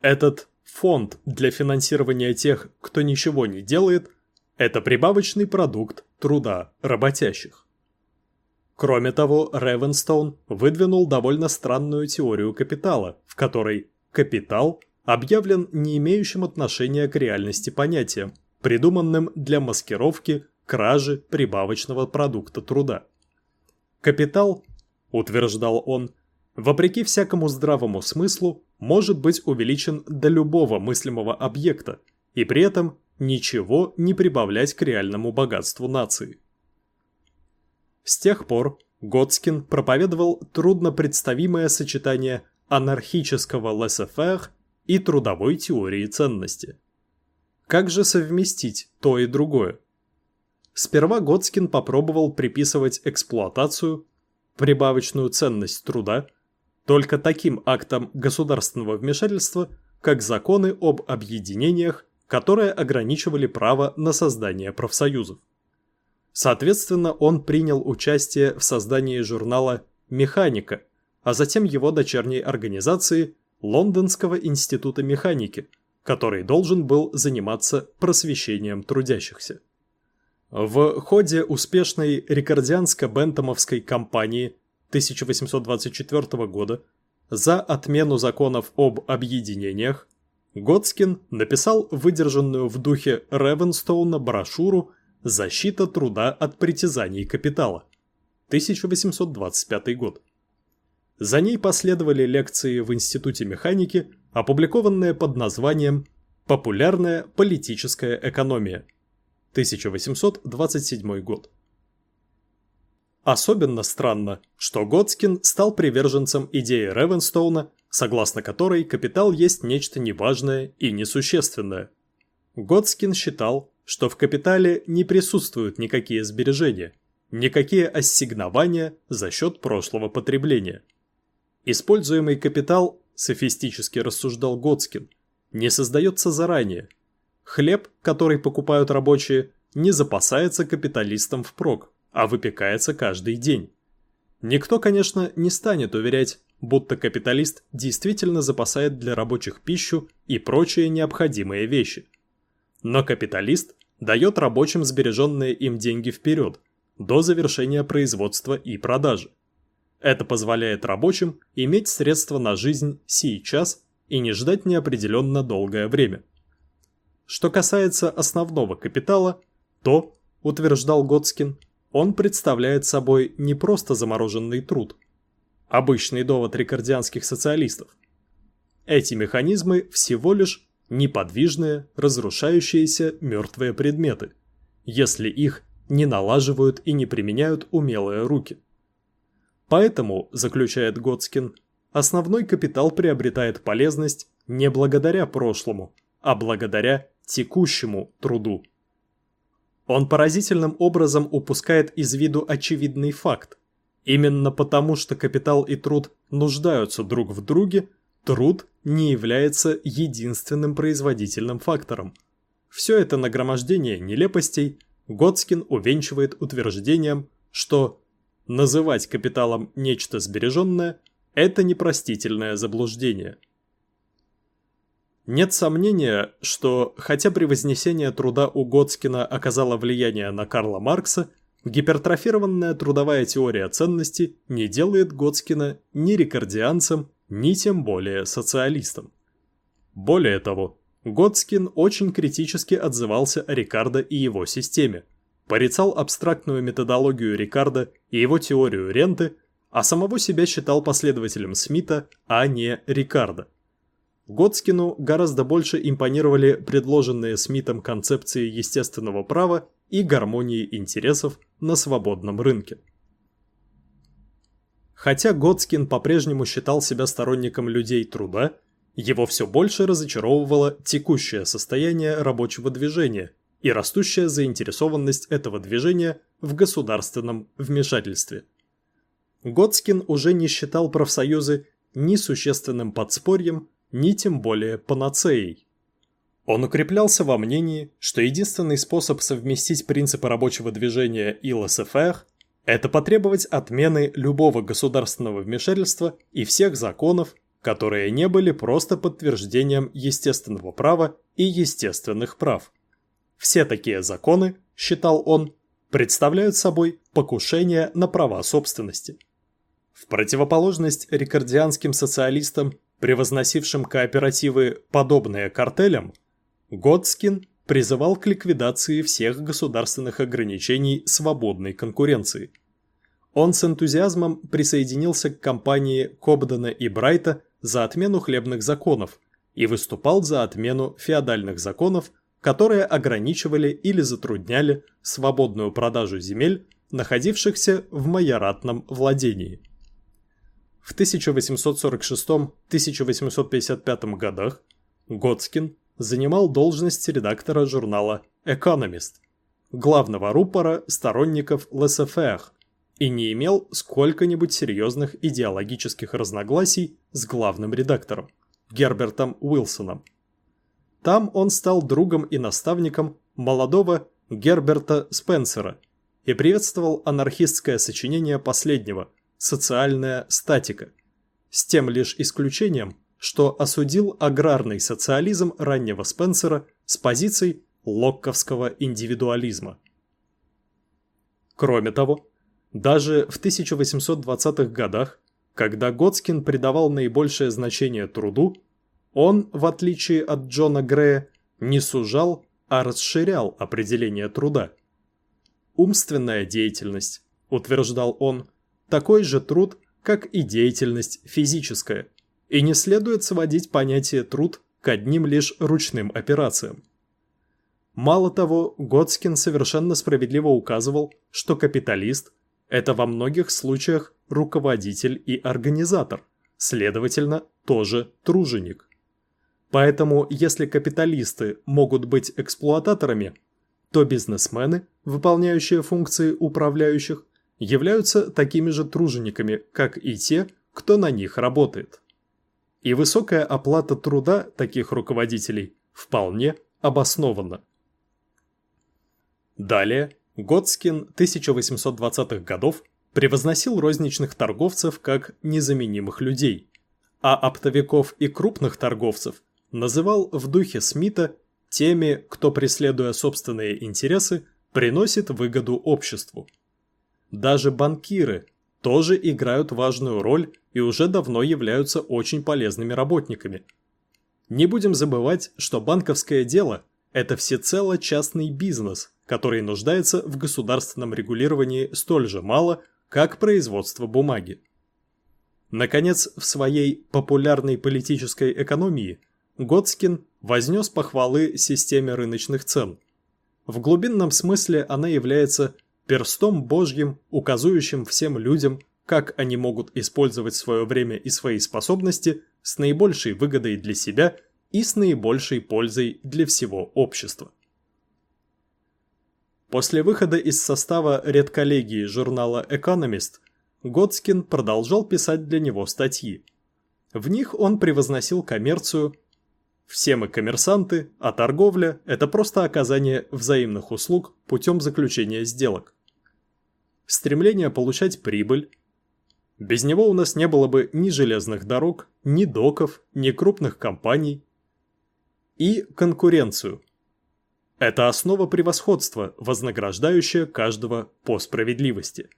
Этот фонд для финансирования тех, кто ничего не делает, это прибавочный продукт труда работящих. Кроме того, Ревенстоун выдвинул довольно странную теорию капитала, в которой капитал объявлен не имеющим отношения к реальности понятием, придуманным для маскировки кражи прибавочного продукта труда. Капитал, утверждал он, вопреки всякому здравому смыслу, может быть увеличен до любого мыслимого объекта и при этом ничего не прибавлять к реальному богатству нации. С тех пор Готскин проповедовал труднопредставимое сочетание анархического laissez-faire и трудовой теории ценности. Как же совместить то и другое? Сперва Готскин попробовал приписывать эксплуатацию, прибавочную ценность труда, только таким актом государственного вмешательства, как законы об объединениях, которые ограничивали право на создание профсоюзов. Соответственно, он принял участие в создании журнала «Механика», а затем его дочерней организации Лондонского института механики – который должен был заниматься просвещением трудящихся. В ходе успешной рикардианско-бентомовской кампании 1824 года за отмену законов об объединениях Готскин написал выдержанную в духе Ревенстоуна брошюру «Защита труда от притязаний капитала» 1825 год. За ней последовали лекции в Институте механики опубликованное под названием «Популярная политическая экономия» 1827 год. Особенно странно, что Готскин стал приверженцем идеи Ревенстоуна, согласно которой капитал есть нечто неважное и несущественное. Готскин считал, что в капитале не присутствуют никакие сбережения, никакие ассигнования за счет прошлого потребления. Используемый капитал софистически рассуждал Готскин, не создается заранее. Хлеб, который покупают рабочие, не запасается капиталистам впрок, а выпекается каждый день. Никто, конечно, не станет уверять, будто капиталист действительно запасает для рабочих пищу и прочие необходимые вещи. Но капиталист дает рабочим сбереженные им деньги вперед, до завершения производства и продажи. Это позволяет рабочим иметь средства на жизнь сейчас и не ждать неопределенно долгое время. Что касается основного капитала, то, утверждал Готскин, он представляет собой не просто замороженный труд, обычный довод рикардианских социалистов. Эти механизмы всего лишь неподвижные, разрушающиеся мертвые предметы, если их не налаживают и не применяют умелые руки. Поэтому, заключает Готскин, основной капитал приобретает полезность не благодаря прошлому, а благодаря текущему труду. Он поразительным образом упускает из виду очевидный факт. Именно потому, что капитал и труд нуждаются друг в друге, труд не является единственным производительным фактором. Все это нагромождение нелепостей Готскин увенчивает утверждением, что называть капиталом нечто сбереженное – это непростительное заблуждение. Нет сомнения, что, хотя при вознесении труда у Готскина оказало влияние на Карла Маркса, гипертрофированная трудовая теория ценности не делает Готскина ни рекордианцем, ни тем более социалистом. Более того, Готскин очень критически отзывался о Рикардо и его системе, порицал абстрактную методологию Рикардо и его теорию ренты, а самого себя считал последователем Смита, а не Рикардо. Готскину гораздо больше импонировали предложенные Смитом концепции естественного права и гармонии интересов на свободном рынке. Хотя Готскин по-прежнему считал себя сторонником людей труда, его все больше разочаровывало текущее состояние рабочего движения и растущая заинтересованность этого движения в государственном вмешательстве. Готскин уже не считал профсоюзы ни существенным подспорьем, ни тем более панацеей. Он укреплялся во мнении, что единственный способ совместить принципы рабочего движения и ЛСФР – это потребовать отмены любого государственного вмешательства и всех законов, которые не были просто подтверждением естественного права и естественных прав. Все такие законы, считал он, представляют собой покушение на права собственности. В противоположность рикардианским социалистам, превозносившим кооперативы, подобные картелям, Готскин призывал к ликвидации всех государственных ограничений свободной конкуренции. Он с энтузиазмом присоединился к кампании Кобдена и Брайта за отмену хлебных законов и выступал за отмену феодальных законов, которые ограничивали или затрудняли свободную продажу земель, находившихся в майоратном владении. В 1846-1855 годах Готскин занимал должность редактора журнала «Экономист», главного рупора сторонников ЛСФР, и не имел сколько-нибудь серьезных идеологических разногласий с главным редактором, Гербертом Уилсоном. Там он стал другом и наставником молодого Герберта Спенсера и приветствовал анархистское сочинение последнего «Социальная статика», с тем лишь исключением, что осудил аграрный социализм раннего Спенсера с позиций локковского индивидуализма. Кроме того, даже в 1820-х годах, когда Готскин придавал наибольшее значение труду, он, в отличие от Джона Грея, не сужал, а расширял определение труда. Умственная деятельность, утверждал он, такой же труд, как и деятельность физическая, и не следует сводить понятие «труд» к одним лишь ручным операциям. Мало того, Готскин совершенно справедливо указывал, что капиталист – это во многих случаях руководитель и организатор, следовательно, тоже труженик. Поэтому, если капиталисты могут быть эксплуататорами, то бизнесмены, выполняющие функции управляющих, являются такими же тружениками, как и те, кто на них работает. И высокая оплата труда таких руководителей вполне обоснована. Далее Готскин 1820-х годов превозносил розничных торговцев как незаменимых людей, а оптовиков и крупных торговцев называл в духе Смита теми, кто, преследуя собственные интересы, приносит выгоду обществу. Даже банкиры тоже играют важную роль и уже давно являются очень полезными работниками. Не будем забывать, что банковское дело – это всецело частный бизнес, который нуждается в государственном регулировании столь же мало, как производство бумаги. Наконец, в своей популярной политической экономии Готскин вознес похвалы системе рыночных цен. В глубинном смысле она является перстом Божьим, указывающим всем людям, как они могут использовать свое время и свои способности с наибольшей выгодой для себя и с наибольшей пользой для всего общества. После выхода из состава редколлегии журнала «Экономист» Готскин продолжал писать для него статьи. В них он превозносил коммерцию. Все мы коммерсанты, а торговля – это просто оказание взаимных услуг путем заключения сделок. Стремление получать прибыль. Без него у нас не было бы ни железных дорог, ни доков, ни крупных компаний. И конкуренцию. Это основа превосходства, вознаграждающая каждого по справедливости.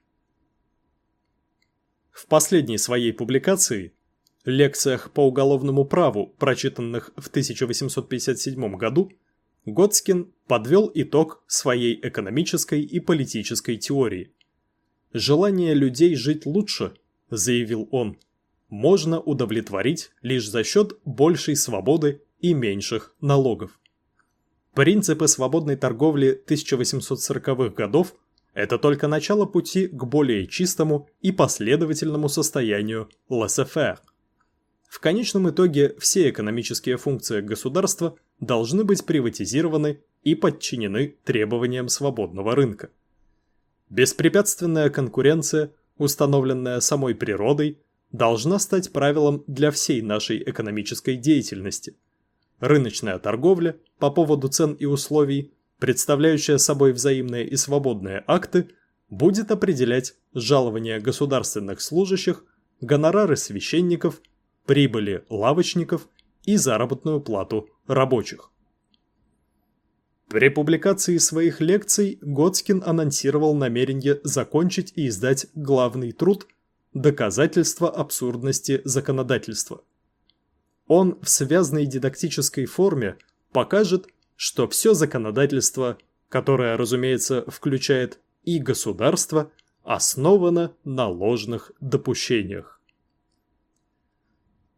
В последней своей публикации лекциях по уголовному праву, прочитанных в 1857 году, Готскин подвел итог своей экономической и политической теории. «Желание людей жить лучше», – заявил он, – «можно удовлетворить лишь за счет большей свободы и меньших налогов». Принципы свободной торговли 1840-х годов – это только начало пути к более чистому и последовательному состоянию laissez-faire. В конечном итоге все экономические функции государства должны быть приватизированы и подчинены требованиям свободного рынка. Беспрепятственная конкуренция, установленная самой природой, должна стать правилом для всей нашей экономической деятельности. Рыночная торговля по поводу цен и условий, представляющая собой взаимные и свободные акты, будет определять жалования государственных служащих, гонорары священников – прибыли лавочников и заработную плату рабочих. При публикации своих лекций Готскин анонсировал намерение закончить и издать главный труд «Доказательство абсурдности законодательства». Он в связанной дидактической форме покажет, что все законодательство, которое, разумеется, включает и государство, основано на ложных допущениях.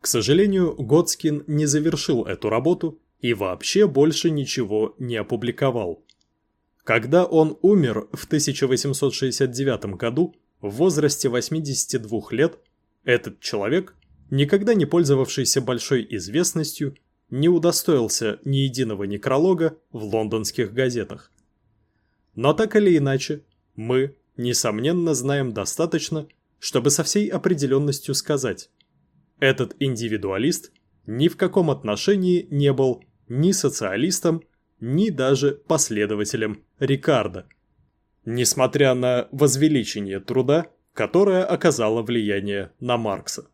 К сожалению, Готскин не завершил эту работу и вообще больше ничего не опубликовал. Когда он умер в 1869 году, в возрасте 82 лет, этот человек, никогда не пользовавшийся большой известностью, не удостоился ни единого некролога в лондонских газетах. Но так или иначе, мы, несомненно, знаем достаточно, чтобы со всей определенностью сказать, этот индивидуалист ни в каком отношении не был ни социалистом, ни даже последователем Рикардо, несмотря на возвеличение труда, которое оказало влияние на Маркса.